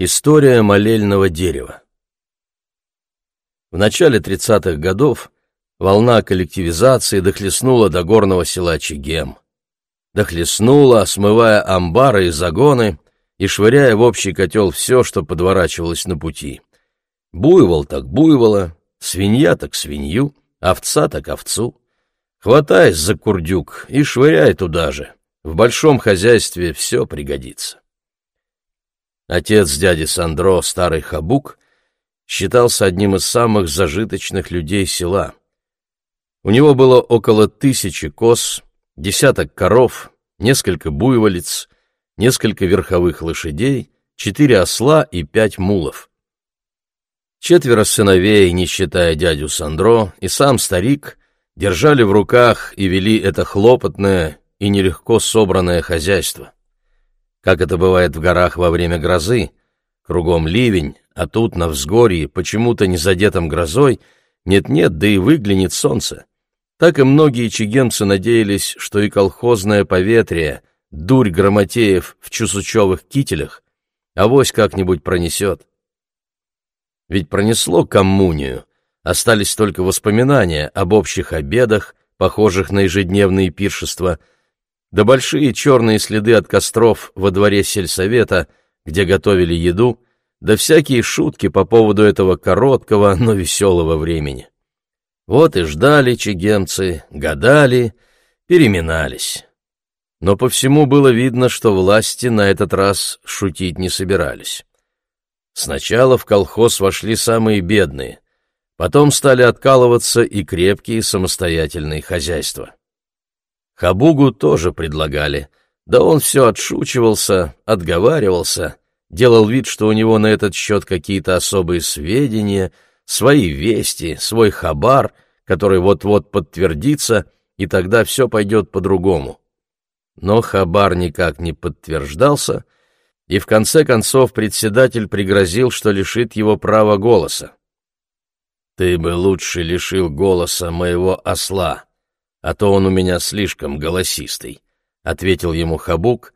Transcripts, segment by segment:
История молельного дерева В начале 30-х годов волна коллективизации дохлестнула до горного села Чегем. Дохлестнула, смывая амбары и загоны и швыряя в общий котел все, что подворачивалось на пути. Буйвол так буйвола, свинья так свинью, овца так овцу. Хватай за курдюк и швыряй туда же. В большом хозяйстве все пригодится. Отец дяди Сандро, старый хабук, считался одним из самых зажиточных людей села. У него было около тысячи коз, десяток коров, несколько буйволиц, несколько верховых лошадей, четыре осла и пять мулов. Четверо сыновей, не считая дядю Сандро, и сам старик, держали в руках и вели это хлопотное и нелегко собранное хозяйство. Как это бывает в горах во время грозы, кругом ливень, а тут на взгорье, почему-то не задетом грозой, нет-нет, да и выглянет солнце. Так и многие чигенцы надеялись, что и колхозное поветрие, дурь грамотеев в чусучевых кителях, авось как-нибудь пронесет. Ведь пронесло коммунию, остались только воспоминания об общих обедах, похожих на ежедневные пиршества — да большие черные следы от костров во дворе сельсовета, где готовили еду, да всякие шутки по поводу этого короткого, но веселого времени. Вот и ждали чегемцы, гадали, переминались. Но по всему было видно, что власти на этот раз шутить не собирались. Сначала в колхоз вошли самые бедные, потом стали откалываться и крепкие самостоятельные хозяйства. Хабугу тоже предлагали, да он все отшучивался, отговаривался, делал вид, что у него на этот счет какие-то особые сведения, свои вести, свой хабар, который вот-вот подтвердится, и тогда все пойдет по-другому. Но хабар никак не подтверждался, и в конце концов председатель пригрозил, что лишит его права голоса. «Ты бы лучше лишил голоса моего осла», а то он у меня слишком голосистый», — ответил ему Хабук,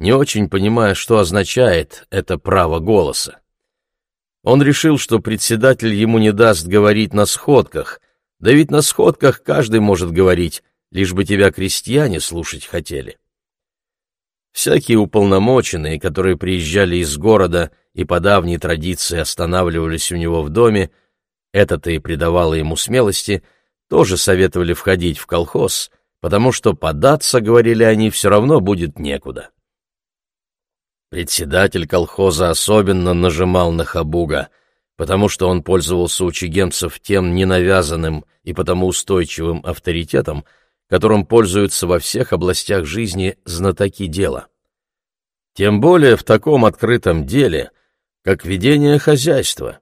не очень понимая, что означает это право голоса. Он решил, что председатель ему не даст говорить на сходках, да ведь на сходках каждый может говорить, лишь бы тебя крестьяне слушать хотели. Всякие уполномоченные, которые приезжали из города и по давней традиции останавливались у него в доме, это-то и придавало ему смелости — тоже советовали входить в колхоз, потому что податься, говорили они, все равно будет некуда. Председатель колхоза особенно нажимал на Хабуга, потому что он пользовался у чигемцев тем ненавязанным и потому устойчивым авторитетом, которым пользуются во всех областях жизни знатоки дела. Тем более в таком открытом деле, как ведение хозяйства,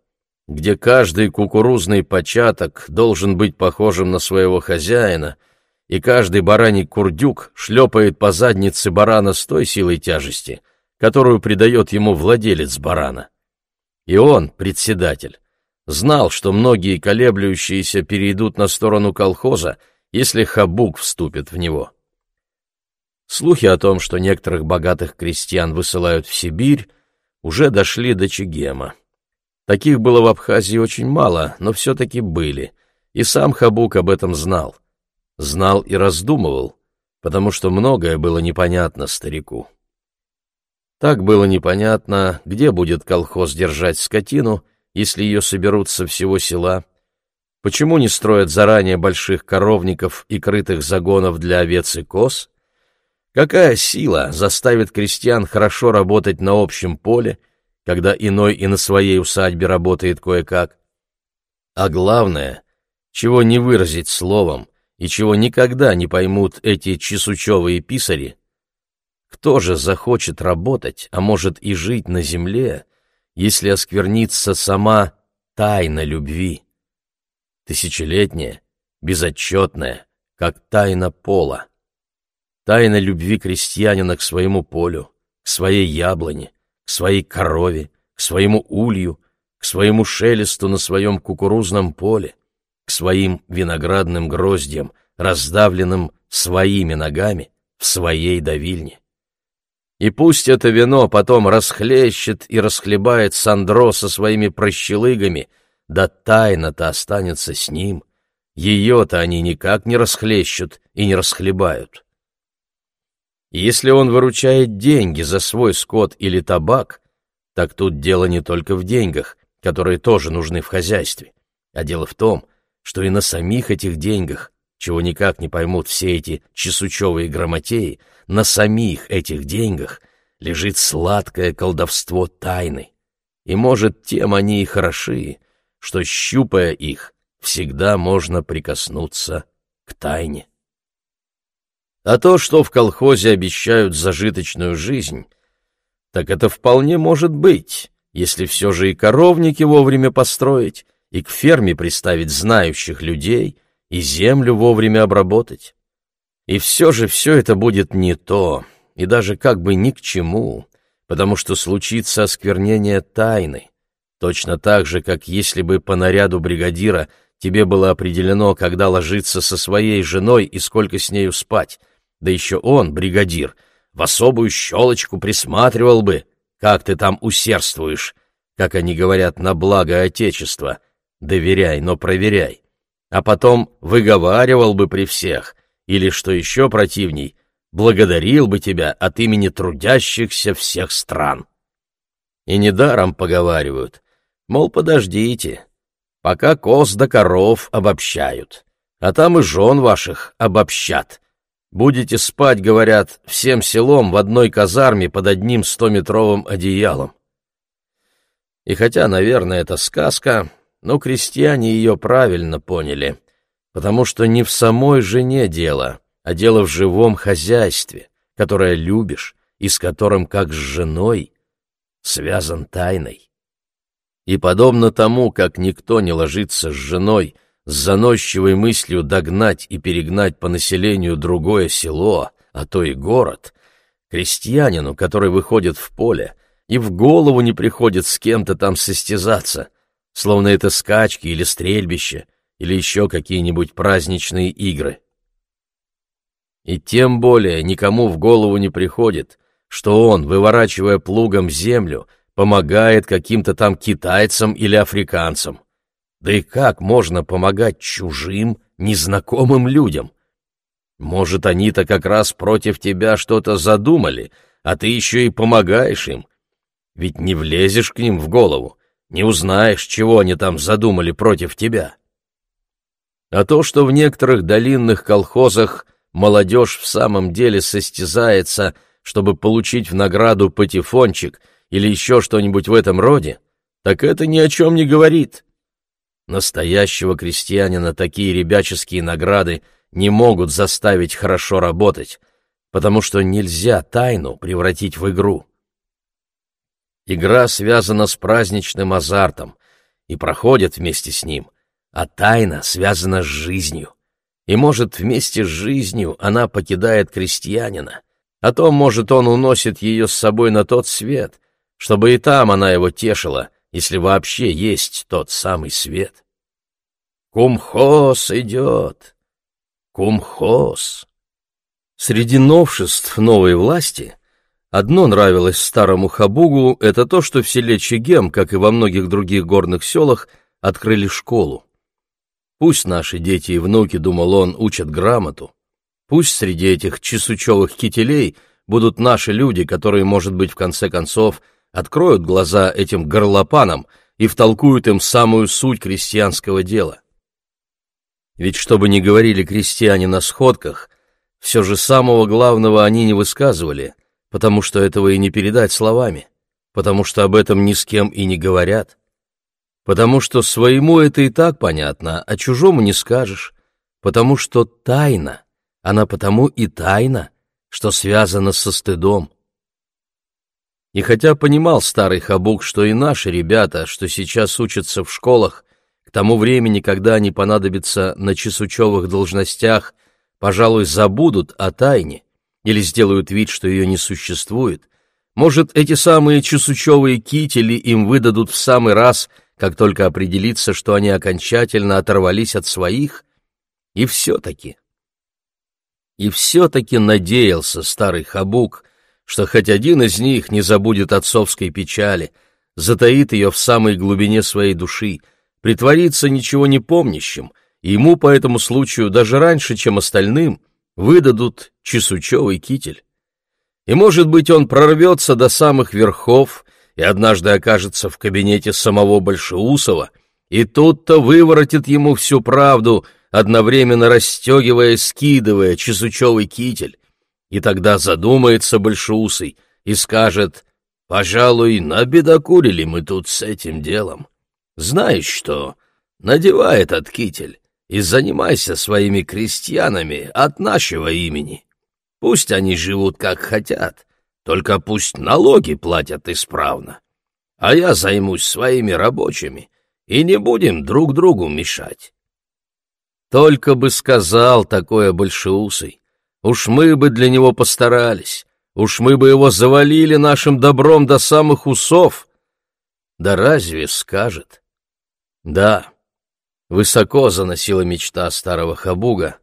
где каждый кукурузный початок должен быть похожим на своего хозяина, и каждый бараний курдюк шлепает по заднице барана с той силой тяжести, которую придает ему владелец барана. И он, председатель, знал, что многие колеблющиеся перейдут на сторону колхоза, если Хабук вступит в него. Слухи о том, что некоторых богатых крестьян высылают в Сибирь, уже дошли до Чегема. Таких было в Абхазии очень мало, но все-таки были, и сам Хабук об этом знал. Знал и раздумывал, потому что многое было непонятно старику. Так было непонятно, где будет колхоз держать скотину, если ее соберут со всего села, почему не строят заранее больших коровников и крытых загонов для овец и коз, какая сила заставит крестьян хорошо работать на общем поле, когда иной и на своей усадьбе работает кое-как. А главное, чего не выразить словом и чего никогда не поймут эти чесучевые писари, кто же захочет работать, а может и жить на земле, если осквернится сама тайна любви? Тысячелетняя, безотчетная, как тайна пола. Тайна любви крестьянина к своему полю, к своей яблоне, своей корове, к своему улью, к своему шелесту на своем кукурузном поле, к своим виноградным гроздьям, раздавленным своими ногами в своей давильне. И пусть это вино потом расхлещет и расхлебает Сандро со своими прощелыгами, да тайна-то останется с ним. Ее-то они никак не расхлещут и не расхлебают. Если он выручает деньги за свой скот или табак, так тут дело не только в деньгах, которые тоже нужны в хозяйстве, а дело в том, что и на самих этих деньгах, чего никак не поймут все эти чесучевые грамотеи, на самих этих деньгах лежит сладкое колдовство тайны. И, может, тем они и хороши, что, щупая их, всегда можно прикоснуться к тайне. А то, что в колхозе обещают зажиточную жизнь, так это вполне может быть, если все же и коровники вовремя построить, и к ферме приставить знающих людей, и землю вовремя обработать. И все же все это будет не то, и даже как бы ни к чему, потому что случится осквернение тайны, точно так же, как если бы по наряду бригадира тебе было определено, когда ложиться со своей женой и сколько с нею спать, да еще он, бригадир, в особую щелочку присматривал бы, как ты там усердствуешь, как они говорят, на благо Отечества. Доверяй, но проверяй. А потом выговаривал бы при всех, или, что еще противней, благодарил бы тебя от имени трудящихся всех стран. И недаром поговаривают, мол, подождите, пока коз да коров обобщают, а там и жен ваших обобщат, Будете спать, говорят, всем селом в одной казарме под одним стометровым одеялом. И хотя, наверное, это сказка, но крестьяне ее правильно поняли, потому что не в самой жене дело, а дело в живом хозяйстве, которое любишь и с которым, как с женой, связан тайной. И подобно тому, как никто не ложится с женой, с заносчивой мыслью догнать и перегнать по населению другое село, а то и город, крестьянину, который выходит в поле, и в голову не приходит с кем-то там состязаться, словно это скачки или стрельбище, или еще какие-нибудь праздничные игры. И тем более никому в голову не приходит, что он, выворачивая плугом землю, помогает каким-то там китайцам или африканцам. Да и как можно помогать чужим, незнакомым людям? Может, они-то как раз против тебя что-то задумали, а ты еще и помогаешь им. Ведь не влезешь к ним в голову, не узнаешь, чего они там задумали против тебя. А то, что в некоторых долинных колхозах молодежь в самом деле состязается, чтобы получить в награду патефончик или еще что-нибудь в этом роде, так это ни о чем не говорит. Настоящего крестьянина такие ребяческие награды не могут заставить хорошо работать, потому что нельзя тайну превратить в игру. Игра связана с праздничным азартом и проходит вместе с ним, а тайна связана с жизнью. И, может, вместе с жизнью она покидает крестьянина, а то, может, он уносит ее с собой на тот свет, чтобы и там она его тешила — если вообще есть тот самый свет. Кумхоз идет! Кумхоз! Среди новшеств новой власти одно нравилось старому Хабугу — это то, что в селе Чегем, как и во многих других горных селах, открыли школу. Пусть наши дети и внуки, думал он, учат грамоту. Пусть среди этих чесучевых кителей будут наши люди, которые, может быть, в конце концов, откроют глаза этим горлопанам и втолкуют им самую суть крестьянского дела. Ведь что бы ни говорили крестьяне на сходках, все же самого главного они не высказывали, потому что этого и не передать словами, потому что об этом ни с кем и не говорят, потому что своему это и так понятно, а чужому не скажешь, потому что тайна, она потому и тайна, что связана со стыдом. И хотя понимал старый Хабук, что и наши ребята, что сейчас учатся в школах, к тому времени, когда они понадобятся на чесучевых должностях, пожалуй, забудут о тайне или сделают вид, что ее не существует, может, эти самые чесучевые кители им выдадут в самый раз, как только определится, что они окончательно оторвались от своих? И все-таки... И все-таки надеялся старый Хабук, что хоть один из них не забудет отцовской печали, затаит ее в самой глубине своей души, притворится ничего не помнящим, и ему по этому случаю даже раньше, чем остальным, выдадут чесучевый китель. И, может быть, он прорвется до самых верхов и однажды окажется в кабинете самого Большеусова, и тут-то выворотит ему всю правду, одновременно расстегивая, скидывая чесучевый китель. И тогда задумается Большеусый и скажет, «Пожалуй, набедокурили мы тут с этим делом. Знаешь что, надевай этот китель и занимайся своими крестьянами от нашего имени». Пусть они живут как хотят, только пусть налоги платят исправно. А я займусь своими рабочими, и не будем друг другу мешать. Только бы сказал такое большеусый, уж мы бы для него постарались, уж мы бы его завалили нашим добром до самых усов. Да разве скажет? Да, высоко заносила мечта старого хабуга,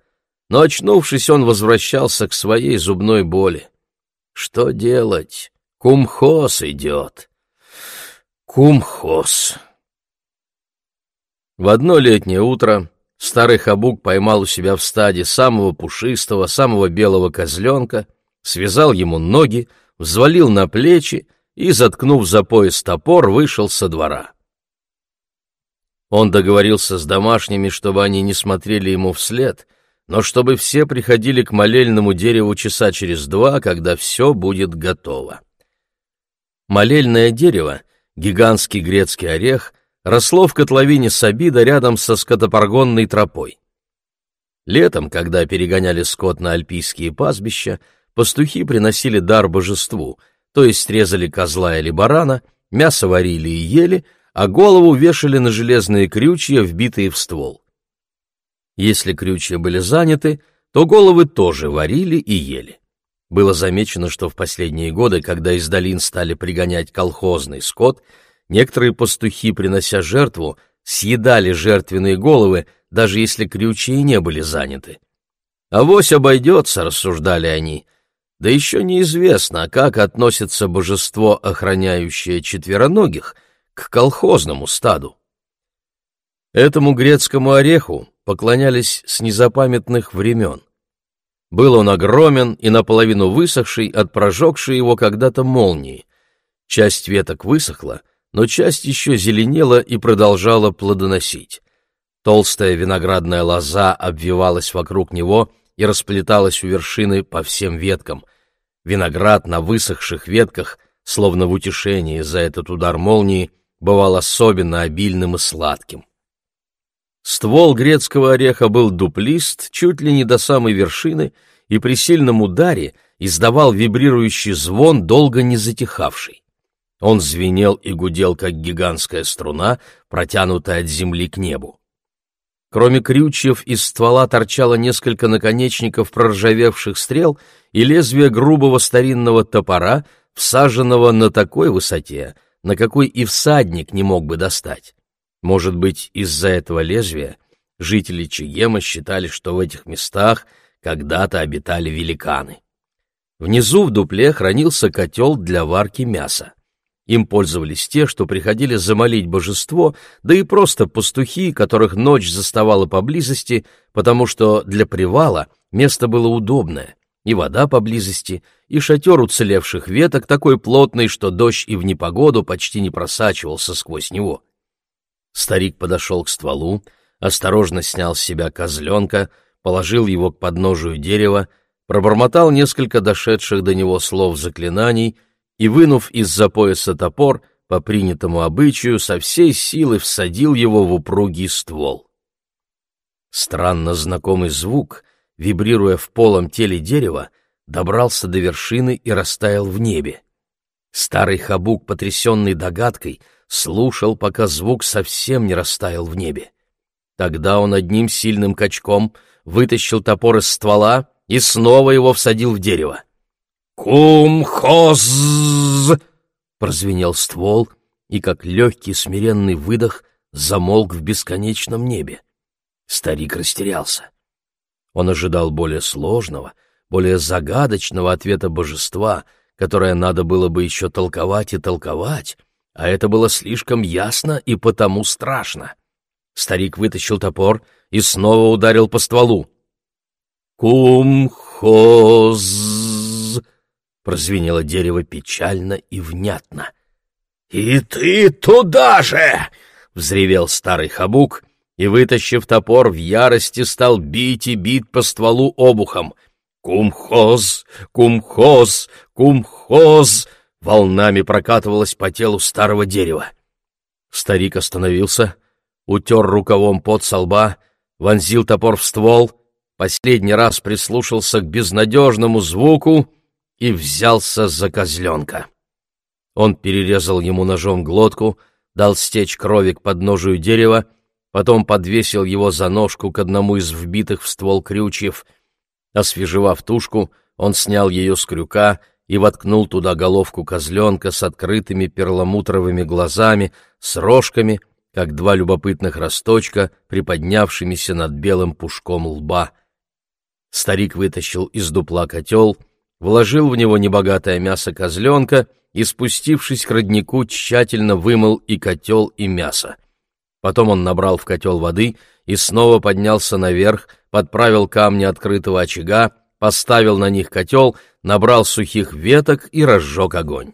но, очнувшись, он возвращался к своей зубной боли. Что делать? Кумхоз идет. Кумхоз. В одно летнее утро старый хабук поймал у себя в стаде самого пушистого, самого белого козленка, связал ему ноги, взвалил на плечи и, заткнув за пояс топор, вышел со двора. Он договорился с домашними, чтобы они не смотрели ему вслед, но чтобы все приходили к молельному дереву часа через два, когда все будет готово. Молельное дерево, гигантский грецкий орех, росло в котловине Сабида рядом со скотопаргонной тропой. Летом, когда перегоняли скот на альпийские пастбища, пастухи приносили дар божеству, то есть резали козла или барана, мясо варили и ели, а голову вешали на железные крючья, вбитые в ствол. Если крючья были заняты, то головы тоже варили и ели. Было замечено, что в последние годы, когда из долин стали пригонять колхозный скот, некоторые пастухи, принося жертву, съедали жертвенные головы, даже если крючья и не были заняты. «Авось обойдется», — рассуждали они, — «да еще неизвестно, как относится божество, охраняющее четвероногих, к колхозному стаду». Этому грецкому ореху поклонялись с незапамятных времен. Был он огромен и наполовину высохший от прожегшей его когда-то молнии. Часть веток высохла, но часть еще зеленела и продолжала плодоносить. Толстая виноградная лоза обвивалась вокруг него и расплеталась у вершины по всем веткам. Виноград на высохших ветках, словно в утешении за этот удар молнии, бывал особенно обильным и сладким. Ствол грецкого ореха был дуплист чуть ли не до самой вершины и при сильном ударе издавал вибрирующий звон, долго не затихавший. Он звенел и гудел, как гигантская струна, протянутая от земли к небу. Кроме крючьев из ствола торчало несколько наконечников проржавевших стрел и лезвие грубого старинного топора, всаженного на такой высоте, на какой и всадник не мог бы достать. Может быть, из-за этого лезвия жители Чигема считали, что в этих местах когда-то обитали великаны. Внизу в дупле хранился котел для варки мяса. Им пользовались те, что приходили замолить божество, да и просто пастухи, которых ночь заставала поблизости, потому что для привала место было удобное, и вода поблизости, и шатер уцелевших веток такой плотный, что дождь и в непогоду почти не просачивался сквозь него. Старик подошел к стволу, осторожно снял с себя козленка, положил его к подножию дерева, пробормотал несколько дошедших до него слов заклинаний и, вынув из-за пояса топор, по принятому обычаю, со всей силы всадил его в упругий ствол. Странно знакомый звук, вибрируя в полом теле дерева, добрался до вершины и растаял в небе. Старый хабук, потрясенный догадкой, — слушал, пока звук совсем не растаял в небе. Тогда он одним сильным качком вытащил топор из ствола и снова его всадил в дерево. «Кум-хоз!» — прозвенел ствол, и, как легкий смиренный выдох, замолк в бесконечном небе. Старик растерялся. Он ожидал более сложного, более загадочного ответа божества, которое надо было бы еще толковать и толковать, а это было слишком ясно и потому страшно. Старик вытащил топор и снова ударил по стволу. «Кумхоз!» — прозвенело дерево печально и внятно. «И ты туда же!» — взревел старый хабук и, вытащив топор, в ярости стал бить и бить по стволу обухом. «Кумхоз! Кумхоз! Кумхоз!» волнами прокатывалось по телу старого дерева. Старик остановился, утер рукавом пот со лба, вонзил топор в ствол, последний раз прислушался к безнадежному звуку и взялся за козленка. Он перерезал ему ножом глотку, дал стечь крови к подножию дерева, потом подвесил его за ножку к одному из вбитых в ствол крючьев. Освежевав тушку, он снял ее с крюка и воткнул туда головку козленка с открытыми перламутровыми глазами, с рожками, как два любопытных росточка, приподнявшимися над белым пушком лба. Старик вытащил из дупла котел, вложил в него небогатое мясо козленка и, спустившись к роднику, тщательно вымыл и котел, и мясо. Потом он набрал в котел воды и снова поднялся наверх, подправил камни открытого очага, поставил на них котел, набрал сухих веток и разжег огонь.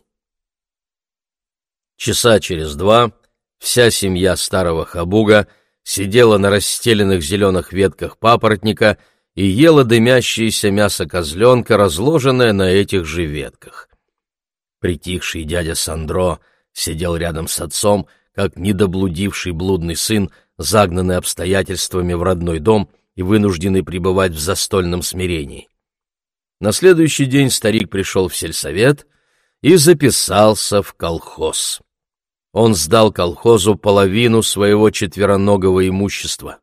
Часа через два вся семья старого хабуга сидела на расстеленных зеленых ветках папоротника и ела дымящееся мясо козленка, разложенное на этих же ветках. Притихший дядя Сандро сидел рядом с отцом, как недоблудивший блудный сын, загнанный обстоятельствами в родной дом и вынужденный пребывать в застольном смирении. На следующий день старик пришел в сельсовет и записался в колхоз. Он сдал колхозу половину своего четвероногого имущества.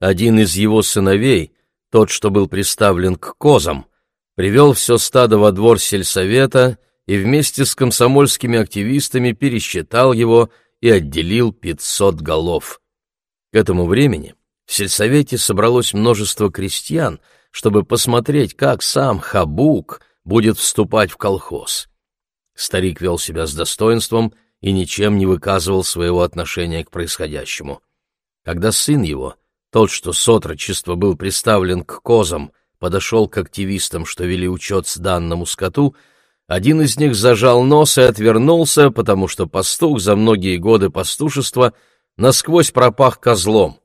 Один из его сыновей, тот, что был приставлен к козам, привел все стадо во двор сельсовета и вместе с комсомольскими активистами пересчитал его и отделил 500 голов. К этому времени в сельсовете собралось множество крестьян, чтобы посмотреть, как сам Хабук будет вступать в колхоз. Старик вел себя с достоинством и ничем не выказывал своего отношения к происходящему. Когда сын его, тот, что с отрочества был приставлен к козам, подошел к активистам, что вели учет с данному скоту, один из них зажал нос и отвернулся, потому что пастух за многие годы пастушества насквозь пропах козлом.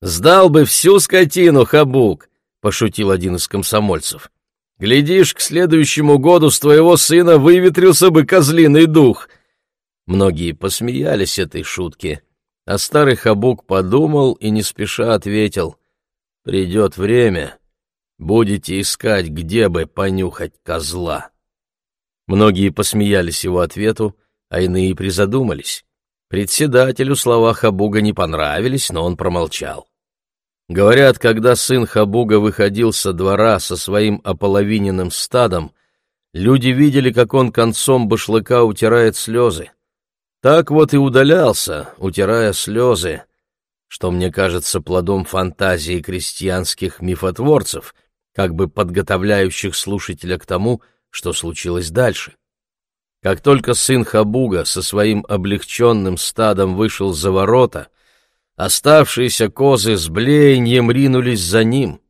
«Сдал бы всю скотину, Хабук!» — пошутил один из комсомольцев. «Глядишь, к следующему году с твоего сына выветрился бы козлиный дух!» Многие посмеялись этой шутке, а старый Хабук подумал и не спеша ответил. «Придет время, будете искать, где бы понюхать козла». Многие посмеялись его ответу, а иные призадумались. Председателю слова Хабуга не понравились, но он промолчал. Говорят, когда сын Хабуга выходил со двора со своим ополовиненным стадом, люди видели, как он концом башлыка утирает слезы. Так вот и удалялся, утирая слезы, что мне кажется плодом фантазии крестьянских мифотворцев, как бы подготовляющих слушателя к тому, что случилось дальше. Как только сын Хабуга со своим облегченным стадом вышел за ворота, оставшиеся козы с блеянием ринулись за ним.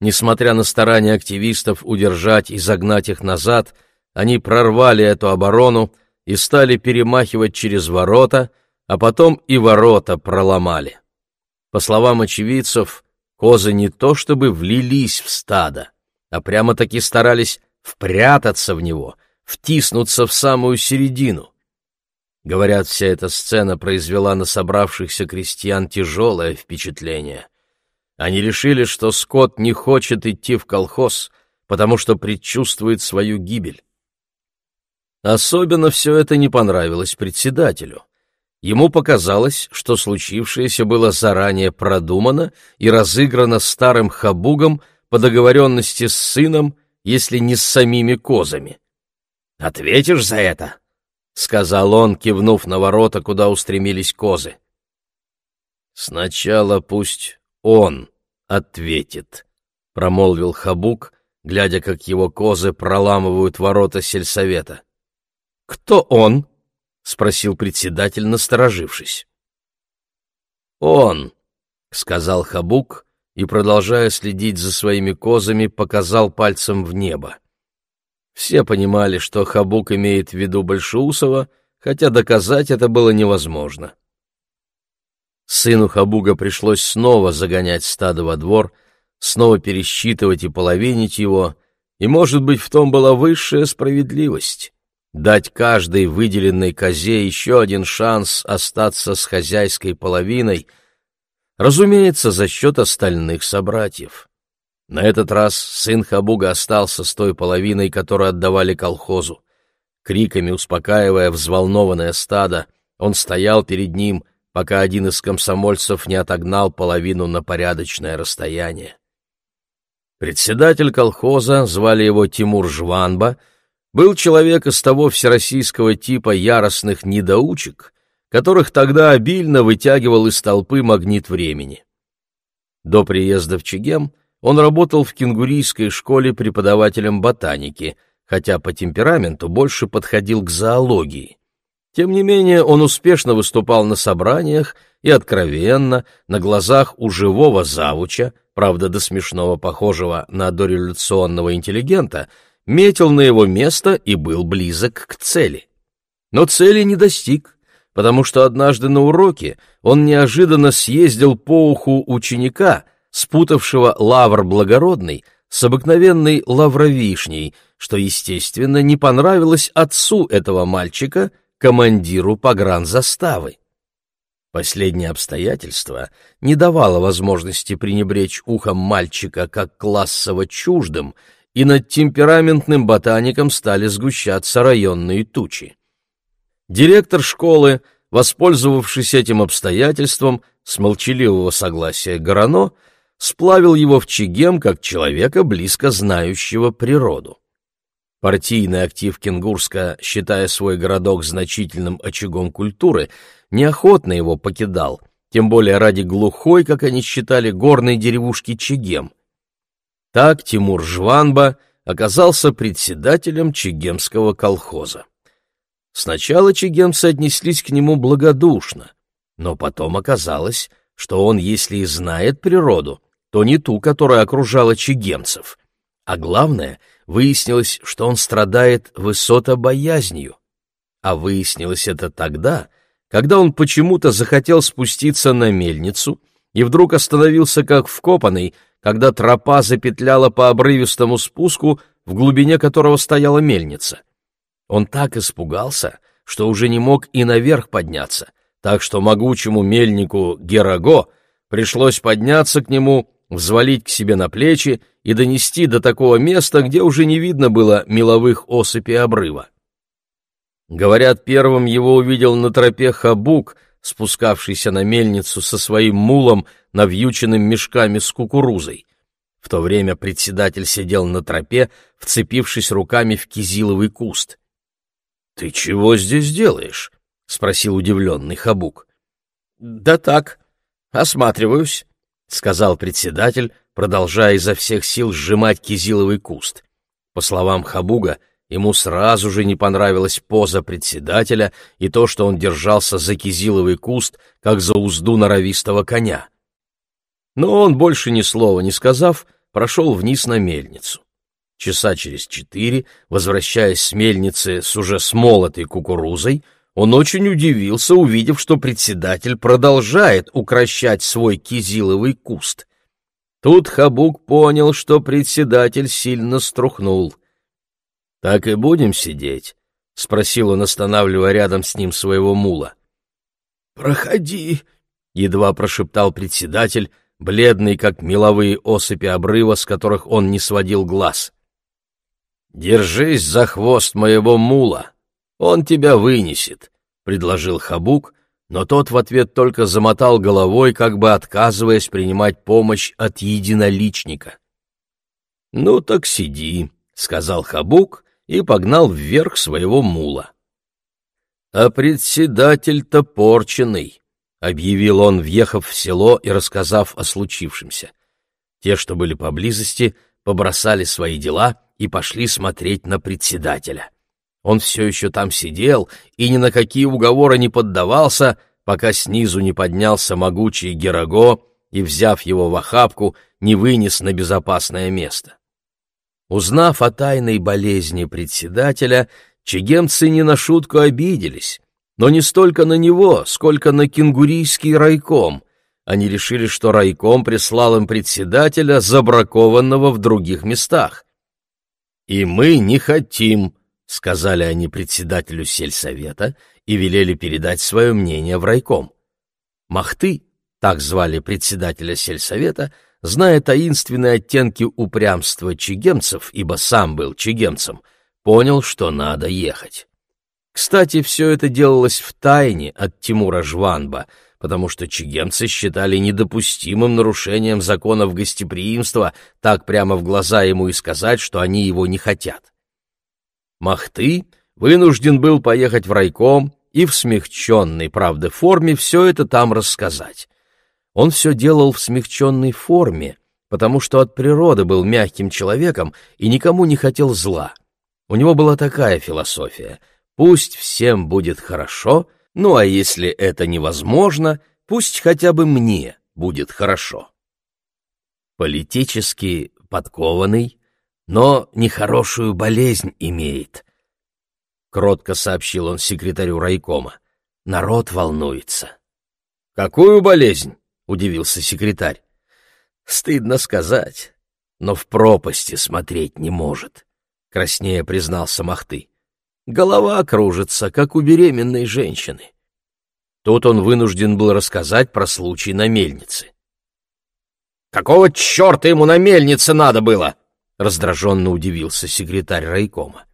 Несмотря на старания активистов удержать и загнать их назад, они прорвали эту оборону и стали перемахивать через ворота, а потом и ворота проломали. По словам очевидцев, козы не то чтобы влились в стадо, а прямо-таки старались впрятаться в него, втиснуться в самую середину. Говорят, вся эта сцена произвела на собравшихся крестьян тяжелое впечатление. Они решили, что скот не хочет идти в колхоз, потому что предчувствует свою гибель. Особенно все это не понравилось председателю. Ему показалось, что случившееся было заранее продумано и разыграно старым хабугом по договоренности с сыном если не с самими козами. «Ответишь за это?» — сказал он, кивнув на ворота, куда устремились козы. «Сначала пусть он ответит», — промолвил Хабук глядя, как его козы проламывают ворота сельсовета. «Кто он?» — спросил председатель, насторожившись. «Он», — сказал Хабук и, продолжая следить за своими козами, показал пальцем в небо. Все понимали, что Хабук имеет в виду Большеусова, хотя доказать это было невозможно. Сыну Хабуга пришлось снова загонять стадо во двор, снова пересчитывать и половинить его, и, может быть, в том была высшая справедливость — дать каждой выделенной козе еще один шанс остаться с хозяйской половиной, разумеется, за счет остальных собратьев. На этот раз сын Хабуга остался с той половиной, которую отдавали колхозу. Криками успокаивая взволнованное стадо, он стоял перед ним, пока один из комсомольцев не отогнал половину на порядочное расстояние. Председатель колхоза, звали его Тимур Жванба, был человек из того всероссийского типа яростных недоучек, которых тогда обильно вытягивал из толпы магнит времени. До приезда в Чегем он работал в кенгурийской школе преподавателем ботаники, хотя по темпераменту больше подходил к зоологии. Тем не менее, он успешно выступал на собраниях и откровенно, на глазах у живого завуча, правда, до смешного похожего на дореволюционного интеллигента, метил на его место и был близок к цели. Но цели не достиг, потому что однажды на уроке он неожиданно съездил по уху ученика, спутавшего лавр благородный с обыкновенной лавровишней, что, естественно, не понравилось отцу этого мальчика, командиру погранзаставы. Последнее обстоятельство не давало возможности пренебречь ухом мальчика как классово чуждым, и над темпераментным ботаником стали сгущаться районные тучи. Директор школы, воспользовавшись этим обстоятельством, с молчаливого согласия Горано, сплавил его в Чигем как человека, близко знающего природу. Партийный актив Кенгурска, считая свой городок значительным очагом культуры, неохотно его покидал, тем более ради глухой, как они считали, горной деревушки Чегем. Так Тимур Жванба оказался председателем Чегемского колхоза. Сначала чегемцы отнеслись к нему благодушно, но потом оказалось, что он, если и знает природу, то не ту, которая окружала чигемцев. А главное, выяснилось, что он страдает высотобоязнью. А выяснилось это тогда, когда он почему-то захотел спуститься на мельницу и вдруг остановился как вкопанный, когда тропа запетляла по обрывистому спуску, в глубине которого стояла мельница. Он так испугался, что уже не мог и наверх подняться, так что могучему мельнику Гераго пришлось подняться к нему взвалить к себе на плечи и донести до такого места, где уже не видно было меловых осыпей обрыва. Говорят, первым его увидел на тропе Хабук, спускавшийся на мельницу со своим мулом, навьюченным мешками с кукурузой. В то время председатель сидел на тропе, вцепившись руками в кизиловый куст. — Ты чего здесь делаешь? — спросил удивленный Хабук. — Да так, осматриваюсь, — сказал председатель, продолжая изо всех сил сжимать кизиловый куст. По словам Хабуга, ему сразу же не понравилась поза председателя и то, что он держался за кизиловый куст, как за узду норовистого коня. Но он, больше ни слова не сказав, прошел вниз на мельницу. Часа через четыре, возвращаясь с мельницы с уже смолотой кукурузой, он очень удивился, увидев, что председатель продолжает укращать свой кизиловый куст. Тут Хабук понял, что председатель сильно струхнул. «Так и будем сидеть?» — спросил он, останавливая рядом с ним своего мула. «Проходи», — едва прошептал председатель, бледный, как меловые осыпи обрыва, с которых он не сводил глаз. «Держись за хвост моего мула», он тебя вынесет, — предложил Хабук, но тот в ответ только замотал головой, как бы отказываясь принимать помощь от единоличника. — Ну так сиди, — сказал Хабук и погнал вверх своего мула. — А председатель-то порченый, — объявил он, въехав в село и рассказав о случившемся. Те, что были поблизости, побросали свои дела и пошли смотреть на председателя. Он все еще там сидел и ни на какие уговоры не поддавался, пока снизу не поднялся могучий Гераго и, взяв его в охапку, не вынес на безопасное место. Узнав о тайной болезни председателя, чегемцы не на шутку обиделись, но не столько на него, сколько на кенгурийский райком. Они решили, что райком прислал им председателя, забракованного в других местах. «И мы не хотим», — сказали они председателю сельсовета и велели передать свое мнение в райком. Махты, так звали председателя сельсовета, зная таинственные оттенки упрямства чигемцев, ибо сам был чигемцем, понял, что надо ехать. Кстати, все это делалось в тайне от Тимура Жванба, потому что чигемцы считали недопустимым нарушением законов гостеприимства так прямо в глаза ему и сказать, что они его не хотят. Махты вынужден был поехать в райком и в смягченной, правда, форме все это там рассказать. Он все делал в смягченной форме, потому что от природы был мягким человеком и никому не хотел зла. У него была такая философия — Пусть всем будет хорошо, ну а если это невозможно, пусть хотя бы мне будет хорошо. Политически подкованный, но нехорошую болезнь имеет. Кротко сообщил он секретарю райкома. Народ волнуется. «Какую болезнь?» — удивился секретарь. «Стыдно сказать, но в пропасти смотреть не может», — краснее признался Махты. Голова кружится, как у беременной женщины. Тут он вынужден был рассказать про случай на мельнице. «Какого черта ему на мельнице надо было?» — раздраженно удивился секретарь райкома.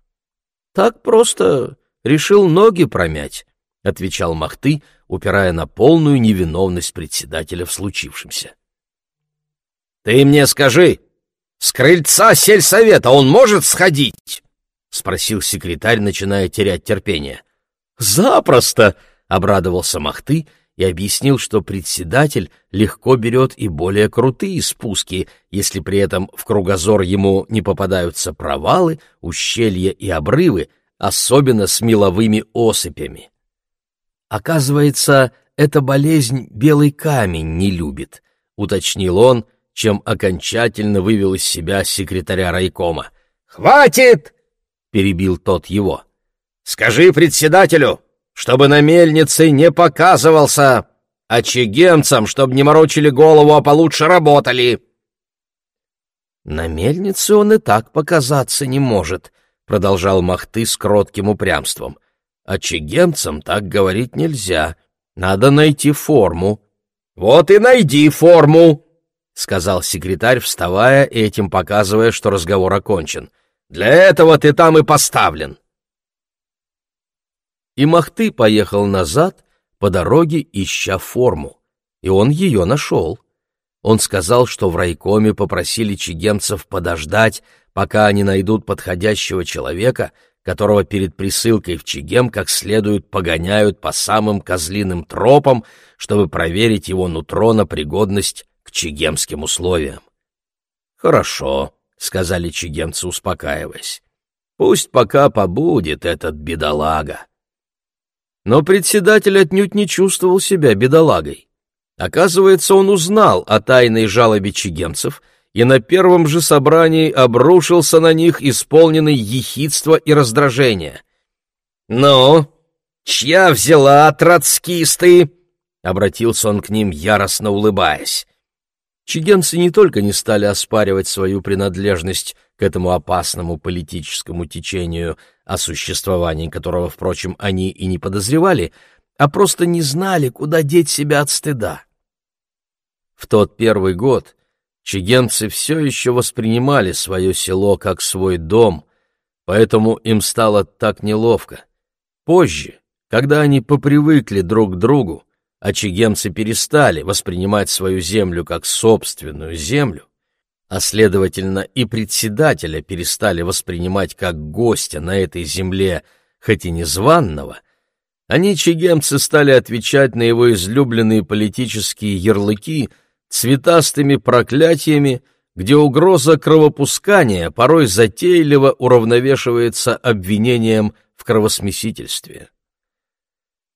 «Так просто решил ноги промять», — отвечал Махты, упирая на полную невиновность председателя в случившемся. «Ты мне скажи, с крыльца сельсовета он может сходить?» — спросил секретарь, начиная терять терпение. «Запросто!» — обрадовался Махты и объяснил, что председатель легко берет и более крутые спуски, если при этом в кругозор ему не попадаются провалы, ущелья и обрывы, особенно с меловыми осыпями. Оказывается, эта болезнь белый камень не любит, уточнил он, чем окончательно вывел из себя секретаря райкома. «Хватит!» — перебил тот его. «Скажи председателю, чтобы на мельнице не показывался, а чегемцам, чтобы не морочили голову, а получше работали». «На мельнице он и так показаться не может», — продолжал Махты с кротким упрямством. «А чегемцам так говорить нельзя. Надо найти форму». «Вот и найди форму», — сказал секретарь, вставая и этим показывая, что разговор окончен. Для этого ты там и поставлен. И Махты поехал назад по дороге, ища форму, и он ее нашел. Он сказал, что в райкоме попросили чигемцев подождать, пока они найдут подходящего человека, которого перед присылкой в Чигем как следует погоняют по самым козлиным тропам, чтобы проверить его нутро на пригодность к чигемским условиям. «Хорошо», — сказали чигемцы, успокаиваясь. «Пусть пока побудет этот бедолага». Но председатель отнюдь не чувствовал себя бедолагой. Оказывается, он узнал о тайной жалобе чигемцев и на первом же собрании обрушился на них, исполненный ехидства и раздражения. «Ну, чья взяла троцкисты?» — обратился он к ним, яростно улыбаясь. Чигенцы не только не стали оспаривать свою принадлежность к этому опасному политическому течению, о существовании которого, впрочем, они и не подозревали, а просто не знали, куда деть себя от стыда. В тот первый год чигенцы все еще воспринимали свое село как свой дом, поэтому им стало так неловко. Позже, когда они попривыкли друг к другу, а чигемцы перестали воспринимать свою землю как собственную землю, а, следовательно, и председателя перестали воспринимать как гостя на этой земле, хоть и незваного, они, чигемцы, стали отвечать на его излюбленные политические ярлыки цветастыми проклятиями, где угроза кровопускания порой затейливо уравновешивается обвинением в кровосмесительстве.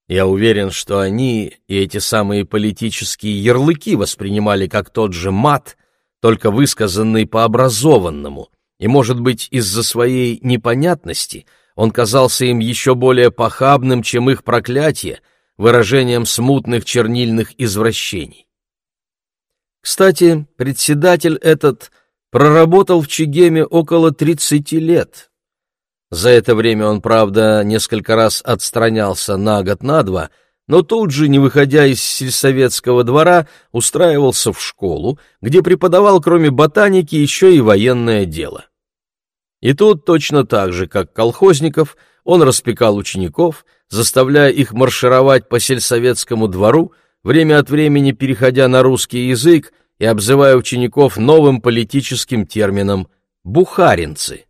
Я уверен, что они и эти самые политические ярлыки воспринимали как тот же мат, только высказанный по образованному, и, может быть, из-за своей непонятности он казался им еще более похабным, чем их проклятие, выражением смутных чернильных извращений. Кстати, председатель этот проработал в Чигеме около 30 лет. За это время он, правда, несколько раз отстранялся на год на два, но тут же, не выходя из сельсоветского двора, устраивался в школу, где преподавал, кроме ботаники, еще и военное дело. И тут точно так же, как колхозников, он распекал учеников, заставляя их маршировать по сельсоветскому двору, время от времени переходя на русский язык и обзывая учеников новым политическим термином «бухаринцы».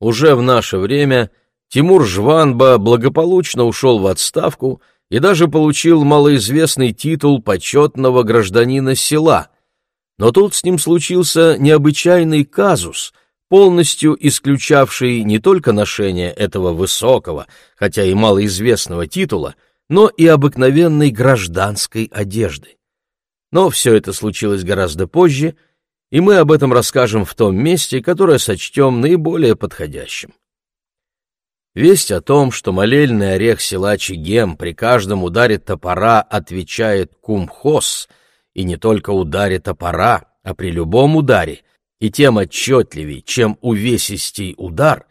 Уже в наше время Тимур Жванба благополучно ушел в отставку и даже получил малоизвестный титул почетного гражданина села. Но тут с ним случился необычайный казус, полностью исключавший не только ношение этого высокого, хотя и малоизвестного титула, но и обыкновенной гражданской одежды. Но все это случилось гораздо позже, и мы об этом расскажем в том месте, которое сочтем наиболее подходящим. Весть о том, что молельный орех села Чигем при каждом ударе топора отвечает кумхос, и не только ударе топора, а при любом ударе, и тем отчетливей, чем увесистей удар,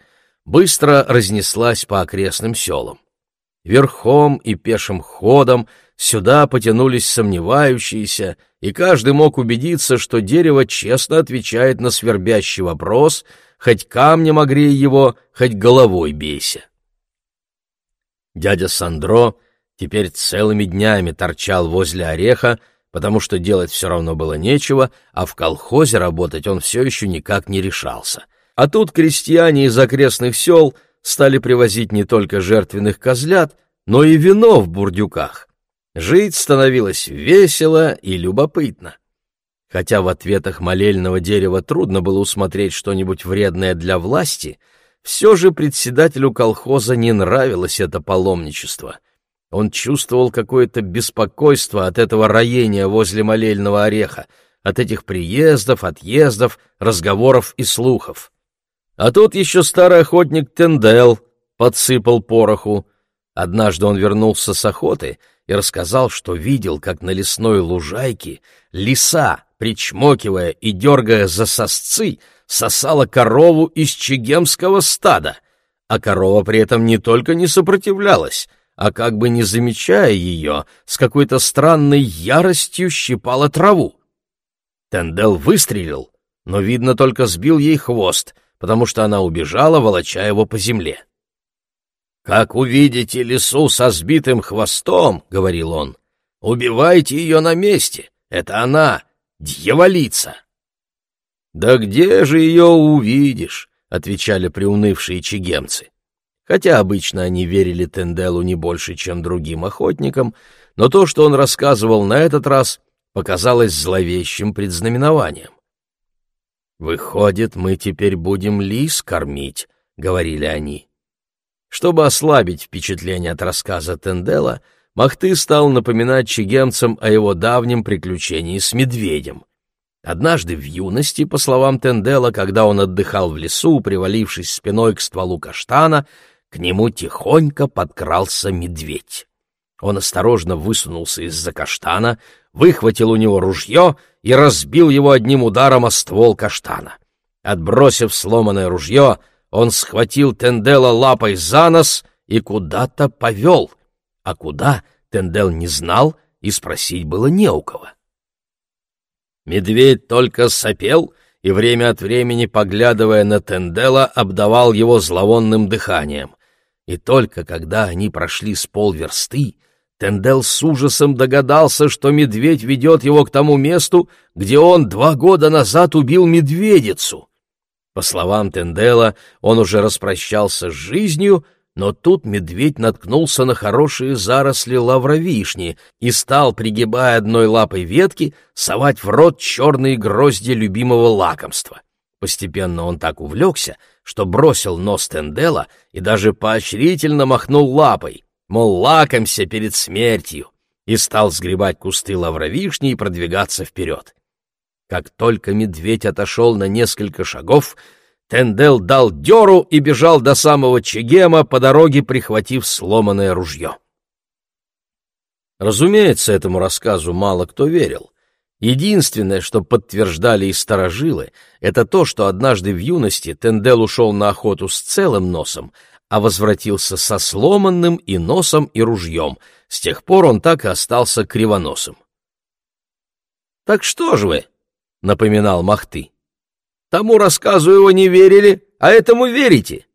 быстро разнеслась по окрестным селам. Верхом и пешим ходом сюда потянулись сомневающиеся, и каждый мог убедиться, что дерево честно отвечает на свербящий вопрос, хоть камнем огрей его, хоть головой бейся. Дядя Сандро теперь целыми днями торчал возле ореха, потому что делать все равно было нечего, а в колхозе работать он все еще никак не решался. А тут крестьяне из окрестных сел — стали привозить не только жертвенных козлят, но и вино в бурдюках. Жить становилось весело и любопытно. Хотя в ответах молельного дерева трудно было усмотреть что-нибудь вредное для власти, все же председателю колхоза не нравилось это паломничество. Он чувствовал какое-то беспокойство от этого роения возле молельного ореха, от этих приездов, отъездов, разговоров и слухов. А тут еще старый охотник Тендел подсыпал пороху. Однажды он вернулся с охоты и рассказал, что видел, как на лесной лужайке лиса, причмокивая и дергая за сосцы, сосала корову из чегемского стада, а корова при этом не только не сопротивлялась, а как бы не замечая ее, с какой-то странной яростью щипала траву. Тендел выстрелил, но, видно, только сбил ей хвост, потому что она убежала, волоча его по земле. «Как увидите лису со сбитым хвостом, — говорил он, — убивайте ее на месте. Это она, дьяволица!» «Да где же ее увидишь?» — отвечали приунывшие чигемцы. Хотя обычно они верили Тенделу не больше, чем другим охотникам, но то, что он рассказывал на этот раз, показалось зловещим предзнаменованием. «Выходит, мы теперь будем лис кормить», — говорили они. Чтобы ослабить впечатление от рассказа Тендела, Махты стал напоминать чигемцам о его давнем приключении с медведем. Однажды в юности, по словам Тендела, когда он отдыхал в лесу, привалившись спиной к стволу каштана, к нему тихонько подкрался медведь. Он осторожно высунулся из-за каштана, выхватил у него ружье и разбил его одним ударом о ствол каштана. Отбросив сломанное ружье, он схватил Тендела лапой за нос и куда-то повел. А куда, Тендел не знал, и спросить было не у кого. Медведь только сопел и время от времени, поглядывая на Тендела, обдавал его зловонным дыханием. И только когда они прошли с полверсты, Тендел с ужасом догадался, что медведь ведет его к тому месту, где он два года назад убил медведицу. По словам Тендела, он уже распрощался с жизнью, но тут медведь наткнулся на хорошие заросли лавровишни и стал, пригибая одной лапой ветки, совать в рот черные грозди любимого лакомства. Постепенно он так увлекся, что бросил нос Тендела и даже поощрительно махнул лапой, мол, лакомься перед смертью, и стал сгребать кусты лавровишни и продвигаться вперед. Как только медведь отошел на несколько шагов, Тендел дал дёру и бежал до самого Чегема, по дороге прихватив сломанное ружье. Разумеется, этому рассказу мало кто верил. Единственное, что подтверждали и старожилы, это то, что однажды в юности Тендел ушел на охоту с целым носом, а возвратился со сломанным и носом, и ружьем. С тех пор он так и остался кривоносом. «Так что же вы?» — напоминал Махты. Тому рассказу его не верили, а этому верите.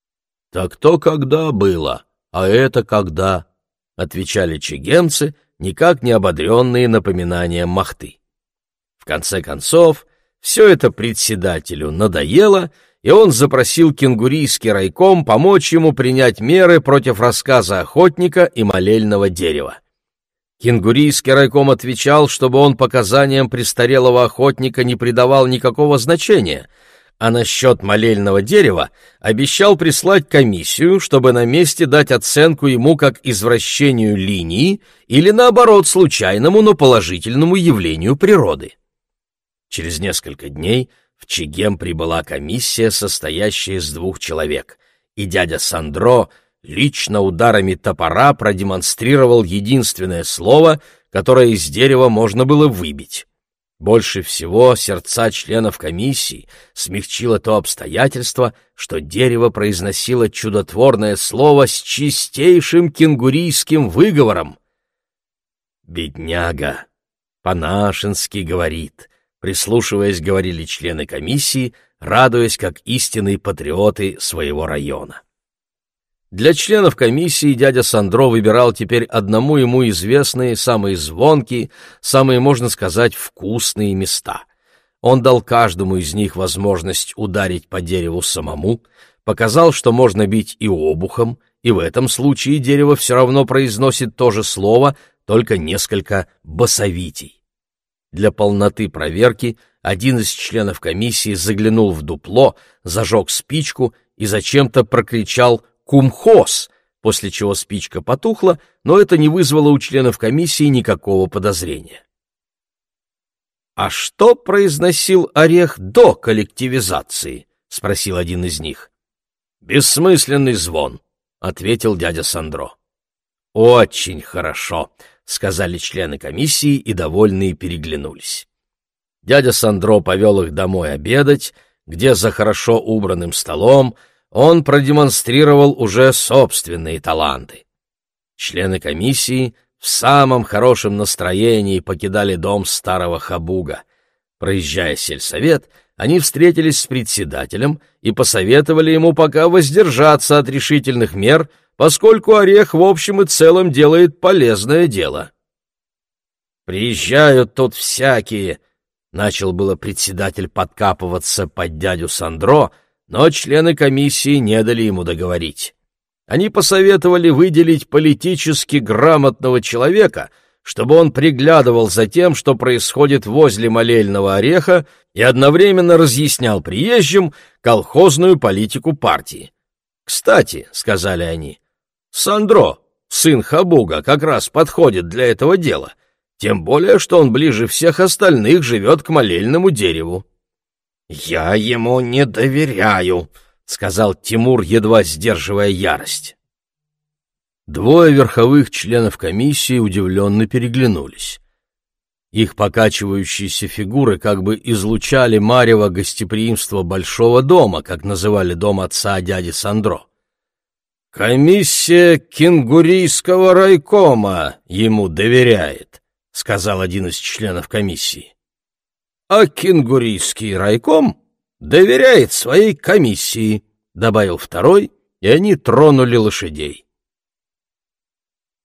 — Так то когда было, а это когда, — отвечали чегемцы, никак не ободренные напоминанием Махты. В конце концов, все это председателю надоело, и он запросил кенгурийский райком помочь ему принять меры против рассказа охотника и молельного дерева. Кенгурийский райком отвечал, чтобы он показаниям престарелого охотника не придавал никакого значения, а насчет молельного дерева обещал прислать комиссию, чтобы на месте дать оценку ему как извращению линии или, наоборот, случайному, но положительному явлению природы. Через несколько дней в Чигем прибыла комиссия, состоящая из двух человек, и дядя Сандро — лично ударами топора продемонстрировал единственное слово, которое из дерева можно было выбить. Больше всего сердца членов комиссии смягчило то обстоятельство, что дерево произносило чудотворное слово с чистейшим кенгурийским выговором. «Бедняга! По-нашенски говорит!» Прислушиваясь, говорили члены комиссии, радуясь как истинные патриоты своего района. Для членов комиссии дядя Сандро выбирал теперь одному ему известные, самые звонкие, самые, можно сказать, вкусные места. Он дал каждому из них возможность ударить по дереву самому, показал, что можно бить и обухом, и в этом случае дерево все равно произносит то же слово, только несколько басовитей. Для полноты проверки один из членов комиссии заглянул в дупло, зажег спичку и зачем-то прокричал кумхоз, после чего спичка потухла, но это не вызвало у членов комиссии никакого подозрения. «А что произносил Орех до коллективизации?» — спросил один из них. «Бессмысленный звон», — ответил дядя Сандро. «Очень хорошо», — сказали члены комиссии и довольные переглянулись. Дядя Сандро повел их домой обедать, где за хорошо убранным столом он продемонстрировал уже собственные таланты. Члены комиссии в самом хорошем настроении покидали дом старого Хабуга. Проезжая сельсовет, они встретились с председателем и посоветовали ему пока воздержаться от решительных мер, поскольку Орех в общем и целом делает полезное дело. «Приезжают тут всякие», — начал было председатель подкапываться под дядю Сандро — но члены комиссии не дали ему договорить. Они посоветовали выделить политически грамотного человека, чтобы он приглядывал за тем, что происходит возле молельного ореха, и одновременно разъяснял приезжим колхозную политику партии. «Кстати», — сказали они, — «Сандро, сын Хабуга, как раз подходит для этого дела, тем более, что он ближе всех остальных живет к молельному дереву». «Я ему не доверяю», — сказал Тимур, едва сдерживая ярость. Двое верховых членов комиссии удивленно переглянулись. Их покачивающиеся фигуры как бы излучали марево гостеприимство большого дома, как называли дом отца дяди Сандро. «Комиссия кенгурийского райкома ему доверяет», — сказал один из членов комиссии а кенгурийский райком доверяет своей комиссии, добавил второй, и они тронули лошадей.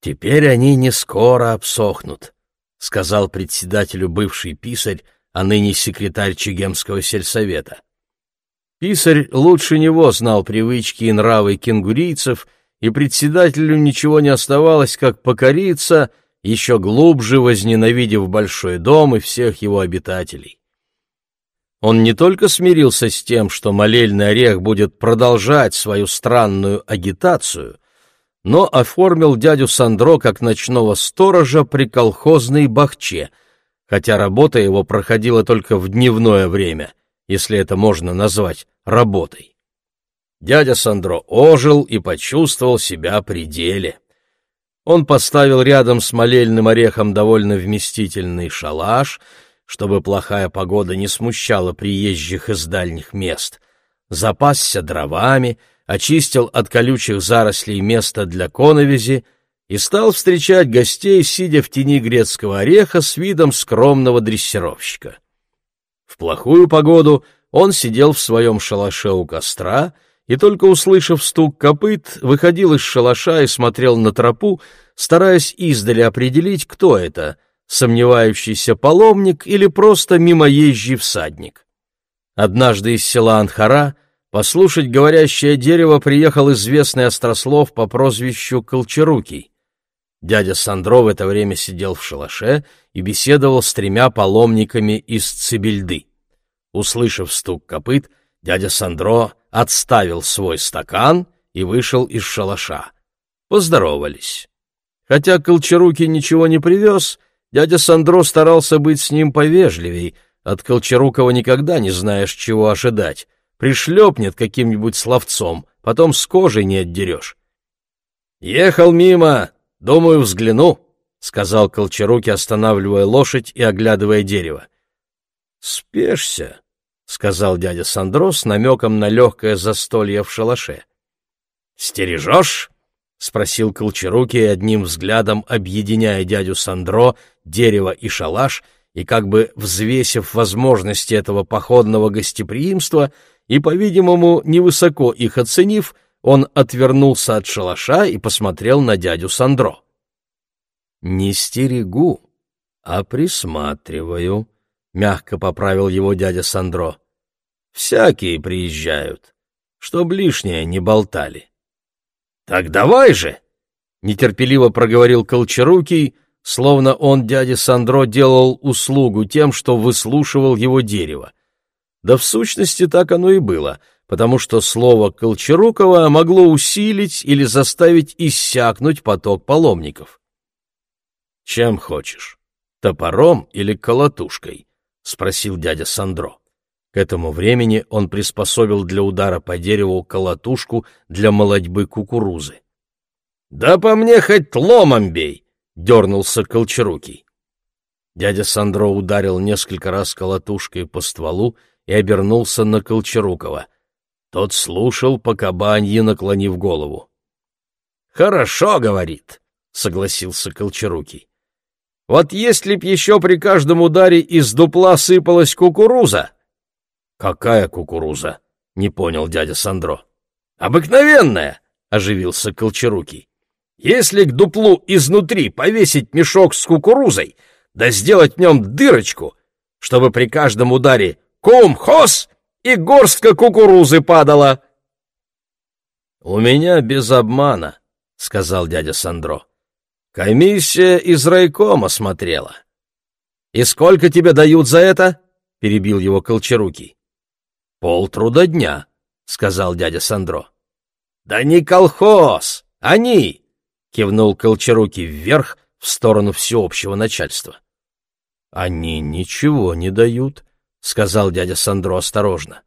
Теперь они не скоро обсохнут, сказал председателю бывший писарь, а ныне секретарь Чегемского сельсовета. Писарь лучше него знал привычки и нравы кенгурийцев и председателю ничего не оставалось, как покориться, еще глубже возненавидев большой дом и всех его обитателей. Он не только смирился с тем, что молельный орех будет продолжать свою странную агитацию, но оформил дядю Сандро как ночного сторожа при колхозной бахче, хотя работа его проходила только в дневное время, если это можно назвать работой. Дядя Сандро ожил и почувствовал себя при деле. Он поставил рядом с молельным орехом довольно вместительный шалаш, чтобы плохая погода не смущала приезжих из дальних мест, запасся дровами, очистил от колючих зарослей место для коновизи и стал встречать гостей, сидя в тени грецкого ореха с видом скромного дрессировщика. В плохую погоду он сидел в своем шалаше у костра и, только услышав стук копыт, выходил из шалаша и смотрел на тропу, стараясь издали определить, кто это — сомневающийся паломник или просто мимоезжий всадник. Однажды из села Анхара — Послушать говорящее дерево приехал известный острослов по прозвищу Колчарукий. Дядя Сандро в это время сидел в шалаше и беседовал с тремя паломниками из Цибельды. Услышав стук копыт, дядя Сандро отставил свой стакан и вышел из шалаша. Поздоровались. Хотя Колчарукий ничего не привез, дядя Сандро старался быть с ним повежливей, от Колчарукова никогда не знаешь, чего ожидать пришлепнет каким-нибудь словцом, потом с кожей не отдерешь. «Ехал мимо, думаю, взгляну», — сказал Колчаруки, останавливая лошадь и оглядывая дерево. «Спешься», — сказал дядя Сандро с намеком на легкое застолье в шалаше. «Стережешь?» — спросил Колчаруки, одним взглядом объединяя дядю Сандро, дерево и шалаш, и как бы взвесив возможности этого походного гостеприимства, и, по-видимому, невысоко их оценив, он отвернулся от шалаша и посмотрел на дядю Сандро. «Не стерегу, а присматриваю», — мягко поправил его дядя Сандро. «Всякие приезжают, чтоб лишнее не болтали». «Так давай же!» — нетерпеливо проговорил Колчарукий, словно он дяде Сандро делал услугу тем, что выслушивал его дерево. Да в сущности так оно и было, потому что слово Колчарукова могло усилить или заставить иссякнуть поток паломников. «Чем хочешь, топором или колотушкой?» — спросил дядя Сандро. К этому времени он приспособил для удара по дереву колотушку для молодьбы кукурузы. «Да по мне хоть ломом бей!» — дернулся Колчарукий. Дядя Сандро ударил несколько раз колотушкой по стволу, и обернулся на Колчарукова. Тот слушал, по кабанье наклонив голову. «Хорошо, — говорит, — согласился Колчарукий. Вот если б еще при каждом ударе из дупла сыпалась кукуруза...» «Какая кукуруза?» — не понял дядя Сандро. «Обыкновенная!» — оживился Колчарукий. «Если к дуплу изнутри повесить мешок с кукурузой, да сделать в нем дырочку, чтобы при каждом ударе кум-хос, и горстка кукурузы падала. — У меня без обмана, — сказал дядя Сандро. — Комиссия из райкома смотрела. — И сколько тебе дают за это? — перебил его Колчарукий. — Полтруда дня, — сказал дядя Сандро. — Да не колхоз, они! — кивнул Колчарукий вверх в сторону всеобщего начальства. — Они ничего не дают, — сказал дядя Сандро осторожно.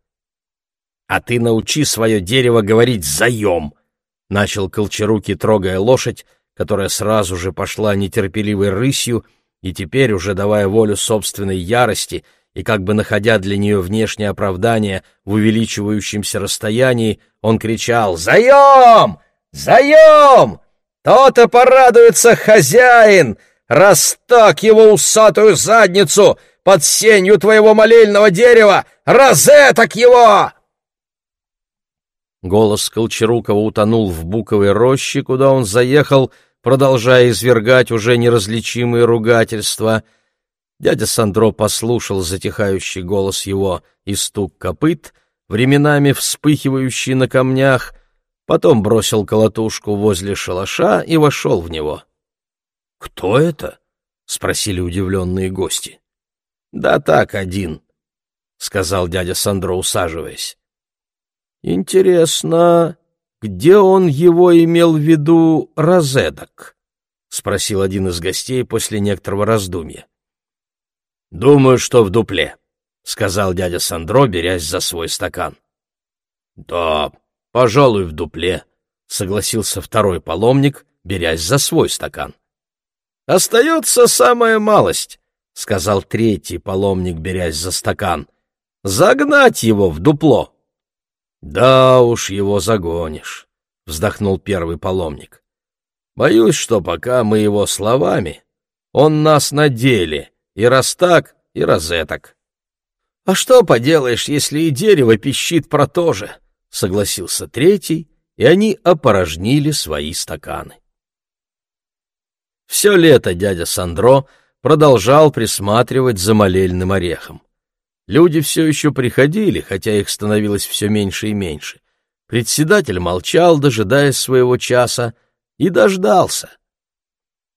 «А ты научи свое дерево говорить «заем», — начал Колчаруки, трогая лошадь, которая сразу же пошла нетерпеливой рысью и теперь, уже давая волю собственной ярости и как бы находя для нее внешнее оправдание в увеличивающемся расстоянии, он кричал «Заем! Заем! То-то порадуется хозяин, раз так его усатую задницу!» Под сенью твоего молельного дерева! Розеток его!» Голос Колчарукова утонул в буковой роще, куда он заехал, продолжая извергать уже неразличимые ругательства. Дядя Сандро послушал затихающий голос его и стук копыт, временами вспыхивающий на камнях, потом бросил колотушку возле шалаша и вошел в него. «Кто это?» — спросили удивленные гости. «Да так, один», — сказал дядя Сандро, усаживаясь. «Интересно, где он его имел в виду розеток?» — спросил один из гостей после некоторого раздумья. «Думаю, что в дупле», — сказал дядя Сандро, берясь за свой стакан. «Да, пожалуй, в дупле», — согласился второй паломник, берясь за свой стакан. «Остается самая малость», — сказал третий паломник, берясь за стакан. «Загнать его в дупло». «Да уж его загонишь», — вздохнул первый паломник. «Боюсь, что пока мы его словами, он нас на деле, и раз так, и розеток». «А что поделаешь, если и дерево пищит про то же?» — согласился третий, и они опорожнили свои стаканы. Все лето дядя Сандро продолжал присматривать за молельным орехом. Люди все еще приходили, хотя их становилось все меньше и меньше. Председатель молчал, дожидаясь своего часа, и дождался.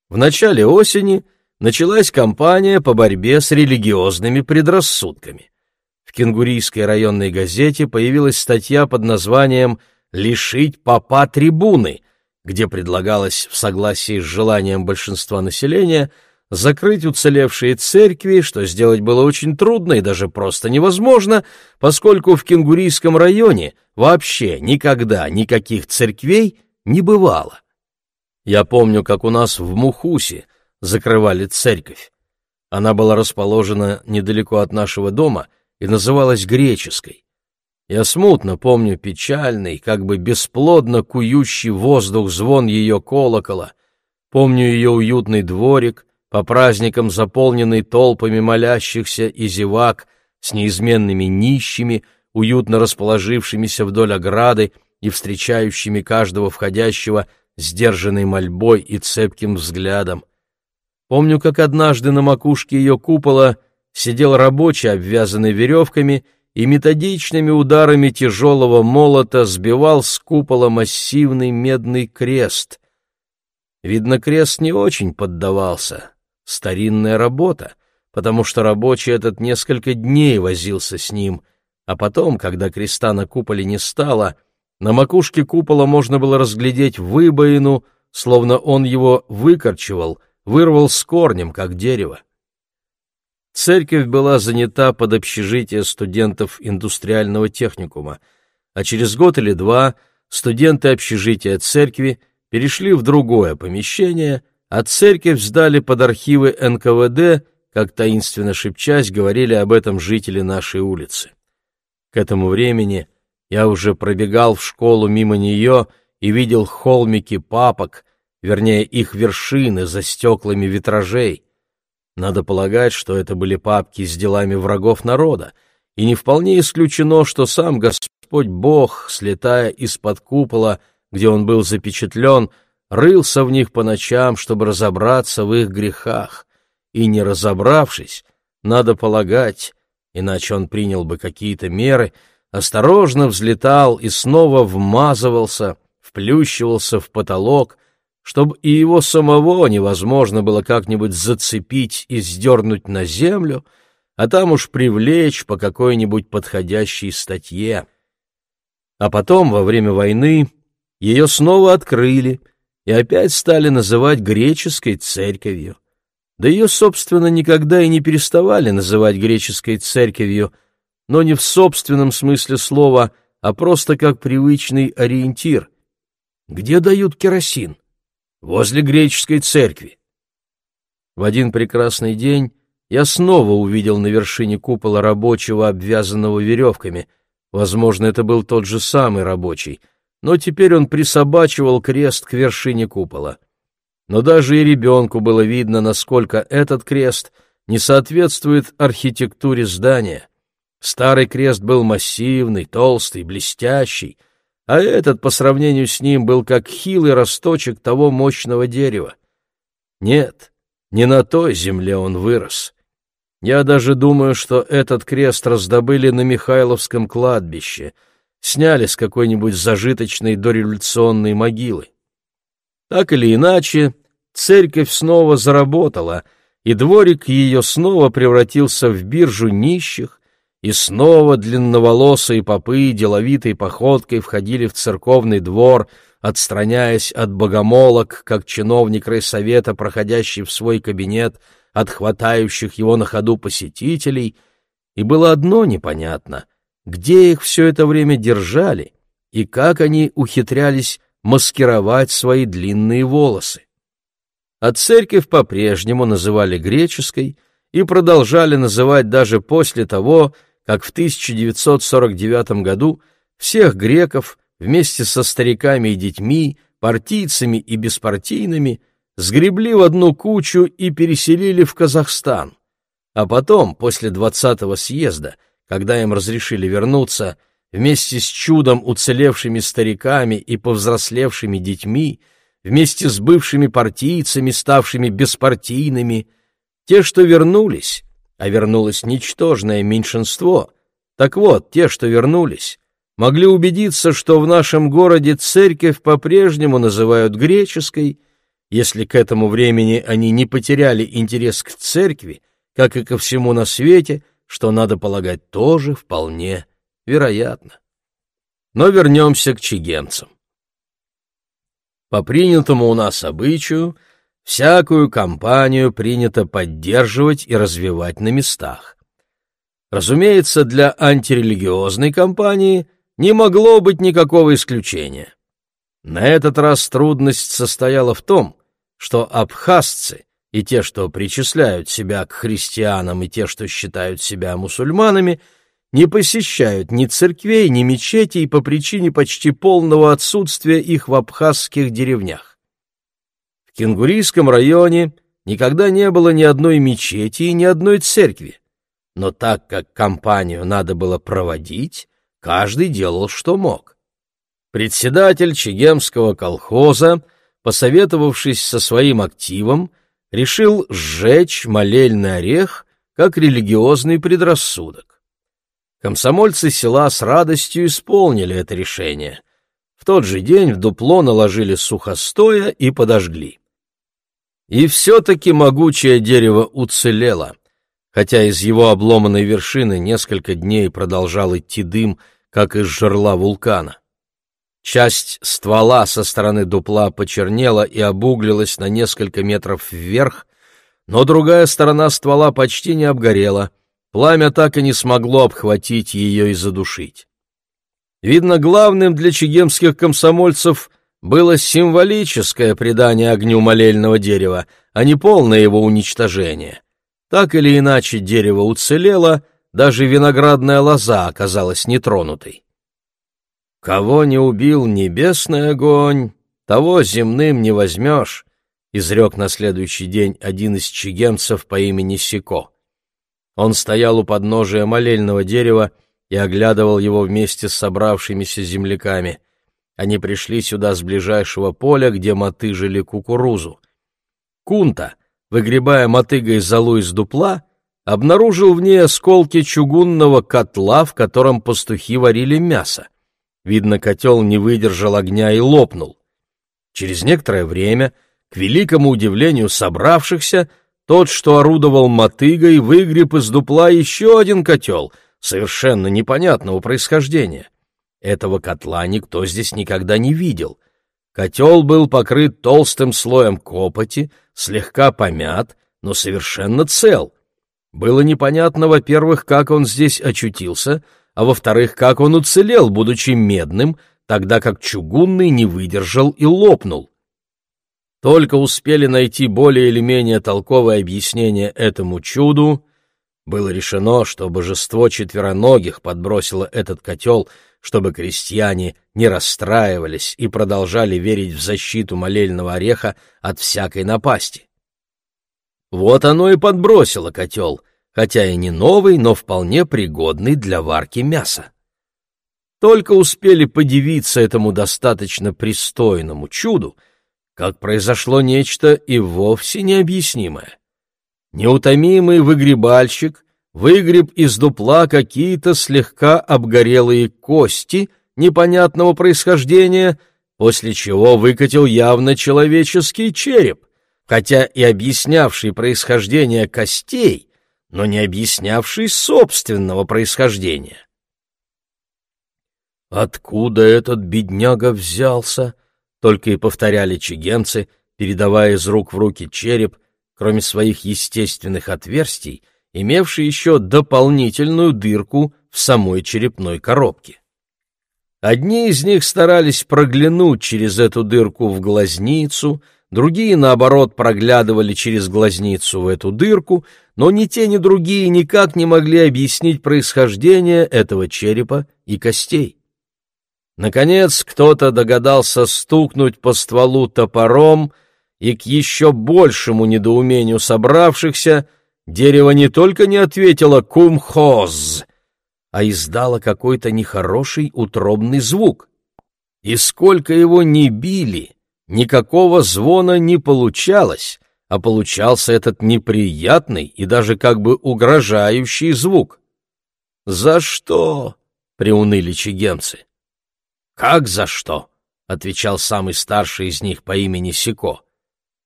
В начале осени началась кампания по борьбе с религиозными предрассудками. В Кенгурийской районной газете появилась статья под названием «Лишить папа трибуны», где предлагалось в согласии с желанием большинства населения закрыть уцелевшие церкви, что сделать было очень трудно и даже просто невозможно, поскольку в Кенгурийском районе вообще никогда никаких церквей не бывало. Я помню, как у нас в Мухусе закрывали церковь. Она была расположена недалеко от нашего дома и называлась Греческой. Я смутно помню печальный, как бы бесплодно кующий воздух звон ее колокола, помню ее уютный дворик, по праздникам заполненный толпами молящихся и зевак, с неизменными нищими, уютно расположившимися вдоль ограды и встречающими каждого входящего сдержанной мольбой и цепким взглядом. Помню, как однажды на макушке ее купола сидел рабочий, обвязанный веревками, и методичными ударами тяжелого молота сбивал с купола массивный медный крест. Видно, крест не очень поддавался. Старинная работа, потому что рабочий этот несколько дней возился с ним, а потом, когда креста на куполе не стало, на макушке купола можно было разглядеть выбоину, словно он его выкорчевал, вырвал с корнем, как дерево. Церковь была занята под общежитие студентов индустриального техникума, а через год или два студенты общежития церкви перешли в другое помещение, а церковь сдали под архивы НКВД, как таинственно шепчась говорили об этом жители нашей улицы. К этому времени я уже пробегал в школу мимо нее и видел холмики папок, вернее их вершины за стеклами витражей. Надо полагать, что это были папки с делами врагов народа, и не вполне исключено, что сам Господь Бог, слетая из-под купола, где он был запечатлен, рылся в них по ночам, чтобы разобраться в их грехах, и, не разобравшись, надо полагать, иначе он принял бы какие-то меры, осторожно взлетал и снова вмазывался, вплющивался в потолок, чтобы и его самого невозможно было как-нибудь зацепить и сдернуть на землю, а там уж привлечь по какой-нибудь подходящей статье. А потом, во время войны, ее снова открыли и опять стали называть греческой церковью. Да ее, собственно, никогда и не переставали называть греческой церковью, но не в собственном смысле слова, а просто как привычный ориентир. Где дают керосин? возле греческой церкви. В один прекрасный день я снова увидел на вершине купола рабочего, обвязанного веревками. Возможно, это был тот же самый рабочий, но теперь он присобачивал крест к вершине купола. Но даже и ребенку было видно, насколько этот крест не соответствует архитектуре здания. Старый крест был массивный, толстый, блестящий, а этот по сравнению с ним был как хилый росточек того мощного дерева. Нет, не на той земле он вырос. Я даже думаю, что этот крест раздобыли на Михайловском кладбище. Сняли с какой-нибудь зажиточной дореволюционной могилы. Так или иначе, церковь снова заработала, и дворик ее снова превратился в биржу нищих, и снова длинноволосые попы деловитой походкой входили в церковный двор, отстраняясь от богомолок, как чиновник райсовета, проходящий в свой кабинет, от хватающих его на ходу посетителей, и было одно непонятно — где их все это время держали и как они ухитрялись маскировать свои длинные волосы. А церковь по-прежнему называли греческой и продолжали называть даже после того, как в 1949 году всех греков вместе со стариками и детьми, партийцами и беспартийными сгребли в одну кучу и переселили в Казахстан. А потом, после 20-го съезда, когда им разрешили вернуться, вместе с чудом уцелевшими стариками и повзрослевшими детьми, вместе с бывшими партийцами, ставшими беспартийными, те, что вернулись, а вернулось ничтожное меньшинство, так вот, те, что вернулись, могли убедиться, что в нашем городе церковь по-прежнему называют греческой, если к этому времени они не потеряли интерес к церкви, как и ко всему на свете, что, надо полагать, тоже вполне вероятно. Но вернемся к чигенцам. По принятому у нас обычаю, всякую компанию принято поддерживать и развивать на местах. Разумеется, для антирелигиозной кампании не могло быть никакого исключения. На этот раз трудность состояла в том, что абхазцы и те, что причисляют себя к христианам, и те, что считают себя мусульманами, не посещают ни церквей, ни мечетей по причине почти полного отсутствия их в абхазских деревнях. В Кенгурийском районе никогда не было ни одной мечети и ни одной церкви, но так как кампанию надо было проводить, каждый делал, что мог. Председатель Чегемского колхоза, посоветовавшись со своим активом, решил сжечь молельный орех как религиозный предрассудок. Комсомольцы села с радостью исполнили это решение. В тот же день в дупло наложили сухостоя и подожгли. И все-таки могучее дерево уцелело, хотя из его обломанной вершины несколько дней продолжал идти дым, как из жерла вулкана. Часть ствола со стороны дупла почернела и обуглилась на несколько метров вверх, но другая сторона ствола почти не обгорела — Пламя так и не смогло обхватить ее и задушить. Видно, главным для чегемских комсомольцев было символическое придание огню молельного дерева, а не полное его уничтожение. Так или иначе дерево уцелело, даже виноградная лоза оказалась нетронутой. «Кого не убил небесный огонь, того земным не возьмешь», изрек на следующий день один из чигемцев по имени Сико. Он стоял у подножия молельного дерева и оглядывал его вместе с собравшимися земляками. Они пришли сюда с ближайшего поля, где мотыжили кукурузу. Кунта, выгребая мотыгой золу из дупла, обнаружил в ней осколки чугунного котла, в котором пастухи варили мясо. Видно, котел не выдержал огня и лопнул. Через некоторое время, к великому удивлению собравшихся, тот, что орудовал мотыгой, выгреб из дупла еще один котел, совершенно непонятного происхождения. Этого котла никто здесь никогда не видел. Котел был покрыт толстым слоем копоти, слегка помят, но совершенно цел. Было непонятно, во-первых, как он здесь очутился, а во-вторых, как он уцелел, будучи медным, тогда как чугунный не выдержал и лопнул. Только успели найти более или менее толковое объяснение этому чуду, было решено, что божество четвероногих подбросило этот котел, чтобы крестьяне не расстраивались и продолжали верить в защиту молельного ореха от всякой напасти. Вот оно и подбросило котел, хотя и не новый, но вполне пригодный для варки мяса. Только успели подивиться этому достаточно пристойному чуду, как произошло нечто и вовсе необъяснимое. Неутомимый выгребальщик выгреб из дупла какие-то слегка обгорелые кости непонятного происхождения, после чего выкатил явно человеческий череп, хотя и объяснявший происхождение костей, но не объяснявший собственного происхождения. «Откуда этот бедняга взялся?» — только и повторяли чигенцы, передавая из рук в руки череп, кроме своих естественных отверстий, имевший еще дополнительную дырку в самой черепной коробке. Одни из них старались проглянуть через эту дырку в глазницу, другие, наоборот, проглядывали через глазницу в эту дырку, но ни те, ни другие никак не могли объяснить происхождение этого черепа и костей. Наконец кто-то догадался стукнуть по стволу топором, и к еще большему недоумению собравшихся дерево не только не ответило «кумхоз», а издало какой-то нехороший утробный звук. И сколько его ни били, никакого звона не получалось, а получался этот неприятный и даже как бы угрожающий звук. «За что?» — приуныли чигенцы. «Как за что?» — отвечал самый старший из них по имени Сико.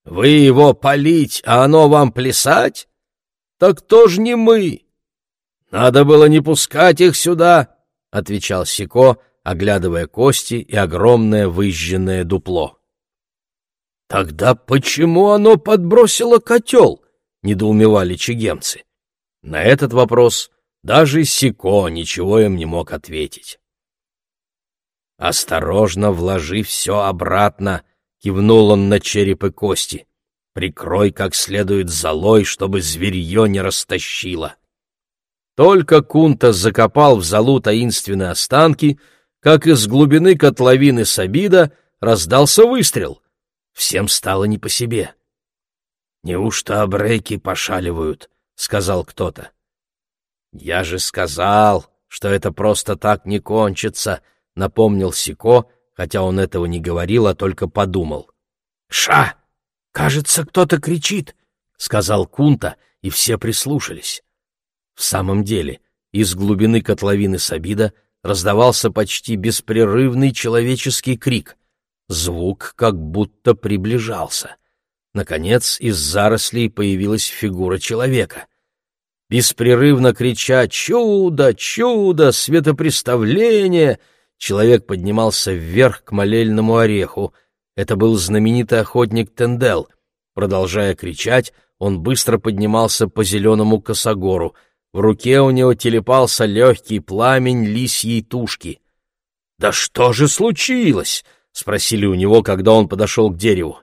«Вы его полить, а оно вам плясать? Так тоже не мы. «Надо было не пускать их сюда», — отвечал Сико, оглядывая кости и огромное выжженное дупло. «Тогда почему оно подбросило котел?» — недоумевали чигемцы. На этот вопрос даже Сико ничего им не мог ответить. «Осторожно вложи все обратно», — кивнул он на череп и кости. «Прикрой как следует золой, чтобы зверье не растащило». Только Кунта закопал в залу таинственные останки, как из глубины котловины Сабида раздался выстрел. Всем стало не по себе. «Неужто обреки пошаливают?» — сказал кто-то. «Я же сказал, что это просто так не кончится», — напомнил Сико, хотя он этого не говорил, а только подумал. «Ша! Кажется, кто-то кричит», — сказал Кунта, и все прислушались. В самом деле, из глубины котловины Сабида раздавался почти беспрерывный человеческий крик. Звук как будто приближался. Наконец, из зарослей появилась фигура человека. Беспрерывно крича «Чудо! Чудо! Светопреставление!» Человек поднимался вверх к молельному ореху. Это был знаменитый охотник Тендел. Продолжая кричать, он быстро поднимался по зеленому косогору — в руке у него телепался легкий пламень лисьей тушки. «Да что же случилось?» — спросили у него, когда он подошел к дереву.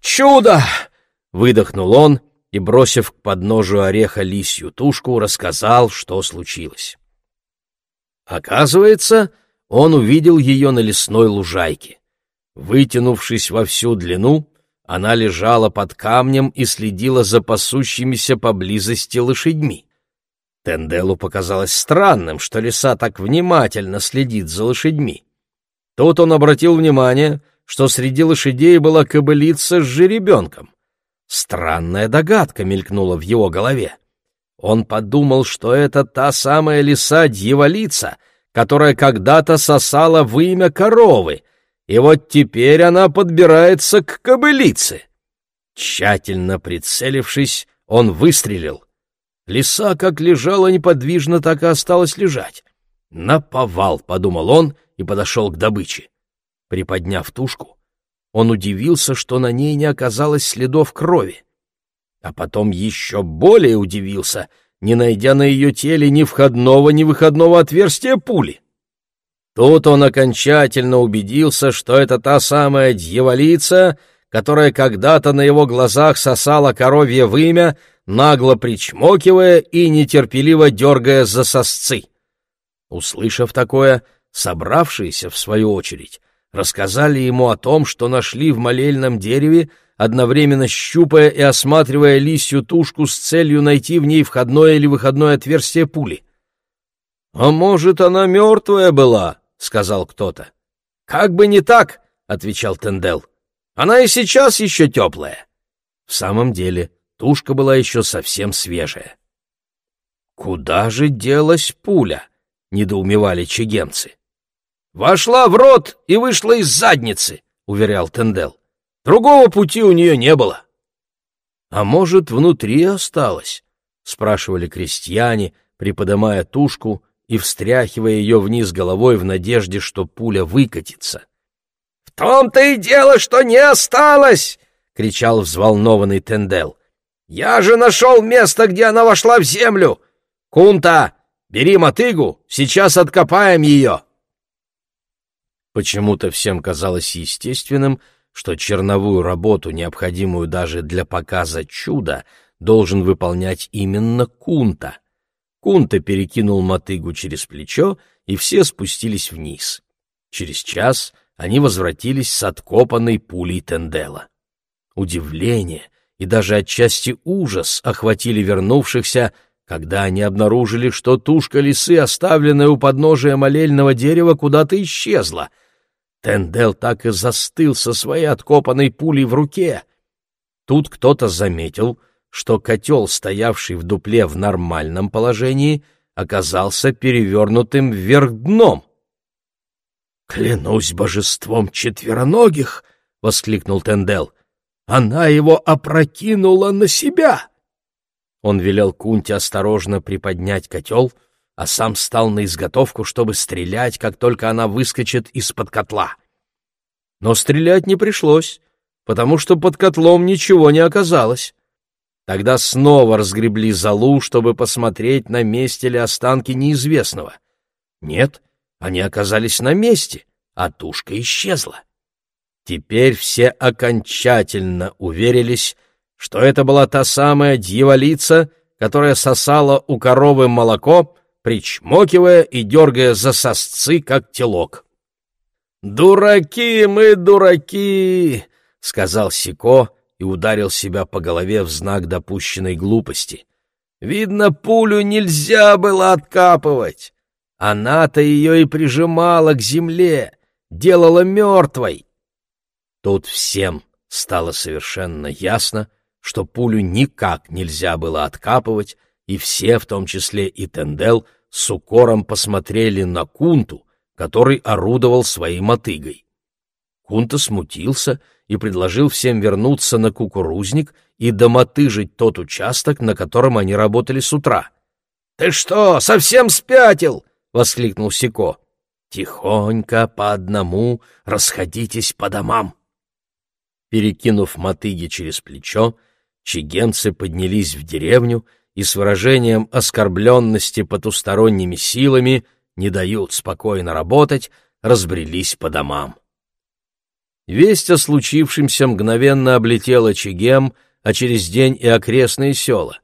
«Чудо!» — выдохнул он и, бросив к подножию ореха лисью тушку, рассказал, что случилось. Оказывается, он увидел ее на лесной лужайке. Вытянувшись во всю длину, она лежала под камнем и следила за пасущимися поблизости лошадьми. Тенделу показалось странным, что лиса так внимательно следит за лошадьми. Тут он обратил внимание, что среди лошадей была кобылица с жеребенком. Странная догадка мелькнула в его голове. Он подумал, что это та самая лиса-дьяволица, которая когда-то сосала вымя коровы, и вот теперь она подбирается к кобылице. Тщательно прицелившись, он выстрелил. Лиса как лежала неподвижно, так и осталась лежать. «Наповал», — подумал он и подошел к добыче. Приподняв тушку, он удивился, что на ней не оказалось следов крови. А потом еще более удивился, не найдя на ее теле ни входного, ни выходного отверстия пули. Тут он окончательно убедился, что это та самая дьяволица, которая когда-то на его глазах сосала коровье вымя, нагло причмокивая и нетерпеливо дергая за сосцы. Услышав такое, собравшиеся, в свою очередь, рассказали ему о том, что нашли в молельном дереве, одновременно щупая и осматривая лисью тушку с целью найти в ней входное или выходное отверстие пули. «А может, она мертвая была?» — сказал кто-то. «Как бы не так!» — отвечал Тендел. «Она и сейчас еще теплая». В самом деле, Тушка была еще совсем свежая. «Куда же делась пуля?» — недоумевали чегемцы. вошла в рот и вышла из задницы, уверял Тендел. Другого пути у нее не было. А может, внутри осталось? спрашивали крестьяне, приподымая тушку и встряхивая ее вниз головой в надежде, что пуля выкатится. «В том-то и дело, что не осталось!» — кричал взволнованный Тендел. «Я же нашел место, где она вошла в землю! Кунта, бери мотыгу, сейчас откопаем ее!» Почему-то всем казалось естественным, что черновую работу, необходимую даже для показа чуда, должен выполнять именно Кунта. Кунта перекинул мотыгу через плечо, и все спустились вниз. Через час они возвратились с откопанной пулей Тендела. Удивление и даже отчасти ужас охватили вернувшихся, когда они обнаружили, что тушка лисы, оставленная у подножия молельного дерева, куда-то исчезла. Тендел так и застыл со своей откопанной пулей в руке. Тут кто-то заметил, что котел, стоявший в дупле в нормальном положении, оказался перевернутым вверх дном. «Клянусь божеством четвероногих!» — воскликнул Тендел. «Она его опрокинула на себя!» Он велел Кунте осторожно приподнять котел, а сам стал на изготовку, чтобы стрелять, как только она выскочит из-под котла. Но стрелять не пришлось, потому что под котлом ничего не оказалось. Тогда снова разгребли залу, чтобы посмотреть, на месте ли останки неизвестного. Нет, они оказались на месте, а тушка исчезла. Теперь все окончательно уверились, что это была та самая дьяволица, которая сосала у коровы молоко, причмокивая и дергая за сосцы, как телок. «Дураки мы, дураки!» — сказал Сико, и ударил себя по голове в знак допущенной глупости. Видно, пулю нельзя было откапывать. Она-то ее и прижимала к земле, делала мертвой. Тут всем стало совершенно ясно, что пулю никак нельзя было откапывать, и все, в том числе и Тендел, с укором посмотрели на Кунту, который орудовал своей мотыгой. Кунта смутился и предложил всем вернуться на кукурузник и домотыжить тот участок, на котором они работали с утра. «Ты что, совсем спятил?» — воскликнул Сико. «Тихонько, по одному, расходитесь по домам». Перекинув мотыги через плечо, чигенцы поднялись в деревню и с выражением оскорбленности потусторонними силами не дают спокойно работать, разбрелись по домам. Весть о случившемся мгновенно облетела Чегем, а через день и окрестные села.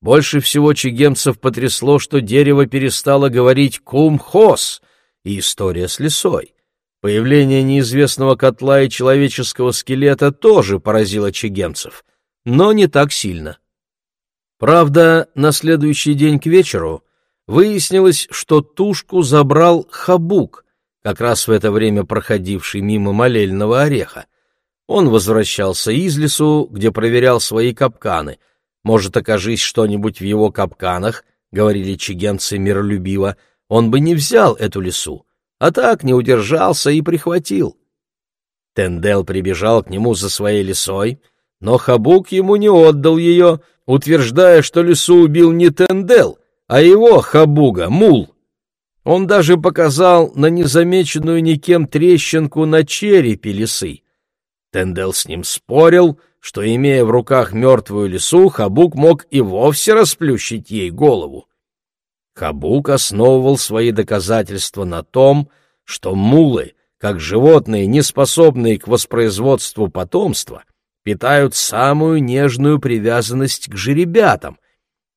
Больше всего чегемцев потрясло, что дерево перестало говорить «кум-хос» и история с лесой. Появление неизвестного котла и человеческого скелета тоже поразило чегемцев, но не так сильно. Правда, на следующий день к вечеру выяснилось, что тушку забрал Хабук, как раз в это время проходивший мимо молельного ореха. Он возвращался из лесу, где проверял свои капканы. Может, окажись что-нибудь в его капканах, — говорили чигенцы миролюбиво, — он бы не взял эту лесу, а так не удержался и прихватил. Тендел прибежал к нему за своей лесой, но Хабук ему не отдал ее, утверждая, что лесу убил не Тендел, а его, Хабуга, мул. Он даже показал на незамеченную никем трещинку на черепе лисы. Тендел с ним спорил, что, имея в руках мертвую лису, Хабук мог и вовсе расплющить ей голову. Хабук основывал свои доказательства на том, что мулы, как животные, не способные к воспроизводству потомства, питают самую нежную привязанность к жеребятам.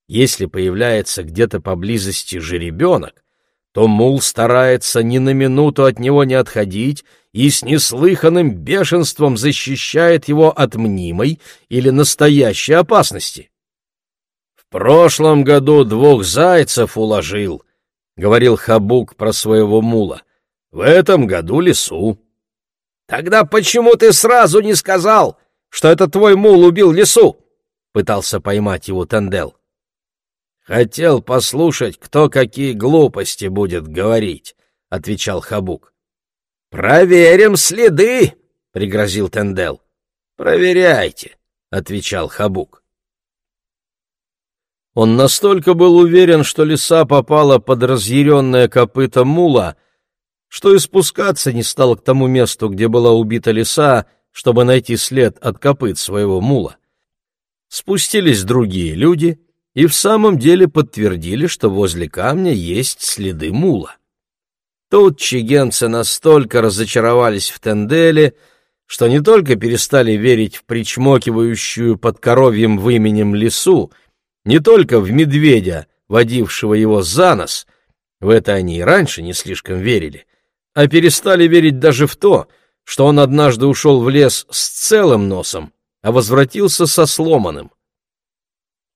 Если появляется где-то поблизости жеребенок, то мул старается ни на минуту от него не отходить и с неслыханным бешенством защищает его от мнимой или настоящей опасности. «В прошлом году двух зайцев уложил», — говорил Хабук про своего мула. «В этом году лису». «Тогда почему ты сразу не сказал, что это твой мул убил лису?» — пытался поймать его Тендел. «Хотел послушать, кто какие глупости будет говорить», — отвечал Хабук. Проверим следы, пригрозил Тендел. Проверяйте, отвечал Хабук. Он настолько был уверен, что лиса попала под разъяренное копыто мула, что и спускаться не стал к тому месту, где была убита лиса, чтобы найти след от копыт своего мула. Спустились другие люди и в самом деле подтвердили, что возле камня есть следы мула. Тут чигенцы настолько разочаровались в Тенделе, что не только перестали верить в причмокивающую под коровьим выменем лису, не только в медведя, водившего его за нос, в это они и раньше не слишком верили, а перестали верить даже в то, что он однажды ушел в лес с целым носом, а возвратился со сломанным.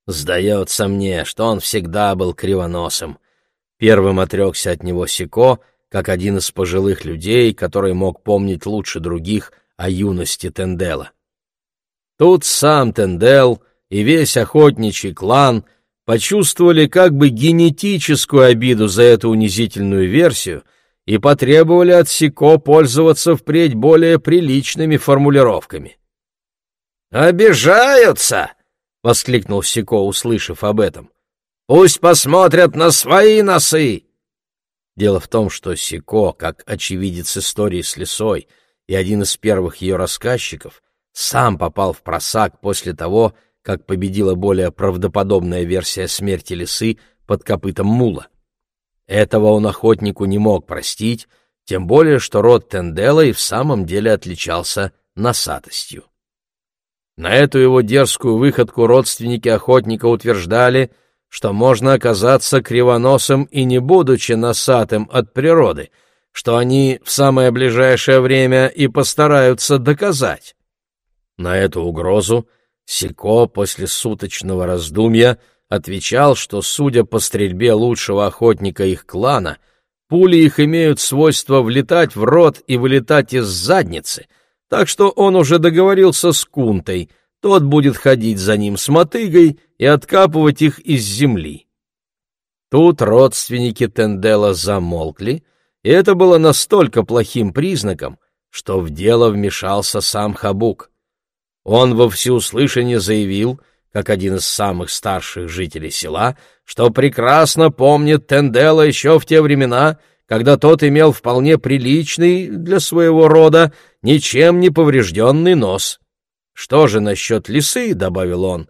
Сдается мне, что он всегда был кривоносым. Первым отрекся от него Сико, как один из пожилых людей, который мог помнить лучше других о юности Тендела. Тут сам Тендел и весь охотничий клан почувствовали как бы генетическую обиду за эту унизительную версию и потребовали от Сико пользоваться впредь более приличными формулировками. «Обижаются!» — воскликнул Сико, услышав об этом. «Пусть посмотрят на свои носы!» Дело в том, что Сико, как очевидец истории с лесой и один из первых ее рассказчиков, сам попал в просак после того, как победила более правдоподобная версия смерти лисы под копытом мула. Этого он охотнику не мог простить, тем более что род Тендела и в самом деле отличался носатостью. На эту его дерзкую выходку родственники охотника утверждали, что можно оказаться кривоносым и не будучи носатым от природы, что они в самое ближайшее время и постараются доказать. На эту угрозу Сико после суточного раздумья отвечал, что, судя по стрельбе лучшего охотника их клана, пули их имеют свойство влетать в рот и вылетать из задницы, так что он уже договорился с Кунтой, тот будет ходить за ним с мотыгой и откапывать их из земли. Тут родственники Тендела замолкли, и это было настолько плохим признаком, что в дело вмешался сам Хабук. Он во всеуслышание заявил, как один из самых старших жителей села, что прекрасно помнит Тендела еще в те времена, когда тот имел вполне приличный для своего рода, ничем не поврежденный нос. «Что же насчет лисы?» — добавил он.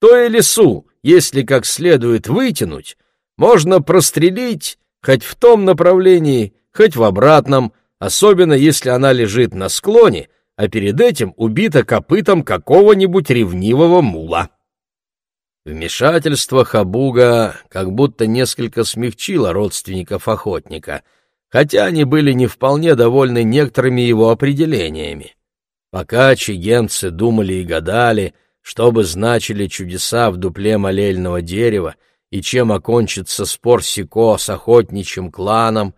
«То и лису, если как следует вытянуть, можно прострелить хоть в том направлении, хоть в обратном, особенно если она лежит на склоне, а перед этим убита копытом какого-нибудь ревнивого мула. Вмешательство Хабуга как будто несколько смягчило родственников охотника, хотя они были не вполне довольны некоторыми его определениями. Пока чигенцы думали и гадали, что бы значили чудеса в дупле молельного дерева и чем окончится спор Сико с охотничьим кланом,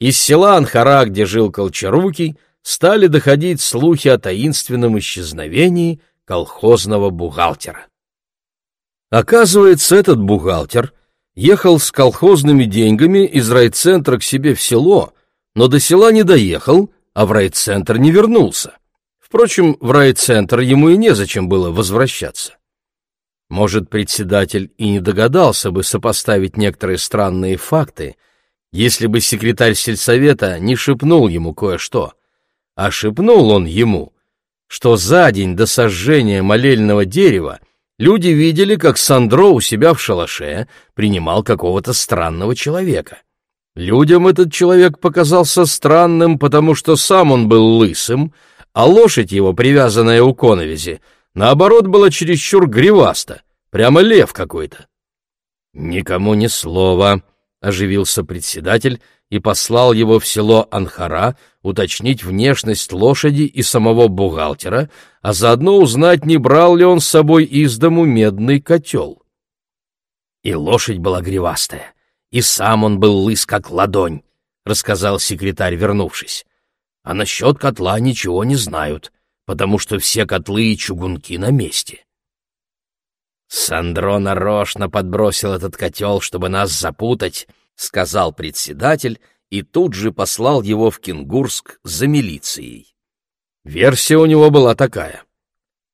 из села Анхара, где жил Колчарукий, стали доходить слухи о таинственном исчезновении колхозного бухгалтера. Оказывается, этот бухгалтер ехал с колхозными деньгами из райцентра к себе в село, но до села не доехал, а в райцентр не вернулся. Впрочем, в райцентр ему и незачем было возвращаться. Может, председатель и не догадался бы сопоставить некоторые странные факты, если бы секретарь сельсовета не шепнул ему кое-что — а шепнул он ему, что за день до сожжения молельного дерева люди видели, как Сандро у себя в шалаше принимал какого-то странного человека. Людям этот человек показался странным, потому что сам он был лысым, а лошадь его, привязанная у коновизи, наоборот, была чересчур гриваста, прямо лев какой-то. «Никому ни слова», — оживился председатель и послал его в село Анхара уточнить внешность лошади и самого бухгалтера, а заодно узнать, не брал ли он с собой из дому медный котел. И лошадь была гривастая, и сам он был лыс, как ладонь, — рассказал секретарь, вернувшись. А насчет котла ничего не знают, потому что все котлы и чугунки на месте. Сандро нарочно подбросил этот котел, чтобы нас запутать, — сказал председатель и тут же послал его в Кенгурск за милицией. Версия у него была такая.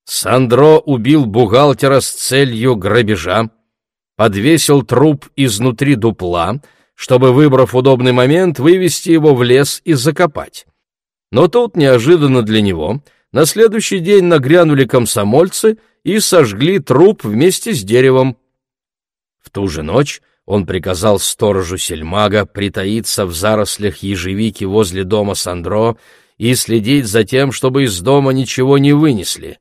Сандро убил бухгалтера с целью грабежа, подвесил труп изнутри дупла, чтобы, выбрав удобный момент, вывести его в лес и закопать. Но тут, неожиданно для него, на следующий день нагрянули комсомольцы и сожгли труп вместе с деревом. В ту же ночь он приказал сторожу сельмага притаиться в зарослях ежевики возле дома Сандро и следить за тем, чтобы из дома ничего не вынесли.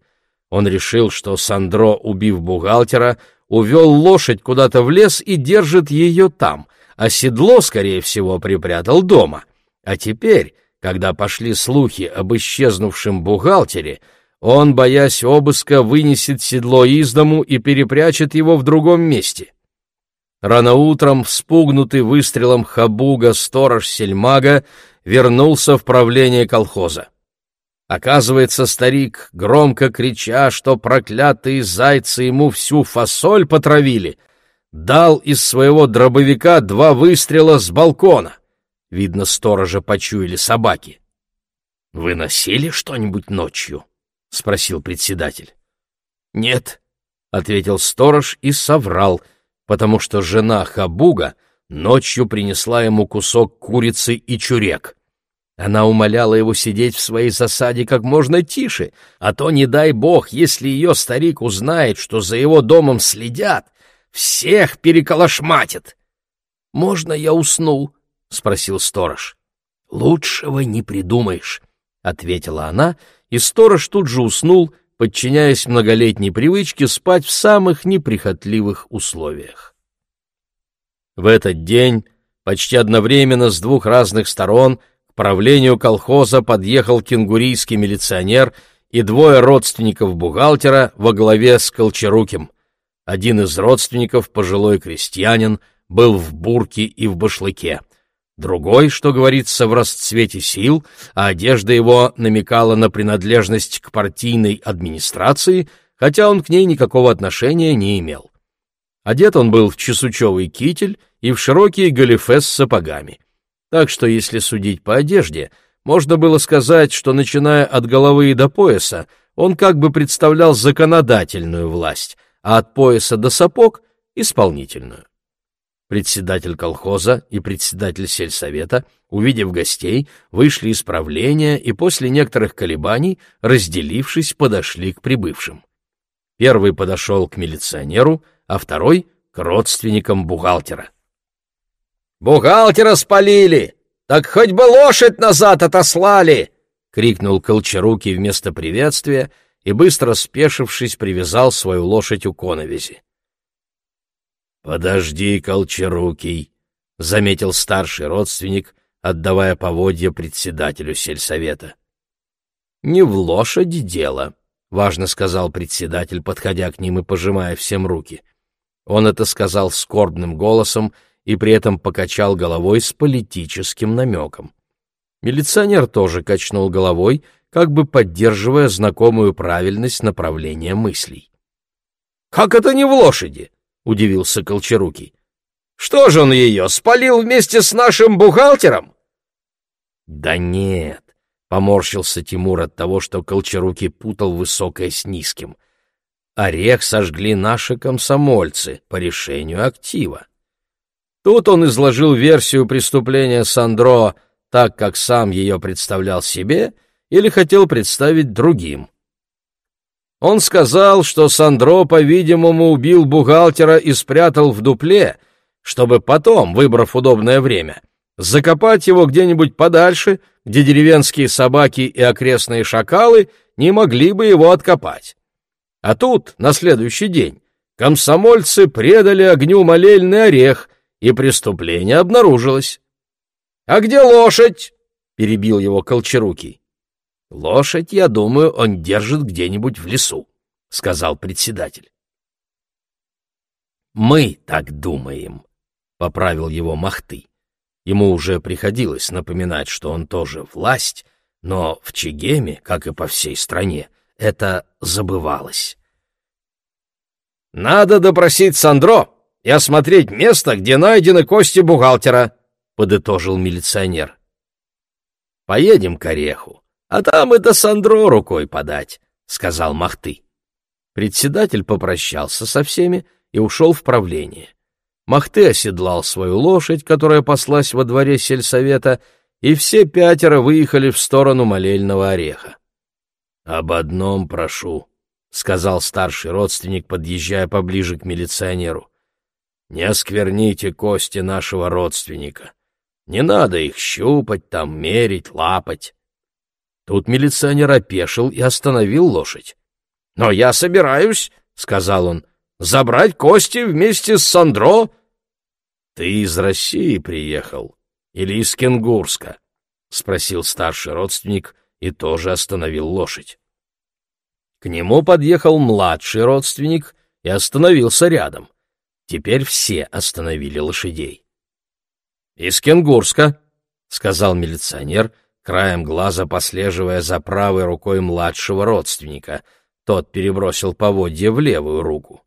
Он решил, что Сандро, убив бухгалтера, увел лошадь куда-то в лес и держит ее там, а седло, скорее всего, припрятал дома. А теперь, когда пошли слухи об исчезнувшем бухгалтере, он, боясь обыска, вынесет седло из дому и перепрячет его в другом месте. Рано утром, вспугнутый выстрелом Хабуга сторож Сельмага, вернулся в правление колхоза. Оказывается, старик, громко крича, что проклятые зайцы ему всю фасоль потравили, дал из своего дробовика два выстрела с балкона. Видно, сторожа почуяли собаки. — Вы носили что-нибудь ночью? — спросил председатель. — Нет, — ответил сторож и соврал — потому что жена Хабуга ночью принесла ему кусок курицы и чурек. Она умоляла его сидеть в своей засаде как можно тише, а то, не дай бог, если ее старик узнает, что за его домом следят, всех переколошматит. — Можно я усну? — спросил сторож. — Лучшего не придумаешь, — ответила она, и сторож тут же уснул, подчиняясь многолетней привычке спать в самых неприхотливых условиях. В этот день почти одновременно с двух разных сторон к правлению колхоза подъехал кенгурийский милиционер и двое родственников бухгалтера во главе с Колчаруким. Один из родственников, пожилой крестьянин, был в бурке и в башлыке. Другой, что говорится, в расцвете сил, а одежда его намекала на принадлежность к партийной администрации, хотя он к ней никакого отношения не имел. Одет он был в чесучевый китель и в широкие галифе с сапогами. Так что, если судить по одежде, можно было сказать, что, начиная от головы и до пояса, он как бы представлял законодательную власть, а от пояса до сапог — исполнительную. Председатель колхоза и председатель сельсовета, увидев гостей, вышли из правления и после некоторых колебаний, разделившись, подошли к прибывшим. Первый подошел к милиционеру, а второй — к родственникам бухгалтера. «Бухгалтера спалили! Так хоть бы лошадь назад отослали!» — крикнул Колчарукий вместо приветствия и, быстро спешившись, привязал свою лошадь у коновизи. «Подожди, Колчарукий», — заметил старший родственник, отдавая поводья председателю сельсовета. «Не в лошади дело», — важно сказал председатель, подходя к ним и пожимая всем руки. Он это сказал скорбным голосом и при этом покачал головой с политическим намеком. Милиционер тоже качнул головой, как бы поддерживая знакомую правильность направления мыслей. «Как это не в лошади?» — удивился Колчарукий. «Что же он ее, спалил вместе с нашим бухгалтером?» «Да нет», — поморщился Тимур от того, что Колчарукий путал высокое с низким. «Орех сожгли наши комсомольцы по решению актива». Тут он изложил версию преступления Сандро так, как сам ее представлял себе или хотел представить другим. Он сказал, что Сандро, по-видимому, убил бухгалтера и спрятал в дупле, чтобы потом, выбрав удобное время, закопать его где-нибудь подальше, где деревенские собаки и окрестные шакалы не могли бы его откопать. А тут, на следующий день, комсомольцы предали огню молельный орех, и преступление обнаружилось. — А где лошадь? — перебил его Колчарукий. Лошадь, я думаю, он держит где-нибудь в лесу, — сказал председатель. Мы так думаем, — поправил его Махты. Ему уже приходилось напоминать, что он тоже власть, но в Чегеме, как и по всей стране, это забывалось. «Надо допросить Сандро и осмотреть место, где найдены кости бухгалтера», — подытожил милиционер. Поедем к Ореху, а там и до Сандро рукой подать, сказал Махты. Председатель попрощался со всеми и ушел в правление. Махты оседлал свою лошадь, которая паслась во дворе сельсовета, и все пятеро выехали в сторону молельного ореха. «Об одном прошу», — сказал старший родственник, подъезжая поближе к милиционеру. «Не оскверните кости нашего родственника. Не надо их щупать, там мерить, лапать». Тут милиционер опешил и остановил лошадь. «Но я собираюсь», — сказал он, — «забрать кости вместе с Сандро». «Ты из России приехал или из Кенгурска?» — спросил старший родственник и тоже остановил лошадь. К нему подъехал младший родственник и остановился рядом. Теперь все остановили лошадей. «Из Кенгурска», — сказал милиционер, краем глаза послеживая за правой рукой младшего родственника. Тот перебросил поводья в левую руку.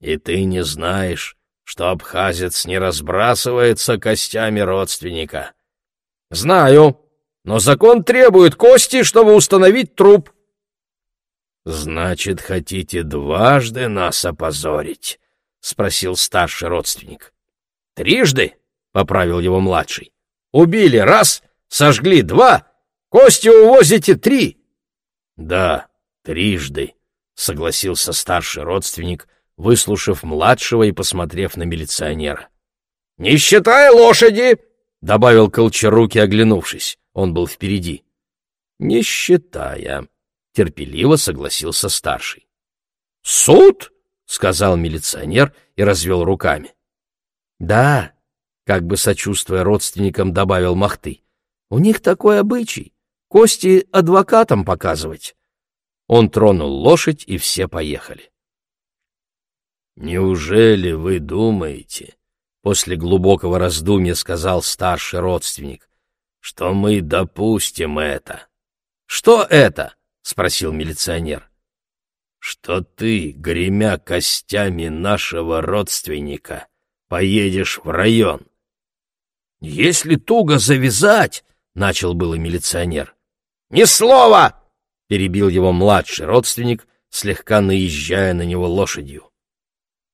«И ты не знаешь, что абхазец не разбрасывается костями родственника?» «Знаю, но закон требует кости, чтобы установить труп», «Значит, хотите дважды нас опозорить?» — спросил старший родственник. «Трижды?» — поправил его младший. «Убили раз, сожгли два, кости увозите три». «Да, трижды», — согласился старший родственник, выслушав младшего и посмотрев на милиционера. «Не считая лошади!» — добавил Колчаруки, оглянувшись. Он был впереди. «Не считая», терпеливо согласился старший. «Суд?» — сказал милиционер и развел руками. «Да», — как бы сочувствуя родственникам, добавил Махты, — «у них такой обычай — кости адвокатам показывать». Он тронул лошадь, и все поехали. «Неужели вы думаете, — после глубокого раздумья сказал старший родственник, — что мы допустим это?» «Что это?» — спросил милиционер. «Что ты, гремя костями нашего родственника, поедешь в район?» «Если туго завязать...» — начал было милиционер. «Ни слова!» — перебил его младший родственник, слегка наезжая на него лошадью.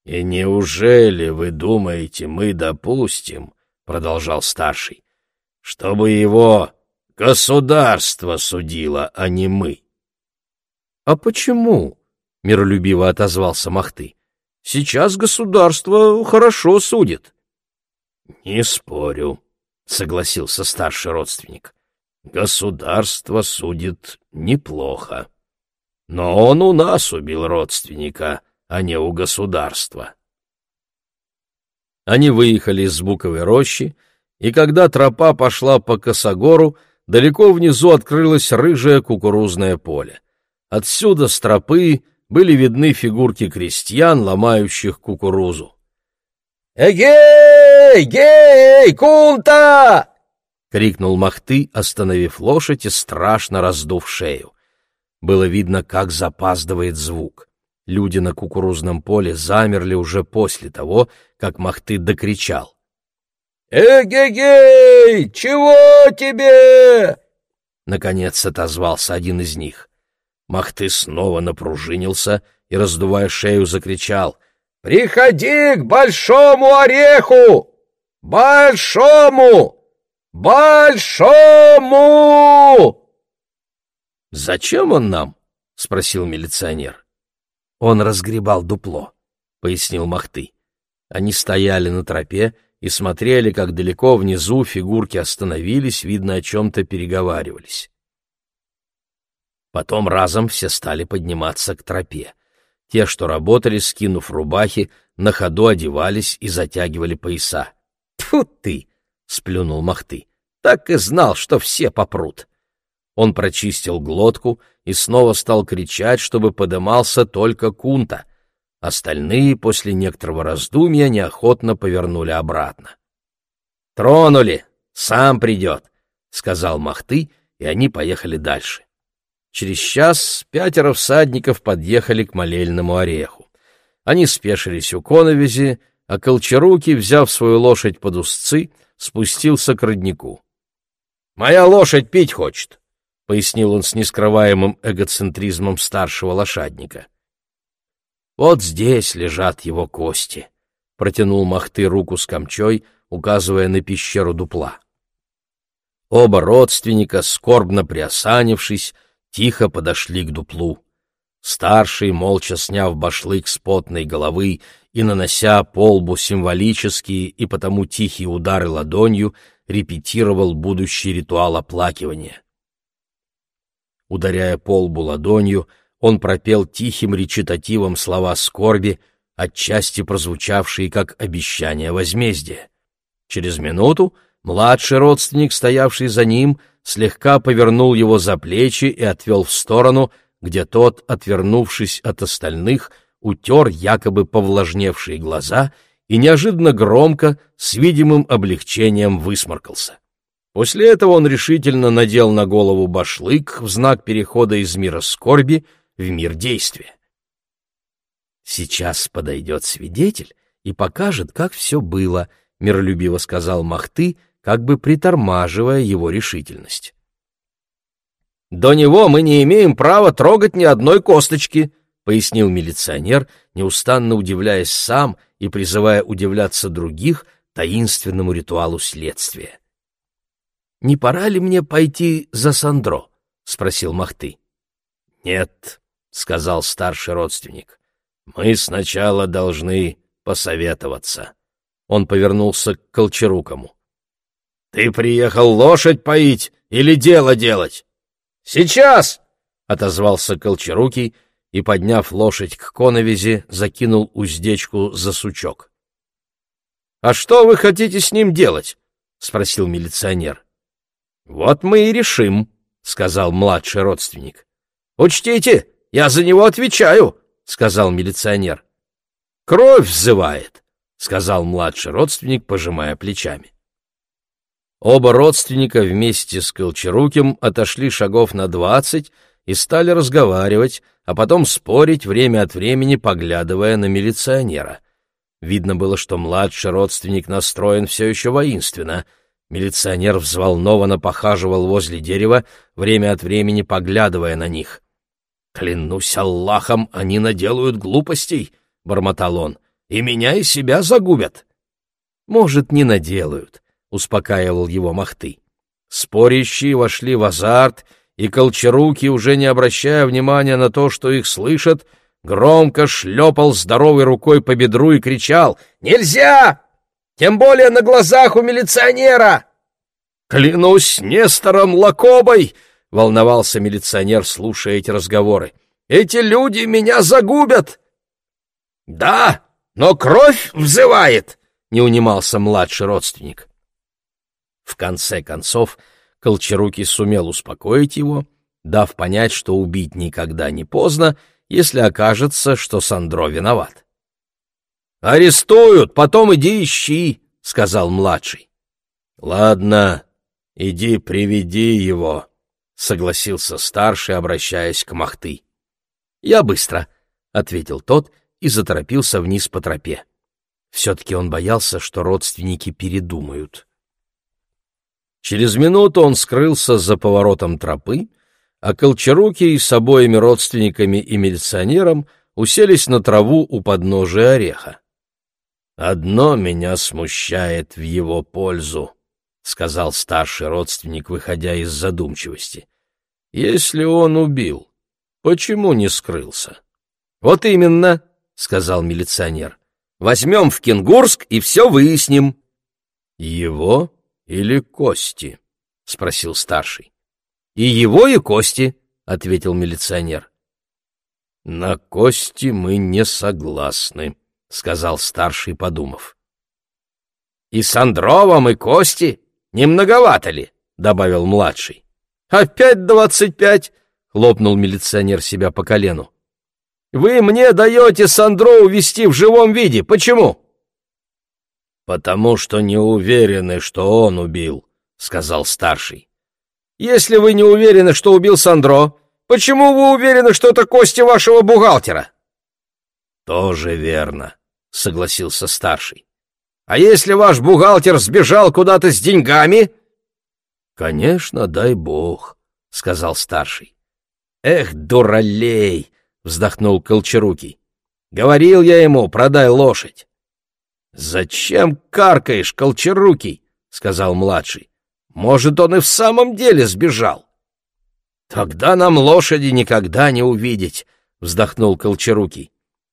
«И неужели вы думаете, мы допустим, — продолжал старший, — чтобы его государство судило, а не мы?» «А почему?» — миролюбиво отозвался Махты. «Сейчас государство хорошо судит». «Не спорю», — согласился старший родственник. «Государство судит неплохо. Но он у нас убил родственника, а не у государства». Они выехали из Буковой рощи, и когда тропа пошла по Косогору, далеко внизу открылось рыжее кукурузное поле. Отсюда с тропы были видны фигурки крестьян, ломающих кукурузу. «Эгей! Гей! Кунта!» — крикнул Махты, остановив лошадь и страшно раздув шею. Было видно, как запаздывает звук. Люди на кукурузном поле замерли уже после того, как Махты докричал. «Эгегей! Чего тебе?» Наконец отозвался один из них. Махты снова напружинился и, раздувая шею, закричал «Приходи к большому ореху! Большому! Большому!» «Зачем он нам?» — спросил милиционер. «Он разгребал дупло», — пояснил Махты. Они стояли на тропе и смотрели, как далеко внизу фигурки остановились, видно, о чем-то переговаривались. Потом разом все стали подниматься к тропе. Те, что работали, скинув рубахи, на ходу одевались и затягивали пояса. «Тьфу ты!» — сплюнул Махты. «Так и знал, что все попрут». Он прочистил глотку и снова стал кричать, чтобы подымался только Кунта. Остальные после некоторого раздумья неохотно повернули обратно. «Тронули! Сам придет!» — сказал Махты, и они поехали дальше. Через час пятеро всадников подъехали к молельному ореху. Они спешились у коновизи, а Колчаруки, взяв свою лошадь под узцы, спустился к роднику. «Моя лошадь пить хочет», — пояснил он с нескрываемым эгоцентризмом старшего лошадника. «Вот здесь лежат его кости», — протянул Махты руку с камчой, указывая на пещеру дупла. Оба родственника, скорбно приосанившись, тихо подошли к дуплу. Старший, молча сняв башлык с потной головы и нанося по лбу символические и потому тихие удары ладонью, репетировал будущий ритуал оплакивания. Ударяя по лбу ладонью, он пропел тихим речитативом слова скорби, отчасти прозвучавшие как обещание возмездия. Через минуту младший родственник, стоявший за ним, слегка повернул его за плечи и отвел в сторону, где тот, отвернувшись от остальных, утер якобы повлажневшие глаза и неожиданно громко, с видимым облегчением высморкался. После этого он решительно надел на голову башлык в знак перехода из мира скорби в мир действия. «Сейчас подойдет свидетель и покажет, как все было», — миролюбиво сказал Махты, как бы притормаживая его решительность. «До него мы не имеем права трогать ни одной косточки», — пояснил милиционер, неустанно удивляясь сам и призывая удивляться других таинственному ритуалу следствия. «Не пора ли мне пойти за Сандро?» — спросил Махты. «Нет», — сказал старший родственник, — «мы сначала должны посоветоваться». Он повернулся к Колчарукому. «Ты приехал лошадь поить или дело делать?» «Сейчас!» — отозвался Колчарукий и, подняв лошадь к коновизе, закинул уздечку за сучок. «А что вы хотите с ним делать?» — спросил милиционер. «Вот мы и решим», — сказал младший родственник. «Учтите, я за него отвечаю», — сказал милиционер. «Кровь взывает», — сказал младший родственник, пожимая плечами. Оба родственника вместе с Колчаруким отошли шагов на двадцать и стали разговаривать, а потом спорить время от времени, поглядывая на милиционера. Видно было, что младший родственник настроен все еще воинственно. Милиционер взволнованно похаживал возле дерева, время от времени поглядывая на них. «Клянусь Аллахом, они наделают глупостей», — бормотал он, — «и меня и себя загубят». «Может, не наделают успокаивал его Махты. Спорящие вошли в азарт, и колчаруки, уже не обращая внимания на то, что их слышат, громко шлепал здоровой рукой по бедру и кричал «Нельзя! Тем более на глазах у милиционера!» «Клянусь Нестором Лакобой!» — волновался милиционер, слушая эти разговоры. «Эти люди меня загубят!» «Да, но кровь взывает!» — не унимался младший родственник. В конце концов, Колчарукий сумел успокоить его, дав понять, что убить никогда не поздно, если окажется, что Сандро виноват. «Арестуют, потом иди ищи», — сказал младший. «Ладно, иди приведи его», — согласился старший, обращаясь к Махты. «Я быстро», — ответил тот и заторопился вниз по тропе. Все-таки он боялся, что родственники передумают. Через минуту он скрылся за поворотом тропы, а Колчарукий с обоими родственниками и милиционером уселись на траву у подножия ореха. «Одно меня смущает в его пользу», — сказал старший родственник, выходя из задумчивости. «Если он убил, почему не скрылся?» «Вот именно», — сказал милиционер. «Возьмем в Кенгурск и все выясним». «Его?» Или кости? — спросил старший. — И его, и кости, — ответил милиционер. — На кости мы не согласны, — сказал старший, подумав. — И с Андровым, и кости? Не многовато ли? — добавил младший. — Опять двадцать пять! — хлопнул милиционер себя по колену. — Вы мне даете Сандро увести в живом виде. Почему? «Потому что не уверены, что он убил», — сказал старший. «Если вы не уверены, что убил Сандро, почему вы уверены, что это кости вашего бухгалтера?» «Тоже верно», — согласился старший. А если ваш бухгалтер сбежал куда-то с деньгами?» «Конечно, дай бог», — сказал старший. «Эх, дуралей!» — вздохнул Колчарукий. «Говорил я ему, продай лошадь». «Зачем каркаешь, Колчарукий?» — сказал младший. «Может, он и в самом деле сбежал?» «Тогда нам лошади никогда не увидеть», — вздохнул Колчарукий.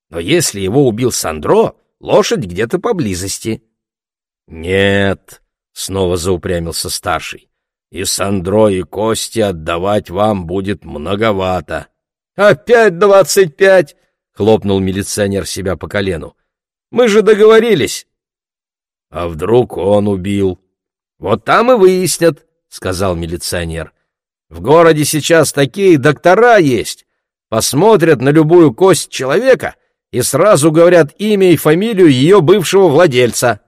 «Но если его убил Сандро, лошадь где-то поблизости». «Нет», — снова заупрямился старший. «И Сандро, и Кости отдавать вам будет многовато». «Опять двадцать пять!» — хлопнул милиционер себя по колену. «Мы же договорились!» «А вдруг он убил?» «Вот там и выяснят», — сказал милиционер. В городе сейчас такие доктора есть. Посмотрят на любую кость человека и сразу говорят имя и фамилию ее бывшего владельца.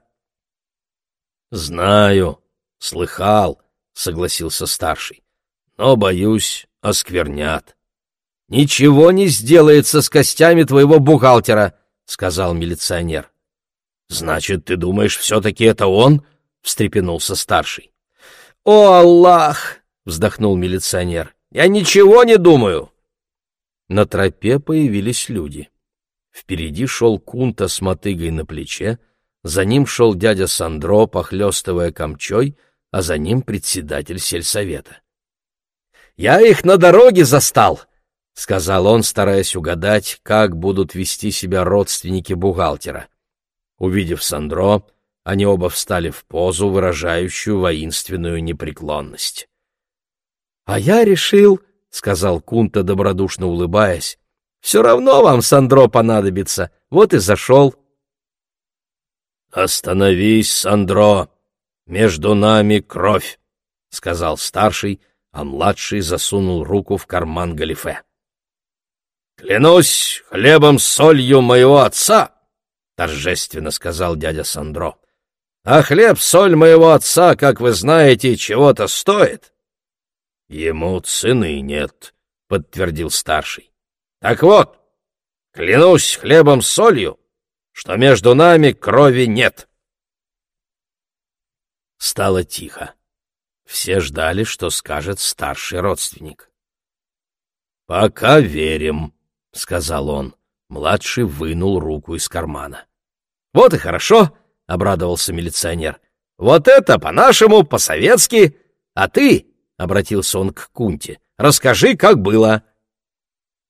Знаю, слыхал, согласился старший. Но боюсь, осквернят. Ничего не сделается с костями твоего бухгалтера, сказал милиционер. Значит, ты думаешь, все-таки это он? встрепенулся старший. О, Аллах! — вздохнул милиционер. «Я ничего не думаю!» На тропе появились люди. Впереди шел Кунта с мотыгой на плече, за ним шел дядя Сандро, похлестывая камчой, а за ним председатель сельсовета. «Я их на дороге застал!» — сказал он, стараясь угадать, как будут вести себя родственники бухгалтера. Увидев Сандро, они оба встали в позу, выражающую воинственную непреклонность. «А я решил», — сказал Кунта, добродушно улыбаясь, — «все равно вам Сандро понадобится, вот и зашел». «Остановись, Сандро, между нами кровь», — сказал старший, а младший засунул руку в карман галифе. «Клянусь хлебом с солью моего отца», — торжественно сказал дядя Сандро. «А хлеб-соль моего отца, как вы знаете, чего-то стоит. Ему цены нет, подтвердил старший. Так вот, клянусь хлебом с солью, что между нами крови нет. Стало тихо. Все ждали, что скажет старший родственник. «Пока верим», — сказал он. Младший вынул руку из кармана. «Вот и хорошо», — обрадовался милиционер. «Вот это по-нашему, по-советски, а ты обратился он к Кунте. «Расскажи, как было!»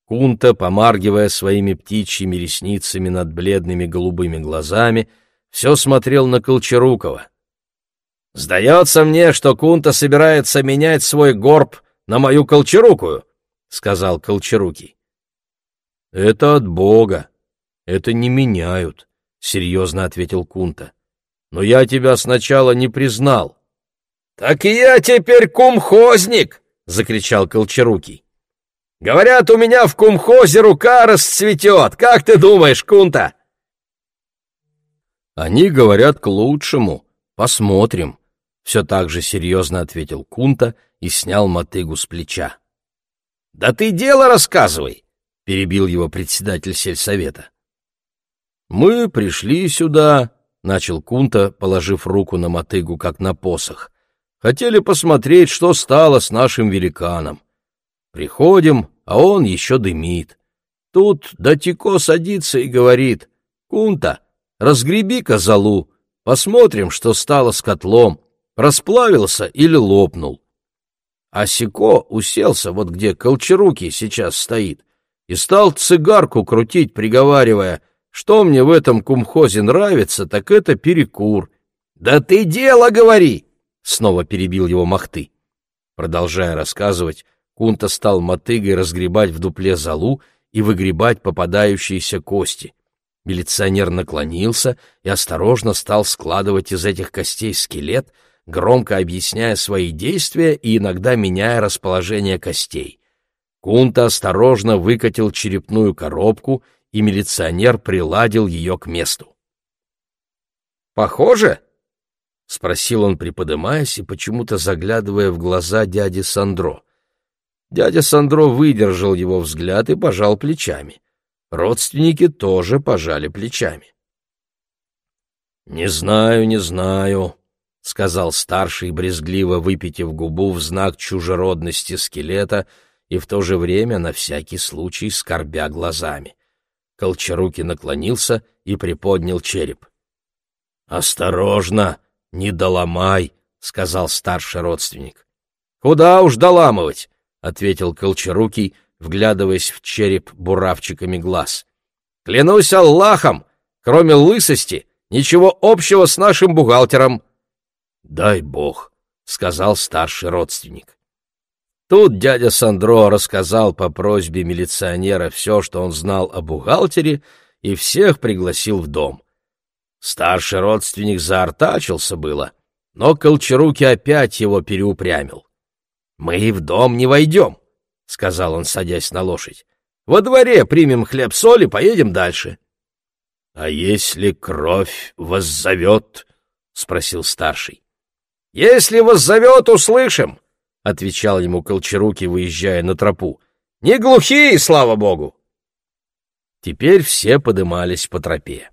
Кунта, помаргивая своими птичьими ресницами над бледными голубыми глазами, все смотрел на Колчарукова. «Сдается мне, что Кунта собирается менять свой горб на мою Колчарукую», — сказал Колчарукий. «Это от Бога. Это не меняют», — серьезно ответил Кунта. «Но я тебя сначала не признал». «Так я теперь кумхозник!» — закричал Колчарукий. «Говорят, у меня в кумхозе рука расцветет. Как ты думаешь, Кунта?» «Они говорят к лучшему. Посмотрим», — все так же серьезно ответил Кунта и снял мотыгу с плеча. «Да ты дело рассказывай!» — перебил его председатель сельсовета. «Мы пришли сюда», — начал Кунта, положив руку на мотыгу, как на посох. Хотели посмотреть, что стало с нашим великаном. Приходим, а он еще дымит. Тут Датико садится и говорит, «Кунта, разгреби-ка залу, посмотрим, что стало с котлом, расплавился или лопнул». А Сико уселся вот где Колчарукий сейчас стоит и стал цигарку крутить, приговаривая, что мне в этом кумхозе нравится, так это перекур. «Да ты дело говори!» — снова перебил его Махты. Продолжая рассказывать, Кунта стал мотыгой разгребать в дупле залу и выгребать попадающиеся кости. Милиционер наклонился и осторожно стал складывать из этих костей скелет, громко объясняя свои действия и иногда меняя расположение костей. Кунта осторожно выкатил черепную коробку, и милиционер приладил ее к месту. «Похоже?» — спросил он, приподымаясь и почему-то заглядывая в глаза дяди Сандро. Дядя Сандро выдержал его взгляд и пожал плечами. Родственники тоже пожали плечами. «Не знаю, не знаю», — сказал старший, брезгливо выпитив губу в знак чужеродности скелета и в то же время на всякий случай скорбя глазами. Колчаруки наклонился и приподнял череп. «Осторожно, не доломай», — сказал старший родственник. «Куда уж доламывать?» — ответил Колчарукий, вглядываясь в череп буравчиками глаз. «Клянусь Аллахом, кроме лысости, ничего общего с нашим бухгалтером». «Дай бог», — сказал старший родственник. Тут дядя Сандро рассказал по просьбе милиционера все, что он знал о бухгалтере, и всех пригласил в дом. Старший родственник заортачился было, но Колчаруки опять его переупрямил. «Мы в дом не войдем», — сказал он, садясь на лошадь. «Во дворе примем хлеб-соль и поедем дальше». «А если кровь воззовет?» — спросил старший. «Если воззовет, услышим», — отвечал ему Колчаруки, выезжая на тропу. «Не глухие, слава богу!» Теперь все подымались по тропе.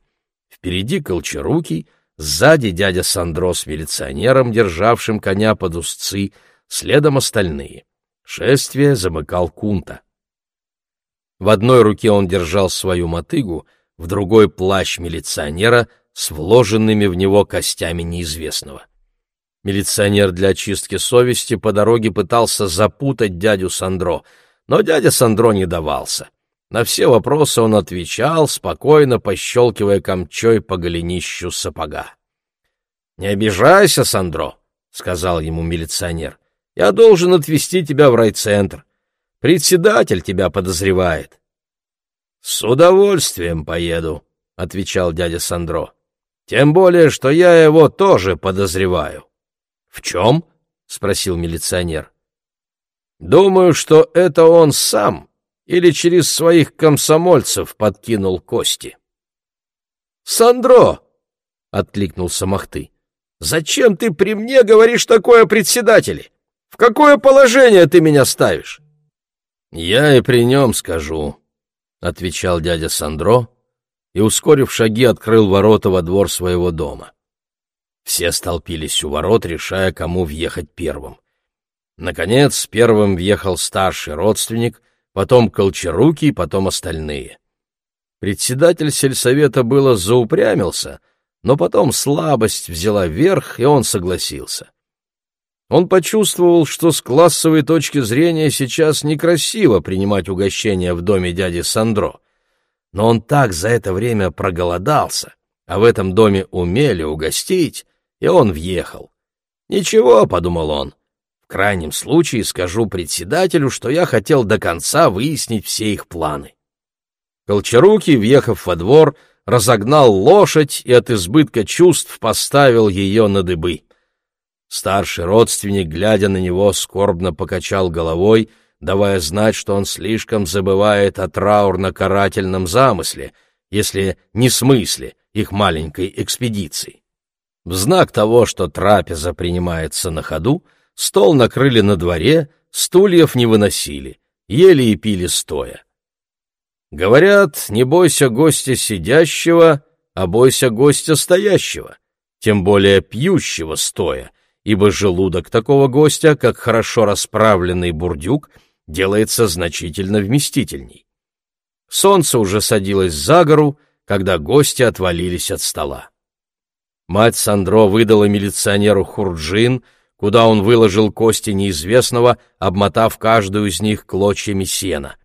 Впереди Колчарукий, сзади дядя Сандро с милиционером, державшим коня под узцы, следом остальные. Шествие замыкал Кунта. В одной руке он держал свою мотыгу, в другой — плащ милиционера с вложенными в него костями неизвестного. Милиционер для очистки совести по дороге пытался запутать дядю Сандро, но дядя Сандро не давался. На все вопросы он отвечал, спокойно пощелкивая камчой по голенищу сапога. — Не обижайся, Сандро, — сказал ему милиционер. Я должен отвезти тебя в райцентр. Председатель тебя подозревает. — С удовольствием поеду, — отвечал дядя Сандро. — Тем более, что я его тоже подозреваю. — В чем? — спросил милиционер. — Думаю, что это он сам или через своих комсомольцев подкинул кости. — Сандро! — откликнулся Махты. — Зачем ты при мне говоришь такое председателе? В какое положение ты меня ставишь? — Я и при нем скажу, — отвечал дядя Сандро и, ускорив шаги, открыл ворота во двор своего дома. Все столпились у ворот, решая, кому въехать первым. Наконец, первым въехал старший родственник, потом Колчарукий, потом остальные. Председатель сельсовета было заупрямился, но потом слабость взяла верх, и он согласился. Он почувствовал, что с классовой точки зрения сейчас некрасиво принимать угощение в доме дяди Сандро. Но он так за это время проголодался, а в этом доме умели угостить, и он въехал. «Ничего», — подумал он, — «в крайнем случае скажу председателю, что я хотел до конца выяснить все их планы». Колчарукий, въехав во двор, разогнал лошадь и от избытка чувств поставил ее на дыбы. Старший родственник, глядя на него, скорбно покачал головой, давая знать, что он слишком забывает о траурно-карательном замысле, если не смысле их маленькой экспедиции. В знак того, что трапеза принимается на ходу, стол накрыли на дворе, стульев не выносили, ели и пили стоя. Говорят, не бойся гостя сидящего, а бойся гостя стоящего, тем более пьющего стоя, ибо желудок такого гостя, как хорошо расправленный бурдюк, делается значительно вместительней. Солнце уже садилось за гору, когда гости отвалились от стола. Мать Сандро выдала милиционеру хурджин, куда он выложил кости неизвестного, обмотав каждую из них клочьями сена.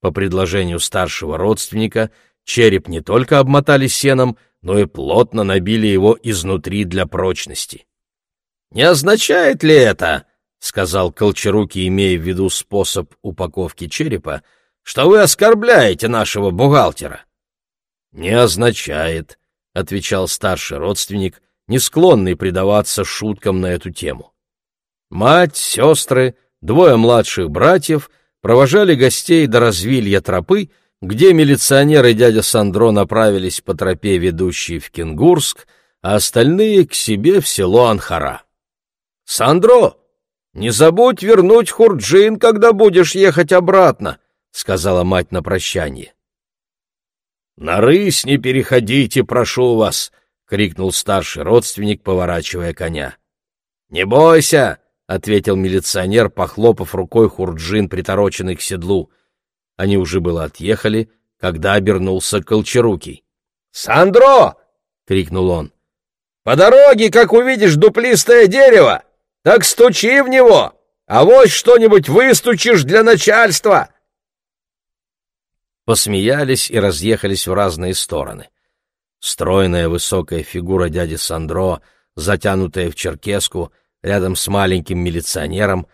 По предложению старшего родственника, череп не только обмотали сеном, но и плотно набили его изнутри для прочности. «Не означает ли это, — сказал Колчаруки, имея в виду способ упаковки черепа, — что вы оскорбляете нашего бухгалтера?» «Не означает», — отвечал старший родственник, не склонный предаваться шуткам на эту тему. Мать, сестры, двое младших братьев провожали гостей до развилья тропы, где милиционеры дядя Сандро направились по тропе, ведущей в Кенгурск, а остальные — к себе в село Анхара. «Сандро, не забудь вернуть Хурджин, когда будешь ехать обратно», — сказала мать на прощание. «На рысь не переходите, прошу вас», —— крикнул старший родственник, поворачивая коня. «Не бойся!» — ответил милиционер, похлопав рукой Хурджин, притороченный к седлу. Они уже было отъехали, когда обернулся Колчарукий. «Сандро!» — крикнул он. «По дороге, как увидишь дуплистое дерево, так стучи в него, а вот что-нибудь выстучишь для начальства!» Посмеялись и разъехались в разные стороны. Стройная высокая фигура дяди Сандро, затянутая в черкеску, рядом с маленьким милиционером,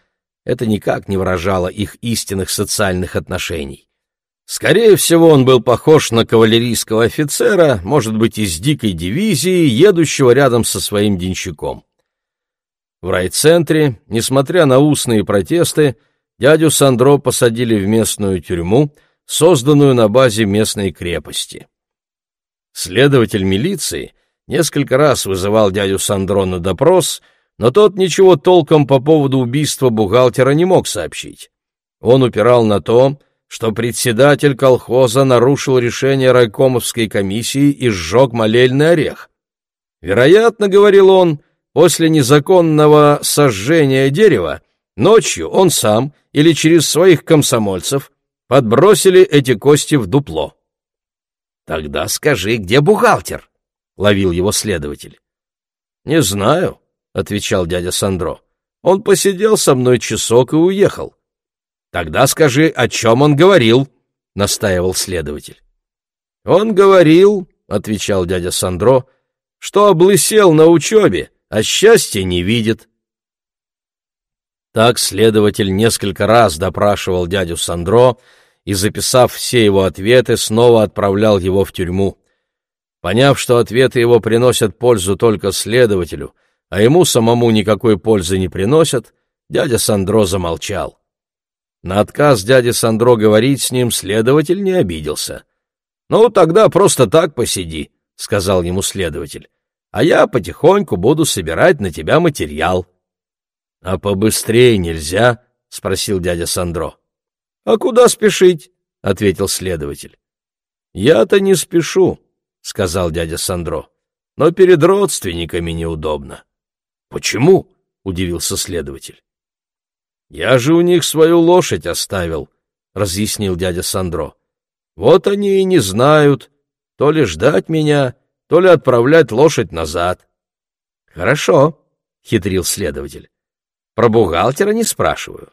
это никак не выражало их истинных социальных отношений. Скорее всего, он был похож на кавалерийского офицера, может быть, из дикой дивизии, едущего рядом со своим денщиком. В райцентре, несмотря на устные протесты, дядю Сандро посадили в местную тюрьму, созданную на базе местной крепости. Следователь милиции несколько раз вызывал дядю Сандро на допрос, но тот ничего толком по поводу убийства бухгалтера не мог сообщить. Он упирал на то, что председатель колхоза нарушил решение райкомовской комиссии и сжег молельный орех. Вероятно, говорил он, после незаконного сожжения дерева ночью он сам или через своих комсомольцев подбросили эти кости в дупло. Тогда скажи, где бухгалтер? ловил его следователь. Не знаю, отвечал дядя Сандро. Он посидел со мной часок и уехал. Тогда скажи, о чем он говорил, настаивал следователь. Он говорил, отвечал дядя Сандро, что облысел на учебе, а счастья не видит. Так следователь несколько раз допрашивал дядю Сандро, и, записав все его ответы, снова отправлял его в тюрьму. Поняв, что ответы его приносят пользу только следователю, а ему самому никакой пользы не приносят, дядя Сандро замолчал. На отказ дяди Сандро говорить с ним следователь не обиделся. «Ну, тогда просто так посиди», — сказал ему следователь, «а я потихоньку буду собирать на тебя материал». «А побыстрее нельзя?» — спросил дядя Сандро. — А куда спешить? — ответил следователь. — Я-то не спешу, — сказал дядя Сандро, — но перед родственниками неудобно. — Почему? — удивился следователь. — Я же у них свою лошадь оставил, — разъяснил дядя Сандро. — Вот они и не знают, то ли ждать меня, то ли отправлять лошадь назад. — Хорошо, — хитрил следователь. — Про бухгалтера не спрашиваю.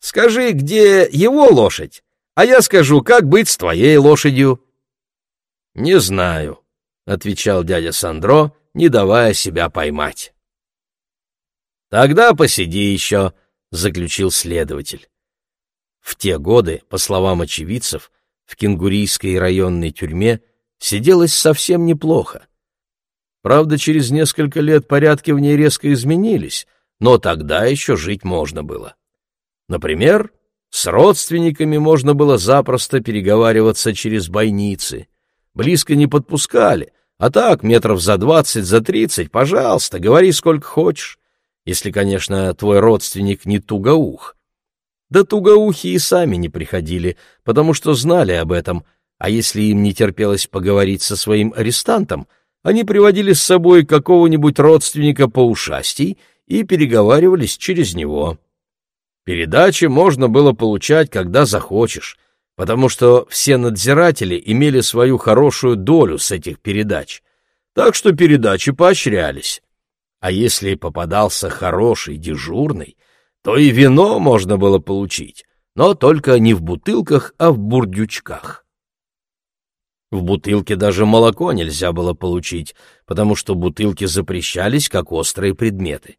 Скажи, где его лошадь, а я скажу, как быть с твоей лошадью. — Не знаю, — отвечал дядя Сандро, не давая себя поймать. — Тогда посиди еще, — заключил следователь. В те годы, по словам очевидцев, в кенгурийской районной тюрьме сиделось совсем неплохо. Правда, через несколько лет порядки в ней резко изменились, но тогда еще жить можно было. Например, с родственниками можно было запросто переговариваться через бойницы. Близко не подпускали, а так, метров за двадцать, за тридцать, пожалуйста, говори сколько хочешь. Если, конечно, твой родственник не тугоух. Да тугоухи и сами не приходили, потому что знали об этом, а если им не терпелось поговорить со своим арестантом, они приводили с собой какого-нибудь родственника поушастей и переговаривались через него. Передачи можно было получать, когда захочешь, потому что все надзиратели имели свою хорошую долю с этих передач, так что передачи поощрялись. А если попадался хороший дежурный, то и вино можно было получить, но только не в бутылках, а в бурдючках. В бутылке даже молоко нельзя было получить, потому что бутылки запрещались как острые предметы.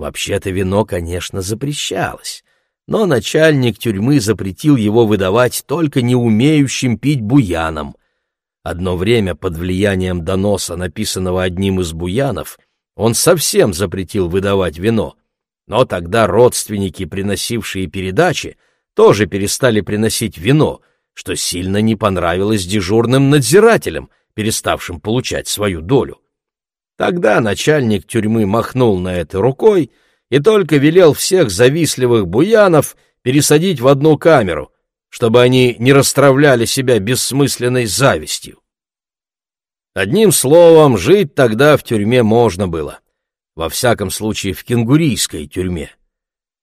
Вообще-то вино, конечно, запрещалось, но начальник тюрьмы запретил его выдавать только не умеющим пить буянам. Одно время под влиянием доноса, написанного одним из буянов, он совсем запретил выдавать вино, но тогда родственники, приносившие передачи, тоже перестали приносить вино, что сильно не понравилось дежурным надзирателям, переставшим получать свою долю. Тогда начальник тюрьмы махнул на это рукой и только велел всех завистливых буянов пересадить в одну камеру, чтобы они не расстравляли себя бессмысленной завистью. Одним словом, жить тогда в тюрьме можно было. Во всяком случае, в кенгурийской тюрьме.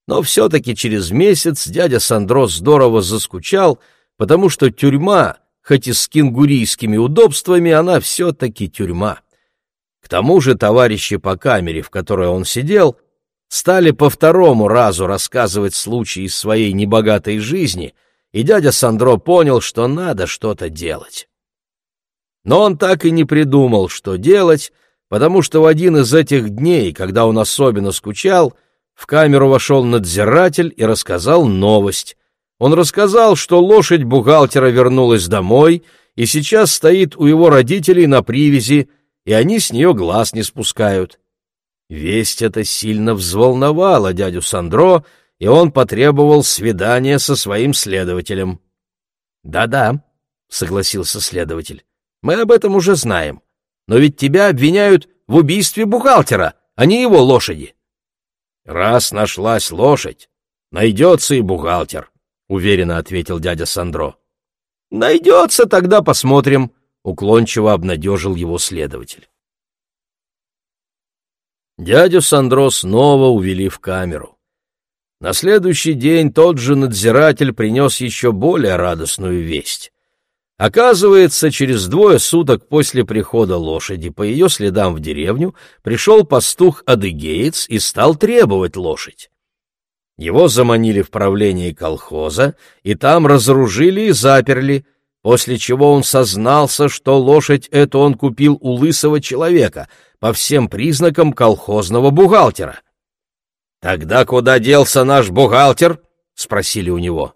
Но все-таки через месяц дядя Сандро здорово заскучал, потому что тюрьма, хоть и с кенгурийскими удобствами, она все-таки тюрьма. К тому же товарищи по камере, в которой он сидел, стали по второму разу рассказывать случаи из своей небогатой жизни, и дядя Сандро понял, что надо что-то делать. Но он так и не придумал, что делать, потому что в один из этих дней, когда он особенно скучал, в камеру вошел надзиратель и рассказал новость. Он рассказал, что лошадь бухгалтера вернулась домой и сейчас стоит у его родителей на привязи, и они с нее глаз не спускают. Весть эта сильно взволновала дядю Сандро, и он потребовал свидания со своим следователем. «Да-да», — согласился следователь, мы об этом уже знаем. Но ведь тебя обвиняют в убийстве бухгалтера, а не его лошади. Раз нашлась лошадь, найдется и бухгалтер, — уверенно ответил дядя Сандро. Найдется, тогда посмотрим, — уклончиво обнадежил его следователь. Дядю Сандро снова увели в камеру. На следующий день тот же надзиратель принес еще более радостную весть. Оказывается, через двое суток после прихода лошади по ее следам в деревню пришел пастух-адыгеец и стал требовать лошадь. Его заманили в правление колхоза, и там разоружили и заперли, после чего он сознался, что лошадь эту он купил у лысого человека, по всем признакам колхозного бухгалтера. «Тогда куда делся наш бухгалтер?» — спросили у него.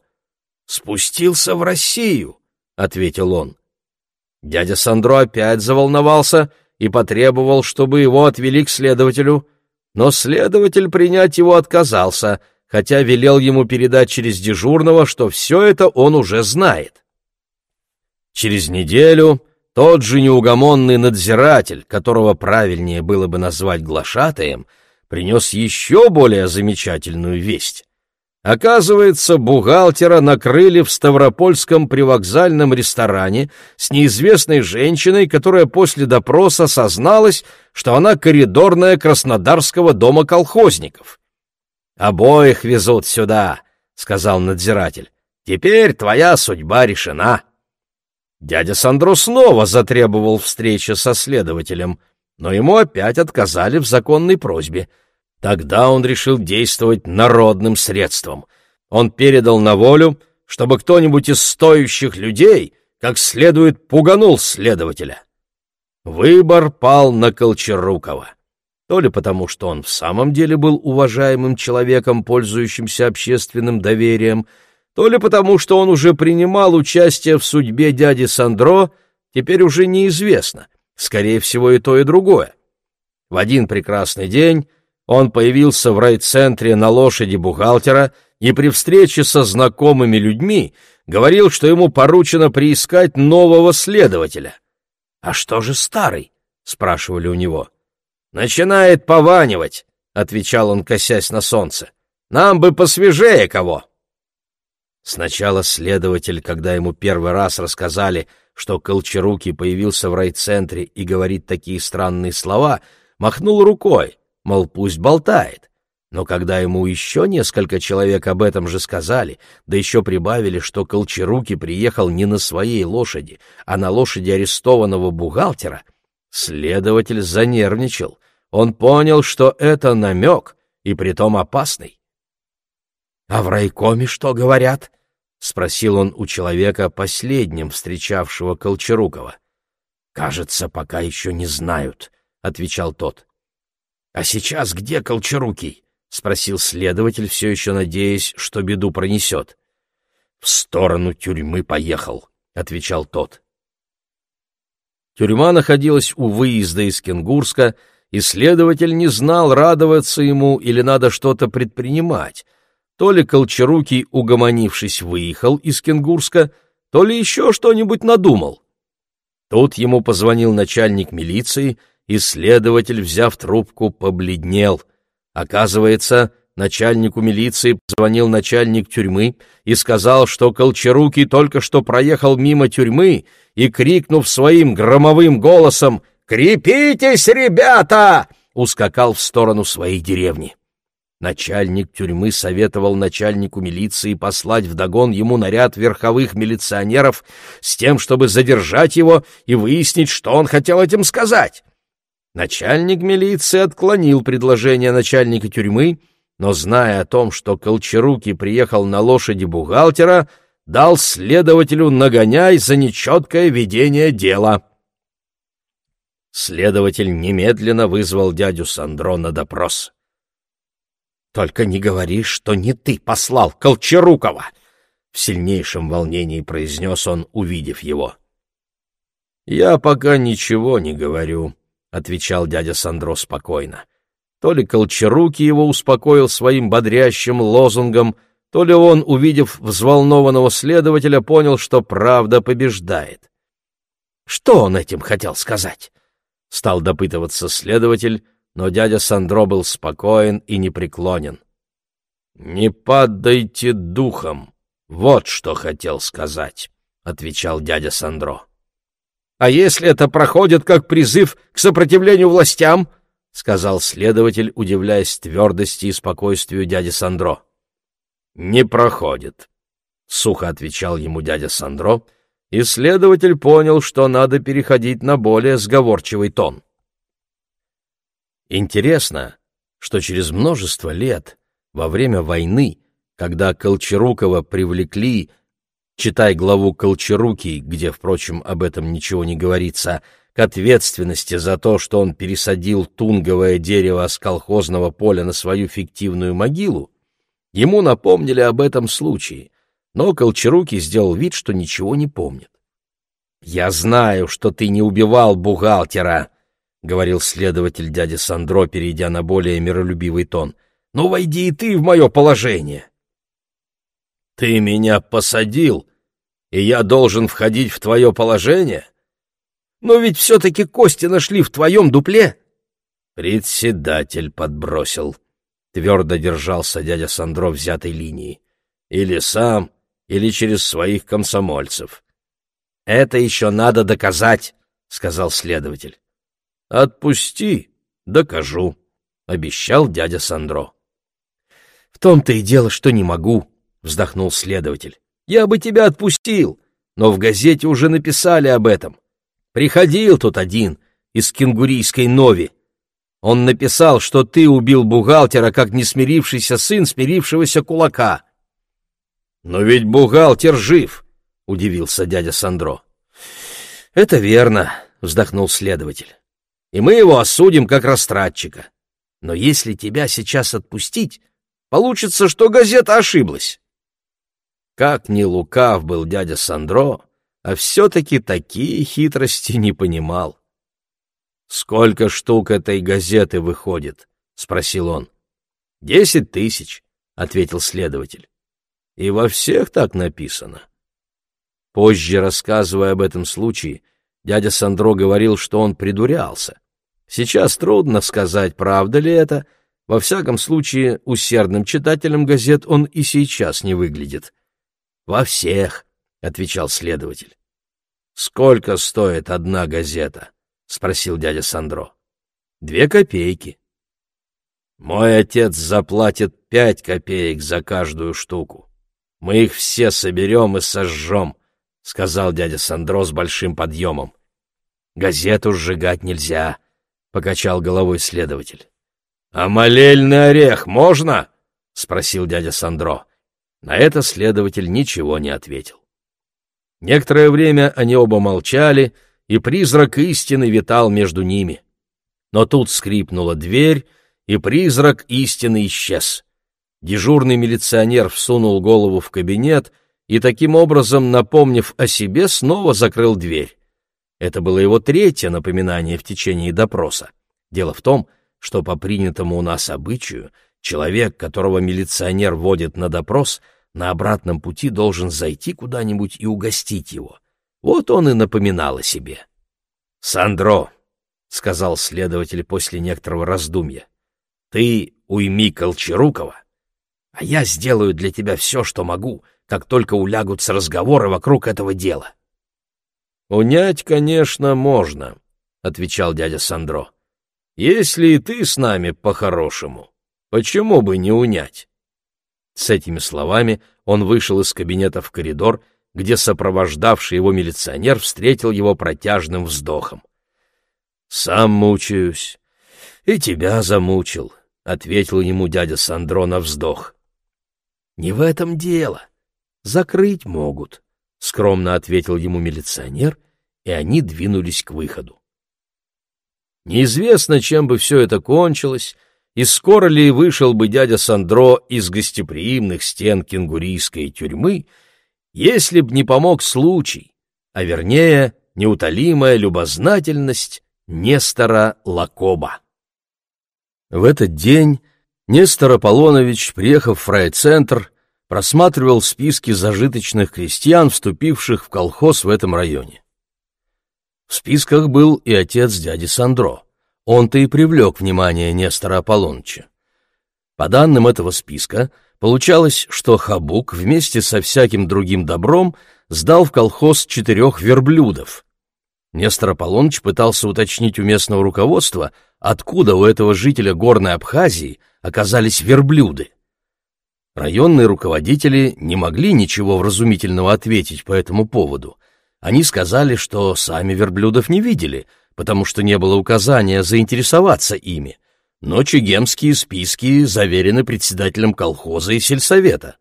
«Спустился в Россию», — ответил он. Дядя Сандро опять заволновался и потребовал, чтобы его отвели к следователю, но следователь принять его отказался, хотя велел ему передать через дежурного, что все это он уже знает. Через неделю тот же неугомонный надзиратель, которого правильнее было бы назвать глашатаем, принес еще более замечательную весть. Оказывается, бухгалтера накрыли в Ставропольском привокзальном ресторане с неизвестной женщиной, которая после допроса созналась, что она коридорная Краснодарского дома колхозников. «Обоих везут сюда», — сказал надзиратель. «Теперь твоя судьба решена». Дядя Сандро снова затребовал встречи со следователем, но ему опять отказали в законной просьбе — Тогда он решил действовать народным средством. Он передал на волю, чтобы кто-нибудь из стоящих людей как следует пуганул следователя. Выбор пал на Колчарукова. То ли потому, что он в самом деле был уважаемым человеком, пользующимся общественным доверием, то ли потому, что он уже принимал участие в судьбе дяди Сандро, теперь уже неизвестно. Скорее всего, и то, и другое. В один прекрасный день он появился в райцентре на лошади бухгалтера и при встрече со знакомыми людьми говорил, что ему поручено приискать нового следователя. «А что же старый?» — спрашивали у него. «Начинает пованивать», — отвечал он, косясь на солнце. «Нам бы посвежее кого». Сначала следователь, когда ему первый раз рассказали, что Колчарукий появился в райцентре и говорит такие странные слова, махнул рукой, мол, пусть болтает. Но когда ему еще несколько человек об этом же сказали, да еще прибавили, что Колчаруки приехал не на своей лошади, а на лошади арестованного бухгалтера, следователь занервничал. Он понял, что это намек, и притом опасный. — А в райкоме что говорят? — спросил он у человека, последним встречавшего Колчарукова. — Кажется, пока еще не знают, — отвечал тот. «А сейчас где Колчарукий?» — спросил следователь, все еще надеясь, что беду пронесет. «В сторону тюрьмы поехал», — отвечал тот. Тюрьма находилась у выезда из Кенгурска, и следователь не знал, радоваться ему или надо что-то предпринимать. То ли Колчарукий, угомонившись, выехал из Кенгурска, то ли еще что-нибудь надумал. Тут ему позвонил начальник милиции — и следователь, взяв трубку, побледнел. Оказывается, начальнику милиции позвонил начальник тюрьмы и сказал, что Колчарукий только что проехал мимо тюрьмы и, крикнув своим громовым голосом «Крепитесь, ребята!» ускакал в сторону своей деревни. Начальник тюрьмы советовал начальнику милиции послать вдогон ему наряд верховых милиционеров с тем, чтобы задержать его и выяснить, что он хотел этим сказать. Начальник милиции отклонил предложение начальника тюрьмы, но, зная о том, что Колчаруки приехал на лошади бухгалтера, дал следователю нагоняй за нечеткое ведение дела. Следователь немедленно вызвал дядю Сандро на допрос. «Только не говори, что не ты послал Колчарукова!» В сильнейшем волнении произнес он, увидев его. «Я пока ничего не говорю», — отвечал дядя Сандро спокойно. То ли Колчаруки его успокоил своим бодрящим лозунгом, то ли он, увидев взволнованного следователя, понял, что правда побеждает. Что он этим хотел сказать? Стал допытываться следователь, но дядя Сандро был спокоен и непреклонен. «Не падайте духом, вот что хотел сказать», — отвечал дядя Сандро. «А если это проходит как призыв к сопротивлению властям?» — сказал следователь, удивляясь твердости и спокойствию дяди Сандро. «Не проходит», — сухо отвечал ему дядя Сандро, и следователь понял, что надо переходить на более сговорчивый тон. Интересно, что через множество лет, во время войны, когда Колчарукова привлекли, читай главу Колчаруки, где, впрочем, об этом ничего не говорится, к ответственности за то, что он пересадил тунговое дерево с колхозного поля на свою фиктивную могилу, ему напомнили об этом случае, но Колчаруки сделал вид, что ничего не помнит. «Я знаю, что ты не убивал бухгалтера», — говорил следователь дяди Сандро, перейдя на более миролюбивый тон. «Ну, войди и ты в мое положение». «Ты меня посадил, и я должен входить в твое положение? Но ведь все-таки кости нашли в твоем дупле». «Председатель подбросил», — твердо держался дядя Сандро взятой линии. «Или сам, или через своих комсомольцев». «Это еще надо доказать», — сказал следователь. «Отпусти, докажу», — обещал дядя Сандро. «В том-то и дело, что не могу», — вздохнул следователь. «Я бы тебя отпустил, но в газете уже написали об этом. Приходил тут один из кенгурийской нови. Он написал, что ты убил бухгалтера, как несмирившийся сын смирившегося кулака». «Но ведь бухгалтер жив», — удивился дядя Сандро. «Это верно», — вздохнул следователь и мы его осудим как растратчика. Но если тебя сейчас отпустить, получится, что газета ошиблась. Как ни лукав был дядя Сандро, а все-таки такие хитрости не понимал. «Сколько штук этой газеты выходит?» — спросил он. «Десять тысяч», — ответил следователь. «И во всех так написано». Позже, рассказывая об этом случае, дядя Сандро говорил, что он придурялся. Сейчас трудно сказать, правда ли это. Во всяком случае, усердным читателем газет он и сейчас не выглядит. «Во всех», — отвечал следователь. «Сколько стоит одна газета?» — спросил дядя Сандро. «Две копейки». «Мой отец заплатит пять копеек за каждую штуку. Мы их все соберем и сожжем», — сказал дядя Сандро с большим подъемом. «Газету сжигать нельзя», — покачал головой следователь. «А молельный орех можно?» — спросил дядя Сандро. На это следователь ничего не ответил. Некоторое время они оба молчали, и призрак истины витал между ними. Но тут скрипнула дверь, и призрак истины исчез. Дежурный милиционер всунул голову в кабинет и, таким образом, напомнив о себе, снова закрыл дверь. Это было его третье напоминание в течение допроса. Дело в том, что по принятому у нас обычаю человек, которого милиционер водит на допрос, на обратном пути должен зайти куда-нибудь и угостить его. Вот он и напоминал о себе. «Сандро», — сказал следователь после некоторого раздумья, — «ты уйми Колчарукова а я сделаю для тебя все, что могу, как только улягутся разговоры вокруг этого дела». «Унять, конечно, можно», — отвечал дядя Сандро. «Если и ты с нами по-хорошему, почему бы не унять?» С этими словами он вышел из кабинета в коридор, где сопровождавший его милиционер встретил его протяжным вздохом. «Сам мучаюсь. И тебя замучил», — ответил ему дядя Сандро на вздох. «Не в этом дело. Закрыть могут», — скромно ответил ему милиционер, и они двинулись к выходу. Неизвестно, чем бы все это кончилось, и скоро ли вышел бы дядя Сандро из гостеприимных стен кенгурийской тюрьмы, если б не помог случай, а вернее, неутолимая любознательность Нестора Лакоба. В этот день Нестор Аполлонович, приехав в райцентр, просматривал списки зажиточных крестьян, вступивших в колхоз в этом районе. В списках был и отец дяди Сандро. Он-то и привлек внимание Нестора Аполлоныча. По данным этого списка, получалось, что Хабук вместе со всяким другим добром сдал в колхоз четырех верблюдов. Нестор Аполлоныч пытался уточнить у местного руководства, откуда у этого жителя горной Абхазии оказались верблюды. Районные руководители не могли ничего вразумительного ответить по этому поводу. Они сказали, что сами верблюдов не видели — потому что не было указания заинтересоваться ими, но чегемские списки заверены председателем колхоза и сельсовета.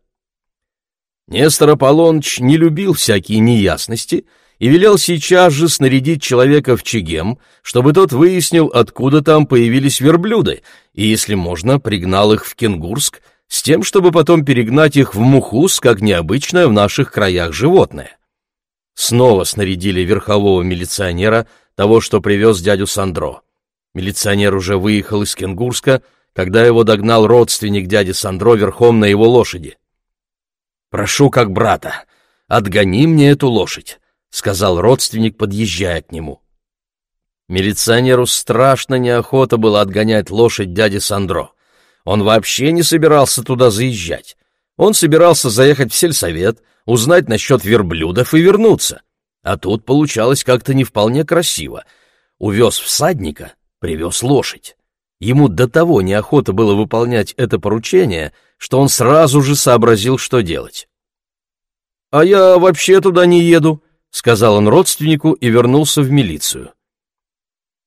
Нестор Аполлоныч не любил всякие неясности и велел сейчас же снарядить человека в Чегем, чтобы тот выяснил, откуда там появились верблюды, и, если можно, пригнал их в Кенгурск, с тем, чтобы потом перегнать их в Мухус, как необычное в наших краях животное. Снова снарядили верхового милиционера того, что привез дядю Сандро. Милиционер уже выехал из Кенгурска, когда его догнал родственник дяди Сандро верхом на его лошади. «Прошу как брата, отгони мне эту лошадь», — сказал родственник, подъезжая к нему. Милиционеру страшно неохота было отгонять лошадь дяди Сандро. Он вообще не собирался туда заезжать. Он собирался заехать в сельсовет, узнать насчет верблюдов и вернуться. А тут получалось как-то не вполне красиво. Увез всадника, привез лошадь. Ему до того неохота было выполнять это поручение, что он сразу же сообразил, что делать. «А я вообще туда не еду», — сказал он родственнику и вернулся в милицию.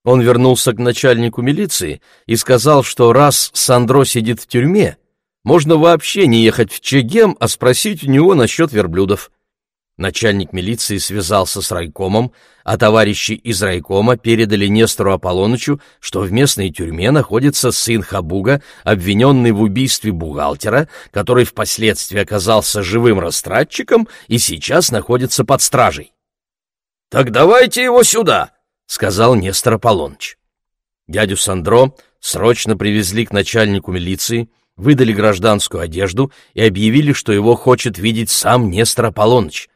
Он вернулся к начальнику милиции и сказал, что раз Сандро сидит в тюрьме, можно вообще не ехать в Чегем, а спросить у него насчет верблюдов. Начальник милиции связался с райкомом, а товарищи из райкома передали Нестору Аполлонычу, что в местной тюрьме находится сын Хабуга, обвиненный в убийстве бухгалтера, который впоследствии оказался живым растратчиком и сейчас находится под стражей. «Так давайте его сюда!» — сказал Нестор Аполлоныч. Дядю Сандро срочно привезли к начальнику милиции, выдали гражданскую одежду и объявили, что его хочет видеть сам Нестор Аполлоныч —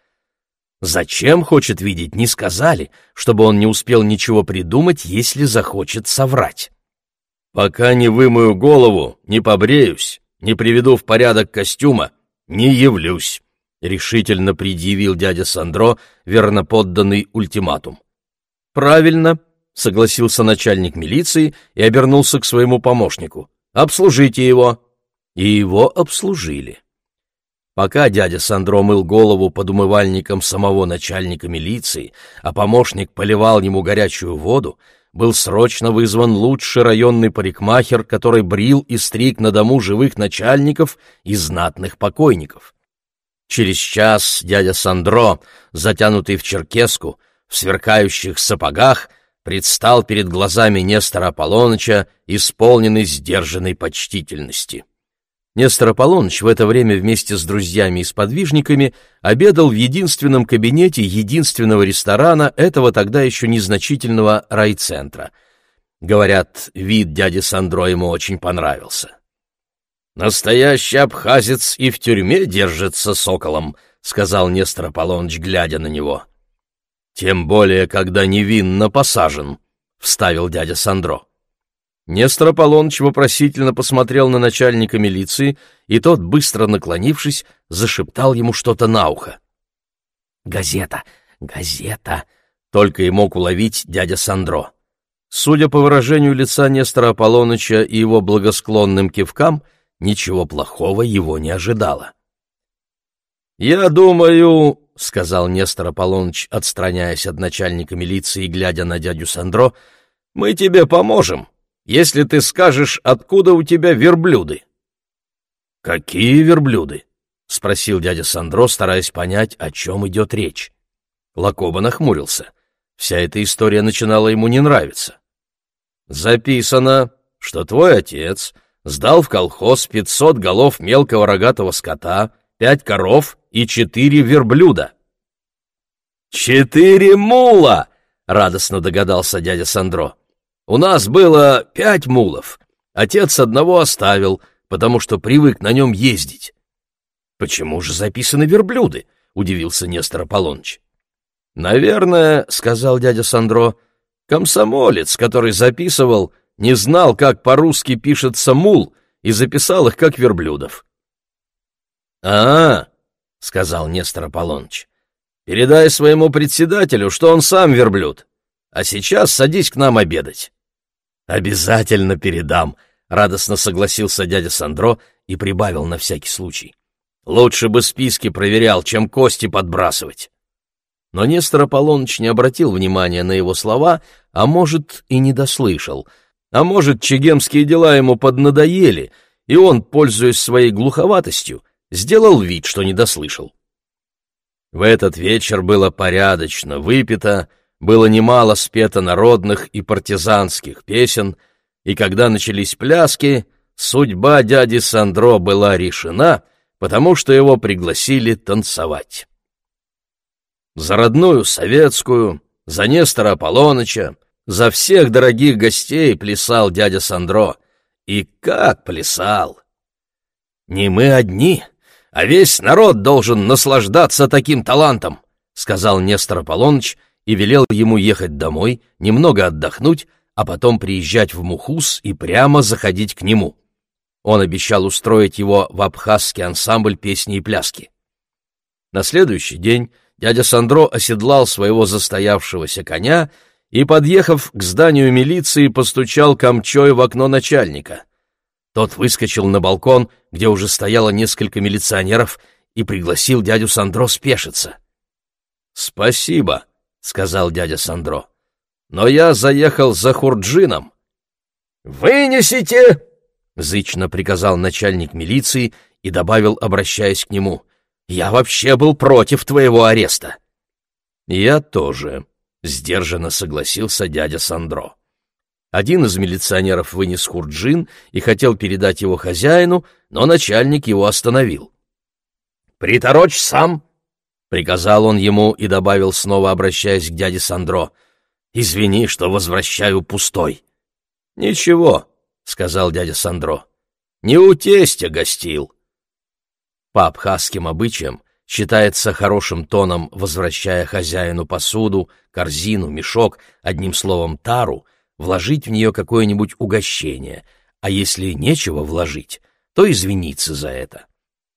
Зачем хочет видеть, не сказали, чтобы он не успел ничего придумать, если захочет соврать. «Пока не вымою голову, не побреюсь, не приведу в порядок костюма, не явлюсь», — решительно предъявил дядя Сандро верноподданный ультиматум. «Правильно», — согласился начальник милиции и обернулся к своему помощнику. «Обслужите его». И его обслужили. Пока дядя Сандро мыл голову под умывальником самого начальника милиции, а помощник поливал ему горячую воду, был срочно вызван лучший районный парикмахер, который брил и стриг на дому живых начальников и знатных покойников. Через час дядя Сандро, затянутый в черкеску, в сверкающих сапогах, предстал перед глазами Нестора Аполлоныча, исполненный сдержанной почтительности. Нестор Аполлоныч в это время вместе с друзьями и сподвижниками обедал в единственном кабинете единственного ресторана этого тогда еще незначительного райцентра. Говорят, вид дяди Сандро ему очень понравился. «Настоящий абхазец и в тюрьме держится соколом», — сказал Нестор Аполлоныч, глядя на него. «Тем более, когда невинно посажен», — вставил дядя Сандро. Нестор Аполлоныч вопросительно посмотрел на начальника милиции, и тот, быстро наклонившись, зашептал ему что-то на ухо. «Газета! Газета!» — только и мог уловить дядя Сандро. Судя по выражению лица Нестора Аполлоныча и его благосклонным кивкам, ничего плохого его не ожидало. «Я думаю, — сказал Нестор Аполлоныч, отстраняясь от начальника милиции и глядя на дядю Сандро, — мы тебе поможем, если ты скажешь, откуда у тебя верблюды. — Какие верблюды? — спросил дядя Сандро, стараясь понять, о чем идет речь. Лакоба нахмурился. Вся эта история начинала ему не нравиться. «Записано, что твой отец сдал в колхоз пятьсот голов мелкого рогатого скота, пять коров и четыре верблюда». «Четыре мула!» — радостно догадался дядя Сандро. «У нас было пять мулов. Отец одного оставил, потому что привык на нем ездить». «Почему же записаны верблюды?» — удивился Нестор Аполлоныч. «Наверное, — сказал дядя Сандро, — комсомолец, который записывал, не знал, как по-русски пишется мул, и записал их как верблюдов». «А, сказал Нестор Аполлоныч, — передай своему председателю, что он сам верблюд. А сейчас садись к нам обедать». «Обязательно передам», — радостно согласился дядя Сандро и прибавил на всякий случай. «Лучше бы списки проверял, чем кости подбрасывать». Но Нестор Аполлоныч не обратил внимания на его слова, а может, и не дослышал. А может, чегемские дела ему поднадоели, и он, пользуясь своей глуховатостью, сделал вид, что не дослышал. В этот вечер было порядочно выпито, было немало спето народных и партизанских песен, и когда начались пляски, судьба дяди Сандро была решена, потому что его пригласили танцевать. За родную советскую, за Нестора Аполлоныча, за всех дорогих гостей плясал дядя Сандро. И как плясал! «Не мы одни, а весь народ должен наслаждаться таким талантом», — сказал Нестор Аполлоныч и велел ему ехать домой, немного отдохнуть, а потом приезжать в Мухус и прямо заходить к нему. Он обещал устроить его в абхазский ансамбль песни и пляски. На следующий день дядя Сандро оседлал своего застоявшегося коня и, подъехав к зданию милиции, постучал камчой в окно начальника. Тот выскочил на балкон, где уже стояло несколько милиционеров, и пригласил дядю Сандро спешиться. «Спасибо», — сказал дядя Сандро, — «но я заехал за Хурджином». «Вынесите!» — зычно приказал начальник милиции и добавил, обращаясь к нему, «Я вообще был против твоего ареста». «Я тоже», — сдержанно согласился дядя Сандро. Один из милиционеров вынес хурджин и хотел передать его хозяину, но начальник его остановил. «Приторочь сам!» — приказал он ему и добавил, снова обращаясь к дяде Сандро. «Извини, что возвращаю пустой». «Ничего», — сказал дядя Сандро. «Не у тестя гостил». По абхазским обычаям считается хорошим тоном, возвращая хозяину посуду, корзину, мешок, одним словом, тару — вложить в нее какое-нибудь угощение, а если нечего вложить, то извиниться за это.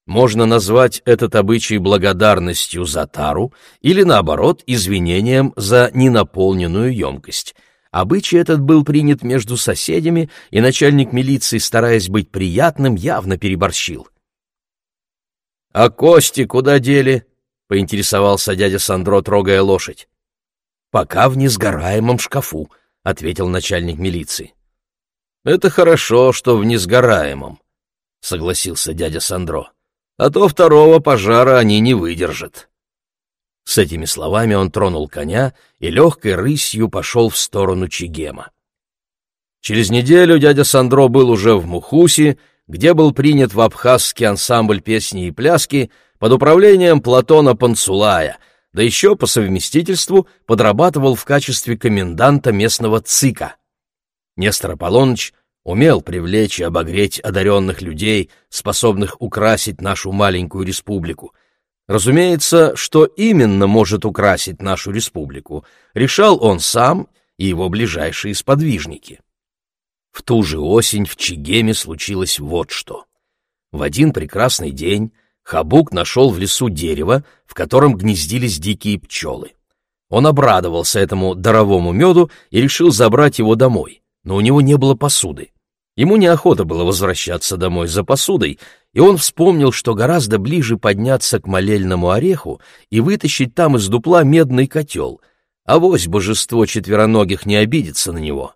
Можно назвать этот обычай благодарностью за тару или, наоборот, извинением за ненаполненную емкость. Обычай этот был принят между соседями, и начальник милиции, стараясь быть приятным, явно переборщил. «А кости куда дели?» — поинтересовался дядя Сандро, трогая лошадь. «Пока в несгораемом шкафу», — ответил начальник милиции. «Это хорошо, что в несгораемом», — согласился дядя Сандро. «А то второго пожара они не выдержат». С этими словами он тронул коня и легкой рысью пошел в сторону Чигема. Через неделю дядя Сандро был уже в Мухусе, где был принят в абхазский ансамбль песни и пляски под управлением Платона Панцулая — да еще по совместительству подрабатывал в качестве коменданта местного ЦИКа. Нестор Аполлоныч умел привлечь и обогреть одаренных людей, способных украсить нашу маленькую республику. Разумеется, что именно может украсить нашу республику, решал он сам и его ближайшие сподвижники. В ту же осень в Чигеме случилось вот что. В один прекрасный день Хабук нашел в лесу дерево, в котором гнездились дикие пчелы. Он обрадовался этому даровому меду и решил забрать его домой, но у него не было посуды. Ему неохота было возвращаться домой за посудой, и он вспомнил, что гораздо ближе подняться к молельному ореху и вытащить там из дупла медный котел, а вось божество четвероногих не обидится на него.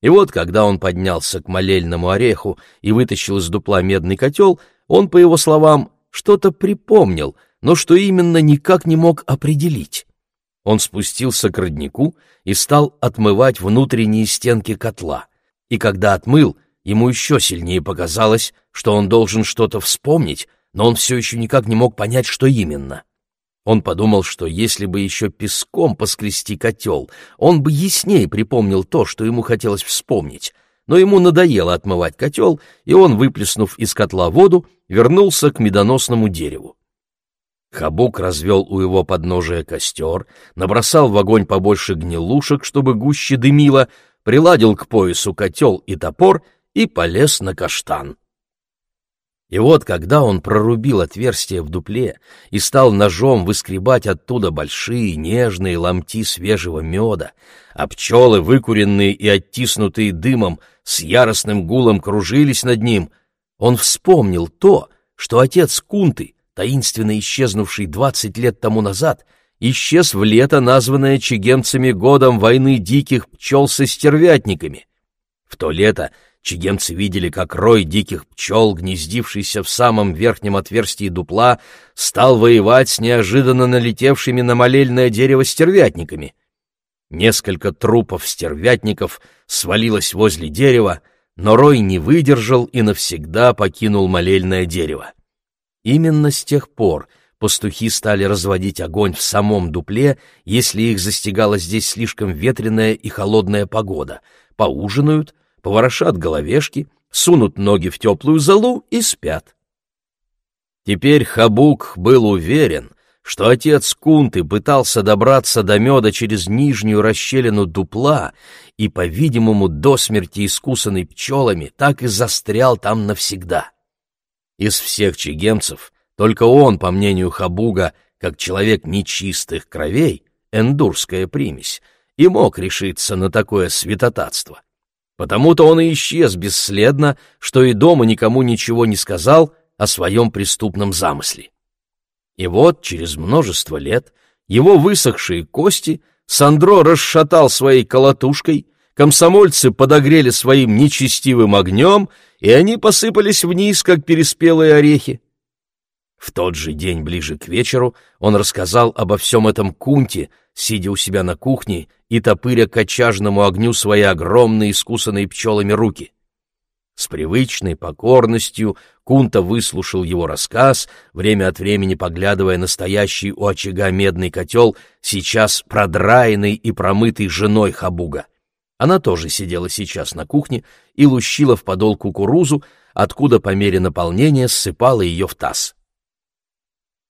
И вот, когда он поднялся к молельному ореху и вытащил из дупла медный котел, он, по его словам, что-то припомнил, но что именно никак не мог определить. Он спустился к роднику и стал отмывать внутренние стенки котла. И когда отмыл, ему еще сильнее показалось, что он должен что-то вспомнить, но он все еще никак не мог понять, что именно. Он подумал, что если бы еще песком поскрести котел, он бы яснее припомнил то, что ему хотелось вспомнить. Но ему надоело отмывать котел, и он, выплеснув из котла воду, вернулся к медоносному дереву. Хабук развел у его подножия костер, набросал в огонь побольше гнилушек, чтобы гуще дымило, приладил к поясу котел и топор и полез на каштан. И вот, когда он прорубил отверстие в дупле и стал ножом выскребать оттуда большие нежные ломти свежего меда, а пчелы, выкуренные и оттиснутые дымом, с яростным гулом кружились над ним, он вспомнил то, что отец Кунты, таинственно исчезнувший двадцать лет тому назад, исчез в лето, названное чигемцами годом войны диких пчел со стервятниками. В то лето Чигемцы видели, как рой диких пчел, гнездившийся в самом верхнем отверстии дупла, стал воевать с неожиданно налетевшими на молельное дерево стервятниками. Несколько трупов стервятников свалилось возле дерева, но рой не выдержал и навсегда покинул молельное дерево. Именно с тех пор пастухи стали разводить огонь в самом дупле, если их застигала здесь слишком ветреная и холодная погода, поужинают — поворошат головешки, сунут ноги в теплую залу и спят. Теперь Хабук был уверен, что отец Кунты пытался добраться до меда через нижнюю расщелину дупла и, по-видимому, до смерти искусанный пчелами, так и застрял там навсегда. Из всех чигемцев только он, по мнению Хабуга, как человек нечистых кровей, эндурская примесь, и мог решиться на такое святотатство. Потому-то он и исчез бесследно, что и дома никому ничего не сказал о своем преступном замысле. И вот через множество лет его высохшие кости Сандро расшатал своей колотушкой, комсомольцы подогрели своим нечестивым огнем, и они посыпались вниз, как переспелые орехи. В тот же день, ближе к вечеру, он рассказал обо всем этом Кунте, сидя у себя на кухне и топыря к очажному огню свои огромные, искусанные пчелами руки. С привычной покорностью Кунта выслушал его рассказ, время от времени поглядывая на стоящий у очага медный котел, сейчас продраенный и промытый женой Хабуга. Она тоже сидела сейчас на кухне и лущила в подол кукурузу, откуда по мере наполнения ссыпала ее в таз.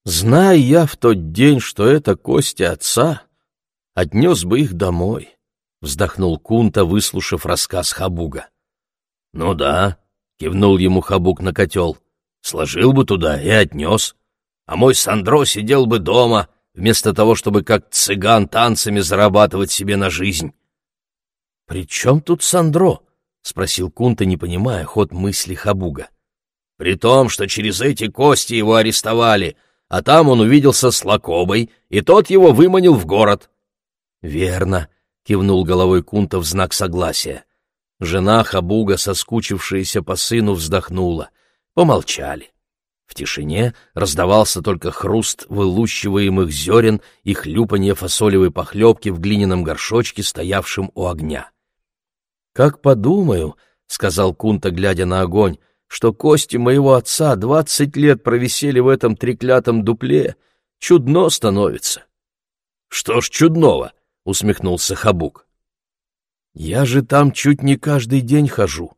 Зная я в тот день, что это кости отца, отнес бы их домой, — вздохнул Кунта, выслушав рассказ Хабуга. — Ну да, — кивнул ему Хабуг на котел, — сложил бы туда и отнес. А мой Сандро сидел бы дома, вместо того, чтобы как цыган танцами зарабатывать себе на жизнь. — При чем тут Сандро? — спросил Кунта, не понимая ход мысли Хабуга. — При том, что через эти кости его арестовали — а там он увиделся с Лакобой, и тот его выманил в город. — Верно, — кивнул головой Кунта в знак согласия. Жена Хабуга, соскучившаяся по сыну, вздохнула. Помолчали. В тишине раздавался только хруст вылущиваемых зерен и хлюпанье фасолевой похлебки в глиняном горшочке, стоявшем у огня. «Как подумаю», — сказал Кунта, глядя на огонь, что кости моего отца двадцать лет провисели в этом треклятом дупле, чудно становится. — Что ж чудного? — усмехнулся Хабук. — Я же там чуть не каждый день хожу.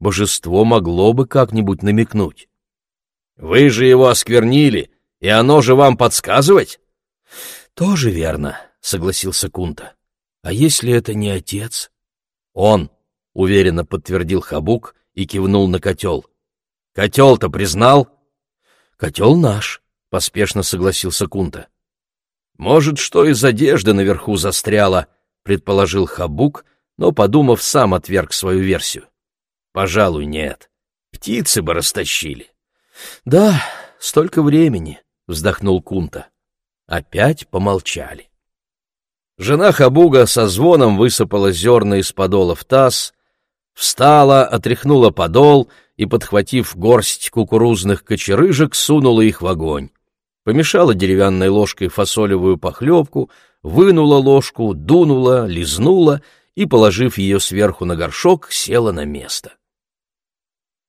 Божество могло бы как-нибудь намекнуть. — Вы же его осквернили, и оно же вам подсказывать? — Тоже верно, — согласился Кунта. — А если это не отец? — Он, — уверенно подтвердил Хабук и кивнул на котел. «Котел-то признал?» «Котел наш», — поспешно согласился Кунта. «Может, что из одежды наверху застряло», — предположил Хабук, но, подумав, сам отверг свою версию. «Пожалуй, нет. Птицы бы растащили». «Да, столько времени», — вздохнул Кунта. Опять помолчали. Жена Хабуга со звоном высыпала зерна из подола в таз, встала, отряхнула подол и, подхватив горсть кукурузных кочерыжек, сунула их в огонь. Помешала деревянной ложкой фасолевую похлебку, вынула ложку, дунула, лизнула и, положив ее сверху на горшок, села на место.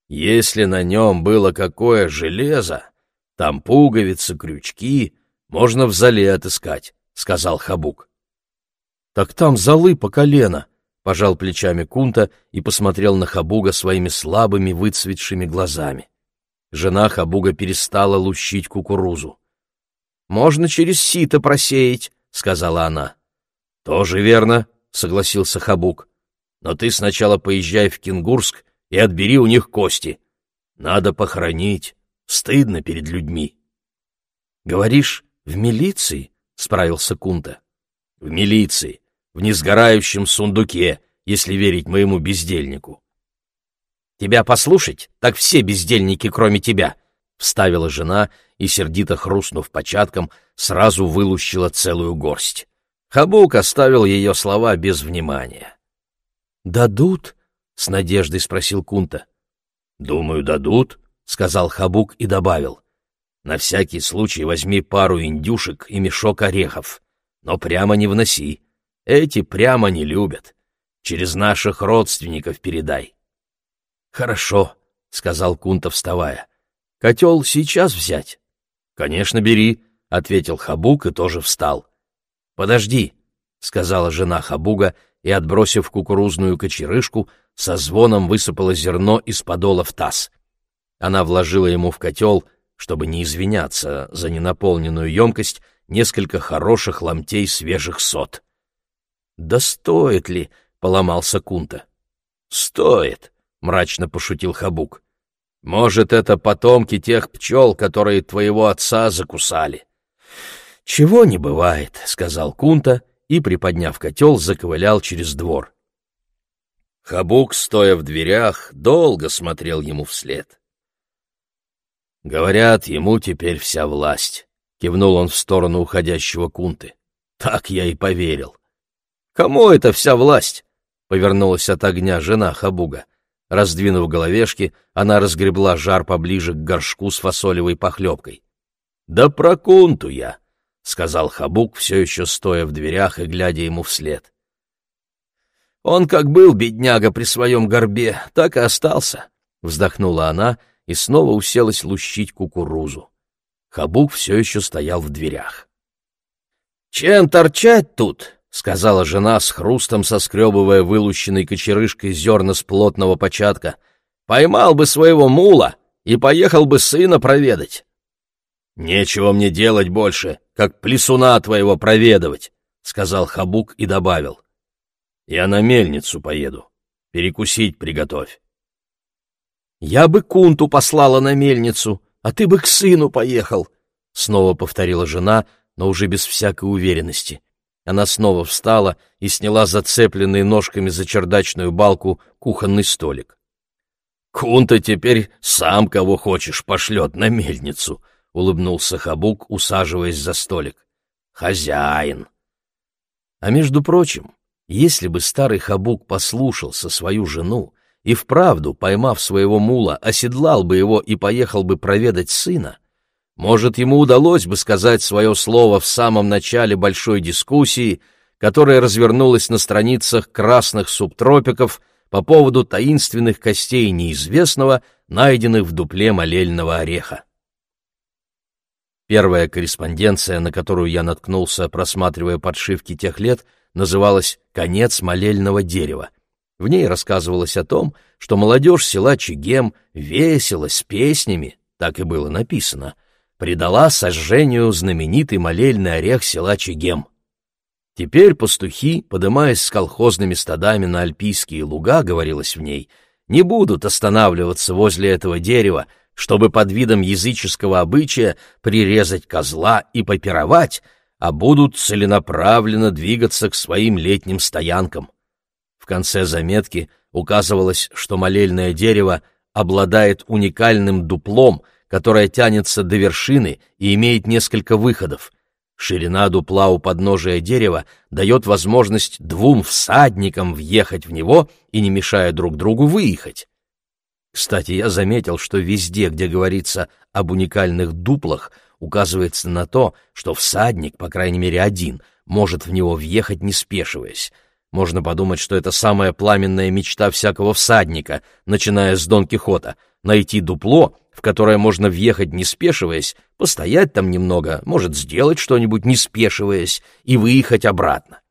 Если на нем было какое железо, там пуговицы, крючки, можно в зале отыскать, — сказал Хабук. — Так там золы по колено, — пожал плечами Кунта и посмотрел на Хабуга своими слабыми выцветшими глазами. Жена Хабуга перестала лущить кукурузу. — Можно через сито просеять, — сказала она. — Тоже верно, — согласился Хабук. — Но ты сначала поезжай в Кенгурск и отбери у них кости. Надо похоронить. Стыдно перед людьми. — Говоришь, в милиции? — справился Кунта. — В милиции, в несгорающем сундуке, если верить моему бездельнику. — Тебя послушать, так все бездельники, кроме тебя, — вставила жена и, сердито хрустнув початком, сразу вылущила целую горсть. Хабук оставил ее слова без внимания. «Дадут?» — с надеждой спросил Кунта. «Думаю, дадут», — сказал Хабук и добавил. «На всякий случай возьми пару индюшек и мешок орехов, но прямо не вноси. Эти прямо не любят. Через наших родственников передай». «Хорошо», — сказал Кунта, вставая. «Котел сейчас взять?» «Конечно, бери», — ответил Хабук и тоже встал. «Подожди», — сказала жена Хабуга, и, отбросив кукурузную кочерышку, со звоном высыпала зерно из подола в таз. Она вложила ему в котел, чтобы не извиняться за ненаполненную емкость, несколько хороших ломтей свежих сот. «Да стоит ли?» — поломался Кунта. «Стоит», — мрачно пошутил Хабук. «Может, это потомки тех пчел, которые твоего отца закусали». «Чего не бывает», — сказал Кунта и, приподняв котел, заковылял через двор. Хабук, стоя в дверях, долго смотрел ему вслед. «Говорят, ему теперь вся власть», — кивнул он в сторону уходящего Кунты. «Так я и поверил». «Кому это вся власть?» — повернулась от огня жена Хабуга. Раздвинув головешки, она разгребла жар поближе к горшку с фасолевой похлебкой. «Да про Кунту я!» — сказал Хабук, все еще стоя в дверях и глядя ему вслед. «Он как был бедняга при своем горбе, так и остался», — вздохнула она и снова уселась лущить кукурузу. Хабук все еще стоял в дверях. «Чем торчать тут?» — сказала жена с хрустом, соскребывая вылущенной кочерышкой зерна с плотного початка. «Поймал бы своего мула и поехал бы сына проведать». «Нечего мне делать больше, как плесуна твоего проведывать», — сказал Хабук и добавил. «Я на мельницу поеду. Перекусить приготовь». «Я бы Кунту послала на мельницу, а ты бы к сыну поехал», — снова повторила жена, но уже без всякой уверенности. Она снова встала и сняла зацепленный ножками за чердачную балку кухонный столик. «Кунта теперь сам кого хочешь пошлет на мельницу», — улыбнулся Хабук, усаживаясь за столик. «Хозяин!» А между прочим, если бы старый Хабук послушался свою жену и вправду, поймав своего мула, оседлал бы его и поехал бы проведать сына, может, ему удалось бы сказать свое слово в самом начале большой дискуссии, которая развернулась на страницах красных субтропиков по поводу таинственных костей неизвестного, найденных в дупле молельного ореха. Первая корреспонденция, на которую я наткнулся, просматривая подшивки тех лет, называлась «Конец молельного дерева». В ней рассказывалось о том, что молодежь села Чигем весело, с песнями, так и было написано, предала сожжению знаменитый молельный орех села Чигем. Теперь пастухи, подымаясь с колхозными стадами на альпийские луга, говорилось в ней, не будут останавливаться возле этого дерева, чтобы под видом языческого обычая прирезать козла и попировать, а будут целенаправленно двигаться к своим летним стоянкам. В конце заметки указывалось, что молельное дерево обладает уникальным дуплом, которое тянется до вершины и имеет несколько выходов. Ширина дупла у подножия дерева дает возможность двум всадникам въехать в него и, не мешая друг другу, выехать. Кстати, я заметил, что везде, где говорится об уникальных дуплах, указывается на то, что всадник, по крайней мере один, может в него въехать, не спешиваясь. Можно подумать, что это самая пламенная мечта всякого всадника, начиная с Дон Кихота — найти дупло, в которое можно въехать, не спешиваясь, постоять там немного, может сделать что-нибудь, не спешиваясь, и выехать обратно.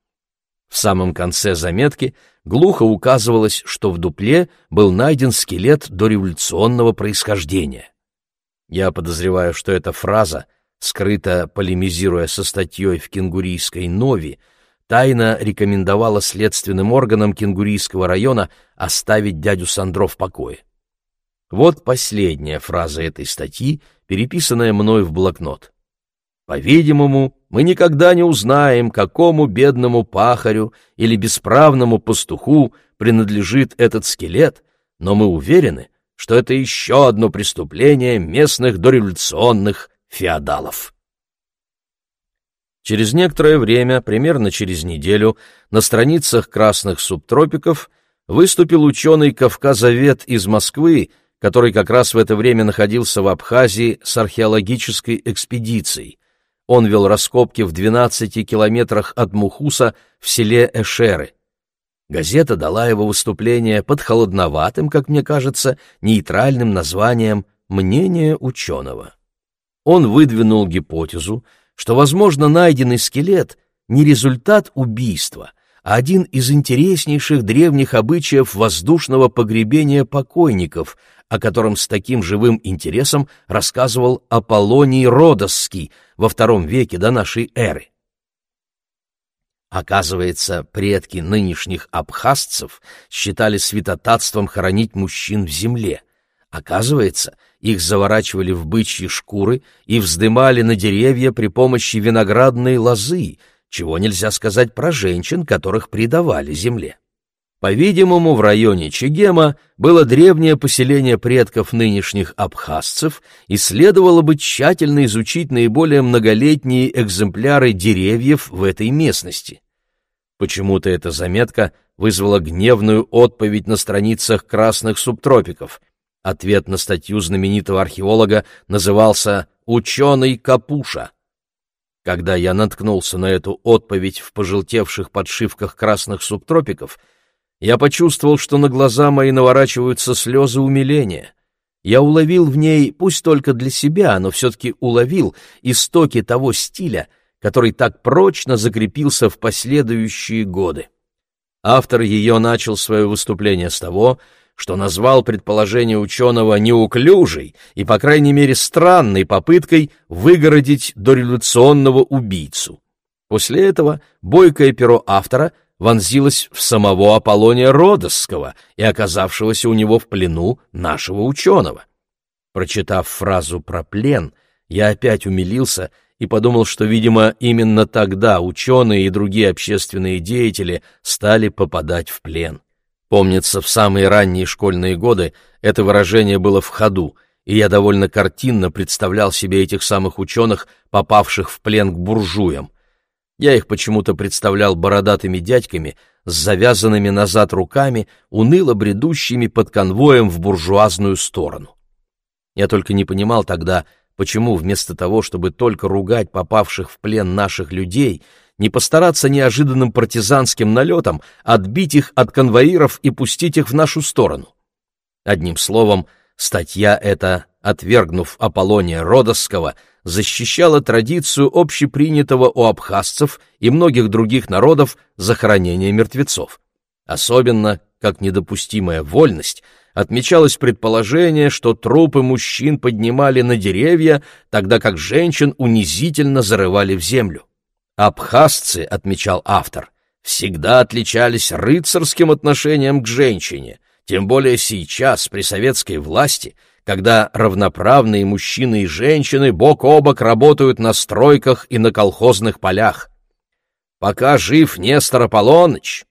В самом конце заметки глухо указывалось, что в дупле был найден скелет дореволюционного происхождения. Я подозреваю, что эта фраза, скрыто полемизируя со статьей в кенгурийской «Нови», тайно рекомендовала следственным органам кенгурийского района оставить дядю Сандро в покое. Вот последняя фраза этой статьи, переписанная мной в блокнот. По-видимому, мы никогда не узнаем, какому бедному пахарю или бесправному пастуху принадлежит этот скелет, но мы уверены, что это еще одно преступление местных дореволюционных феодалов. Через некоторое время, примерно через неделю, на страницах красных субтропиков выступил ученый Кавказовед из Москвы, который как раз в это время находился в Абхазии с археологической экспедицией. Он вел раскопки в 12 километрах от Мухуса в селе Эшеры. Газета дала его выступление под холодноватым, как мне кажется, нейтральным названием «Мнение ученого». Он выдвинул гипотезу, что, возможно, найденный скелет не результат убийства, один из интереснейших древних обычаев воздушного погребения покойников, о котором с таким живым интересом рассказывал Аполлоний Родосский во втором веке до нашей эры. Оказывается, предки нынешних абхазцев считали святотатством хоронить мужчин в земле. Оказывается, их заворачивали в бычьи шкуры и вздымали на деревья при помощи виноградной лозы, чего нельзя сказать про женщин, которых предавали земле. По-видимому, в районе Чегема было древнее поселение предков нынешних абхазцев, и следовало бы тщательно изучить наиболее многолетние экземпляры деревьев в этой местности. Почему-то эта заметка вызвала гневную отповедь на страницах красных субтропиков. Ответ на статью знаменитого археолога назывался «Ученый Капуша». Когда я наткнулся на эту отповедь в пожелтевших подшивках красных субтропиков — я почувствовал, что на глаза мои наворачиваются слезы умиления. Я уловил в ней, пусть только для себя, но все-таки уловил истоки того стиля, который так прочно закрепился в последующие годы. Автор ее начал свое выступление с того, что назвал предположение ученого неуклюжей и, по крайней мере, странной попыткой выгородить дореволюционного убийцу. После этого бойкое перо автора вонзилась в самого Аполлония Родосского и оказавшегося у него в плену нашего ученого. Прочитав фразу про плен, я опять умилился и подумал, что, видимо, именно тогда ученые и другие общественные деятели стали попадать в плен. Помнится, в самые ранние школьные годы это выражение было в ходу, и я довольно картинно представлял себе этих самых ученых, попавших в плен к буржуям. Я их почему-то представлял бородатыми дядьками с завязанными назад руками, уныло бредущими под конвоем в буржуазную сторону. Я только не понимал тогда, почему вместо того, чтобы только ругать попавших в плен наших людей, не постараться неожиданным партизанским налетом отбить их от конвоиров и пустить их в нашу сторону. Одним словом, статья эта, отвергнув Аполлония Родосского, защищала традицию общепринятого у абхазцев и многих других народов захоронения мертвецов. Особенно, как недопустимая вольность, отмечалось предположение, что трупы мужчин поднимали на деревья, тогда как женщин унизительно зарывали в землю. Абхазцы, отмечал автор, всегда отличались рыцарским отношением к женщине, тем более сейчас, при советской власти, когда равноправные мужчины и женщины бок о бок работают на стройках и на колхозных полях. Пока жив Нестор Аполлоныч,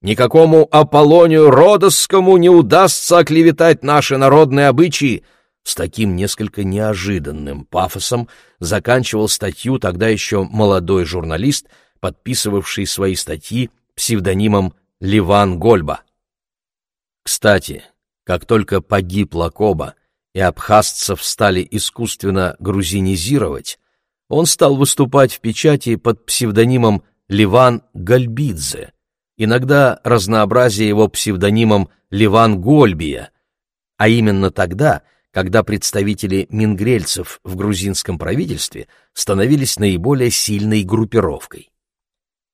никакому Аполлонию Родосскому не удастся оклеветать наши народные обычаи, с таким несколько неожиданным пафосом заканчивал статью тогда еще молодой журналист, подписывавший свои статьи псевдонимом Ливан Гольба. Кстати, как только погиб Лакоба и абхазцев стали искусственно грузинизировать, он стал выступать в печати под псевдонимом Ливан Гальбидзе, иногда разнообразие его псевдонимом Ливан Гольбия, а именно тогда, когда представители мингрельцев в грузинском правительстве становились наиболее сильной группировкой.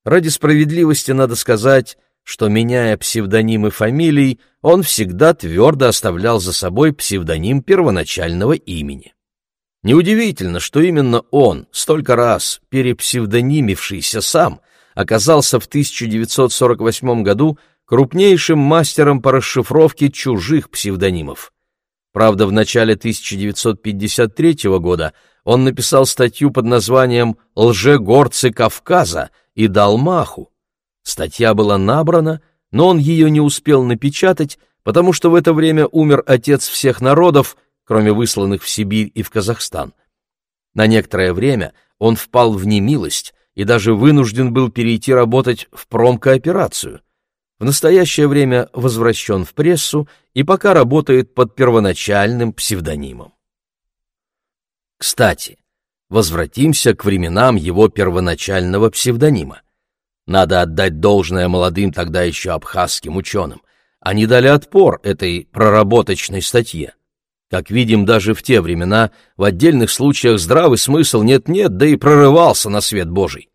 Ради справедливости надо сказать, что, меняя псевдонимы фамилий, он всегда твердо оставлял за собой псевдоним первоначального имени. Неудивительно, что именно он, столько раз перепсевдонимившийся сам, оказался в 1948 году крупнейшим мастером по расшифровке чужих псевдонимов. Правда, в начале 1953 года он написал статью под названием «Лжегорцы Кавказа» и дал маху. Статья была набрана, но он ее не успел напечатать, потому что в это время умер отец всех народов, кроме высланных в Сибирь и в Казахстан. На некоторое время он впал в немилость и даже вынужден был перейти работать в промкооперацию — в настоящее время возвращен в прессу и пока работает под первоначальным псевдонимом. Кстати, возвратимся к временам его первоначального псевдонима. Надо отдать должное молодым тогда еще абхазским ученым. Они дали отпор этой проработочной статье. Как видим, даже в те времена в отдельных случаях здравый смысл нет-нет, да и прорывался на свет Божий.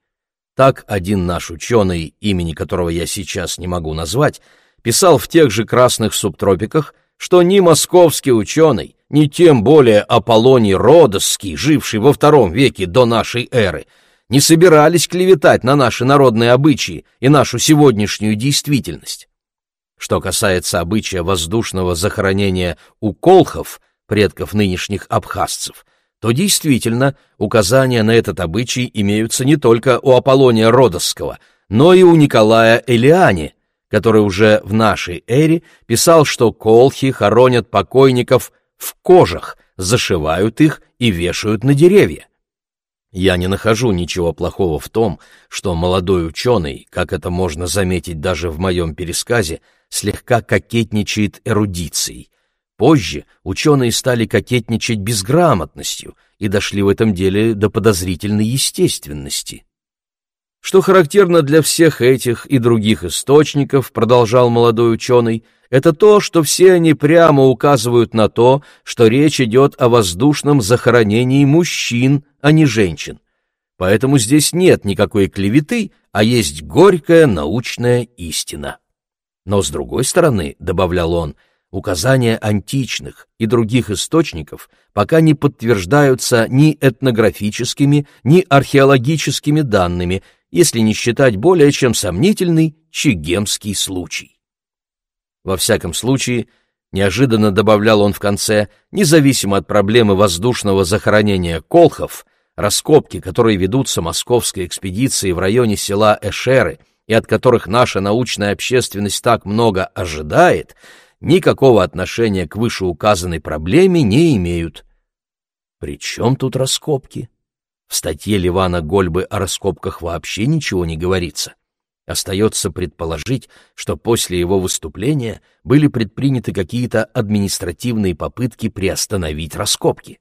Так один наш ученый, имени которого я сейчас не могу назвать, писал в тех же красных субтропиках, что ни московский ученый, ни тем более Аполлоний Родосский, живший во втором веке до нашей эры, не собирались клеветать на наши народные обычаи и нашу сегодняшнюю действительность. Что касается обычая воздушного захоронения у колхов, предков нынешних абхазцев, то действительно указания на этот обычай имеются не только у Аполлония Родосского, но и у Николая Элиани, который уже в нашей эре писал, что колхи хоронят покойников в кожах, зашивают их и вешают на деревья. Я не нахожу ничего плохого в том, что молодой ученый, как это можно заметить даже в моем пересказе, слегка кокетничает эрудицией, Позже ученые стали кокетничать безграмотностью и дошли в этом деле до подозрительной естественности. Что характерно для всех этих и других источников, продолжал молодой ученый, это то, что все они прямо указывают на то, что речь идет о воздушном захоронении мужчин, а не женщин. Поэтому здесь нет никакой клеветы, а есть горькая научная истина. Но с другой стороны, добавлял он, — Указания античных и других источников пока не подтверждаются ни этнографическими, ни археологическими данными, если не считать более чем сомнительный чегемский случай. Во всяком случае, неожиданно добавлял он в конце, независимо от проблемы воздушного захоронения колхов, раскопки, которые ведутся московской экспедицией в районе села Эшеры и от которых наша научная общественность так много ожидает — никакого отношения к вышеуказанной проблеме не имеют. При чем тут раскопки? В статье Ливана Гольбы о раскопках вообще ничего не говорится. Остается предположить, что после его выступления были предприняты какие-то административные попытки приостановить раскопки.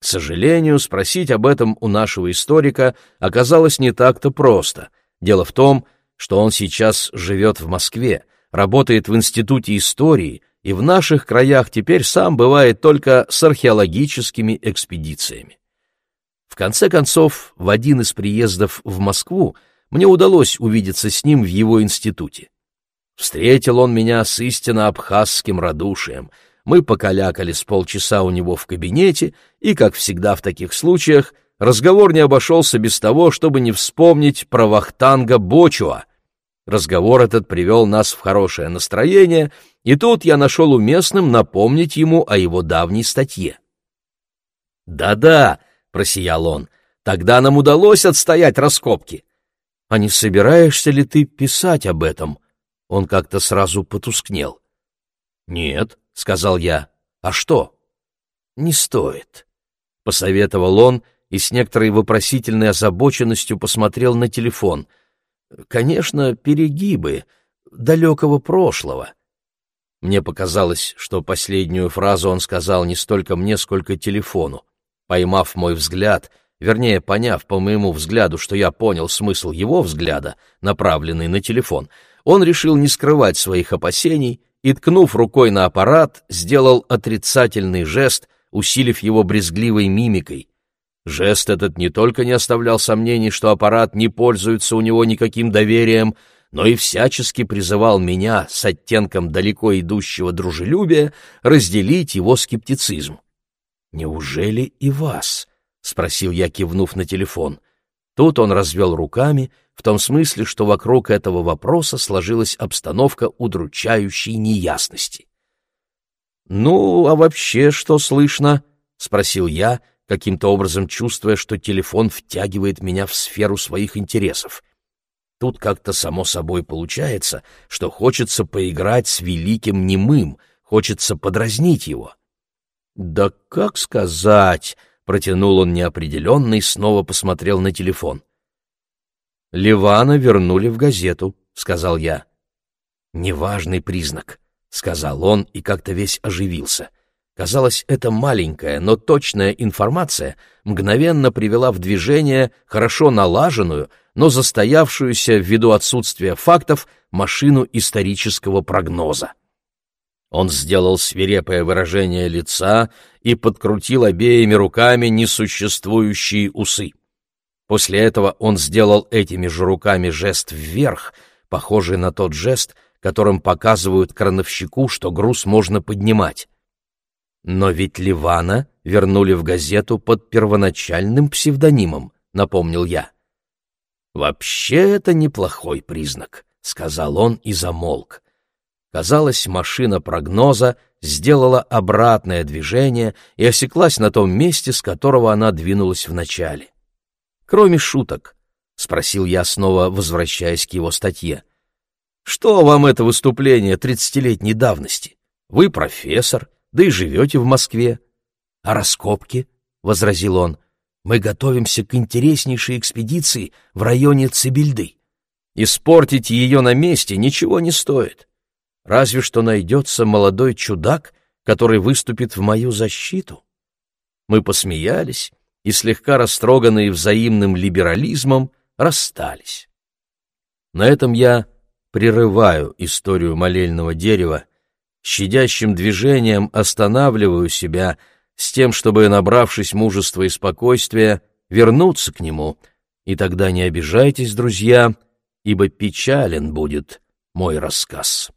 К сожалению, спросить об этом у нашего историка оказалось не так-то просто. Дело в том, что он сейчас живет в Москве, работает в Институте истории и в наших краях теперь сам бывает только с археологическими экспедициями. В конце концов, в один из приездов в Москву мне удалось увидеться с ним в его институте. Встретил он меня с истинно абхазским радушием. Мы покалякали с полчаса у него в кабинете и, как всегда в таких случаях, разговор не обошелся без того, чтобы не вспомнить про Вахтанга Бочуа. Разговор этот привел нас в хорошее настроение, и тут я нашел уместным напомнить ему о его давней статье. «Да-да», — просиял он, — «тогда нам удалось отстоять раскопки». «А не собираешься ли ты писать об этом?» Он как-то сразу потускнел. «Нет», — сказал я. «А что?» «Не стоит», — посоветовал он и с некоторой вопросительной озабоченностью посмотрел на телефон. «Конечно, перегибы далекого прошлого». Мне показалось, что последнюю фразу он сказал не столько мне, сколько телефону. Поймав мой взгляд, вернее, поняв по моему взгляду, что я понял смысл его взгляда, направленный на телефон, он решил не скрывать своих опасений и, ткнув рукой на аппарат, сделал отрицательный жест, усилив его брезгливой мимикой. Жест этот не только не оставлял сомнений, что аппарат не пользуется у него никаким доверием, но и всячески призывал меня с оттенком далеко идущего дружелюбия разделить его скептицизм. «Неужели и вас?» — спросил я, кивнув на телефон. Тут он развел руками, в том смысле, что вокруг этого вопроса сложилась обстановка удручающей неясности. «Ну, а вообще что слышно?» — спросил я, каким-то образом чувствуя, что телефон втягивает меня в сферу своих интересов. Тут как-то само собой получается, что хочется поиграть с великим немым, хочется подразнить его. «Да как сказать?» — протянул он неопределенно и снова посмотрел на телефон. «Ливана вернули в газету», — сказал я. «Неважный признак», — сказал он и как-то весь оживился. Казалось, эта маленькая, но точная информация мгновенно привела в движение хорошо налаженную, но застоявшуюся ввиду отсутствия фактов машину исторического прогноза. Он сделал свирепое выражение лица и подкрутил обеими руками несуществующие усы. После этого он сделал этими же руками жест вверх, похожий на тот жест, которым показывают крановщику, что груз можно поднимать. Но ведь Ливана вернули в газету под первоначальным псевдонимом, напомнил я. Вообще это неплохой признак, сказал он и замолк. Казалось, машина прогноза сделала обратное движение и осеклась на том месте, с которого она двинулась вначале. Кроме шуток, спросил я снова, возвращаясь к его статье. Что вам это выступление тридцатилетней давности? Вы профессор, да и живете в Москве. А раскопки, — возразил он, — мы готовимся к интереснейшей экспедиции в районе Цибильды. Испортить ее на месте ничего не стоит. Разве что найдется молодой чудак, который выступит в мою защиту. Мы посмеялись и, слегка растроганные взаимным либерализмом, расстались. На этом я прерываю историю молельного дерева, щадящим движением останавливаю себя с тем, чтобы, набравшись мужества и спокойствия, вернуться к нему, и тогда не обижайтесь, друзья, ибо печален будет мой рассказ.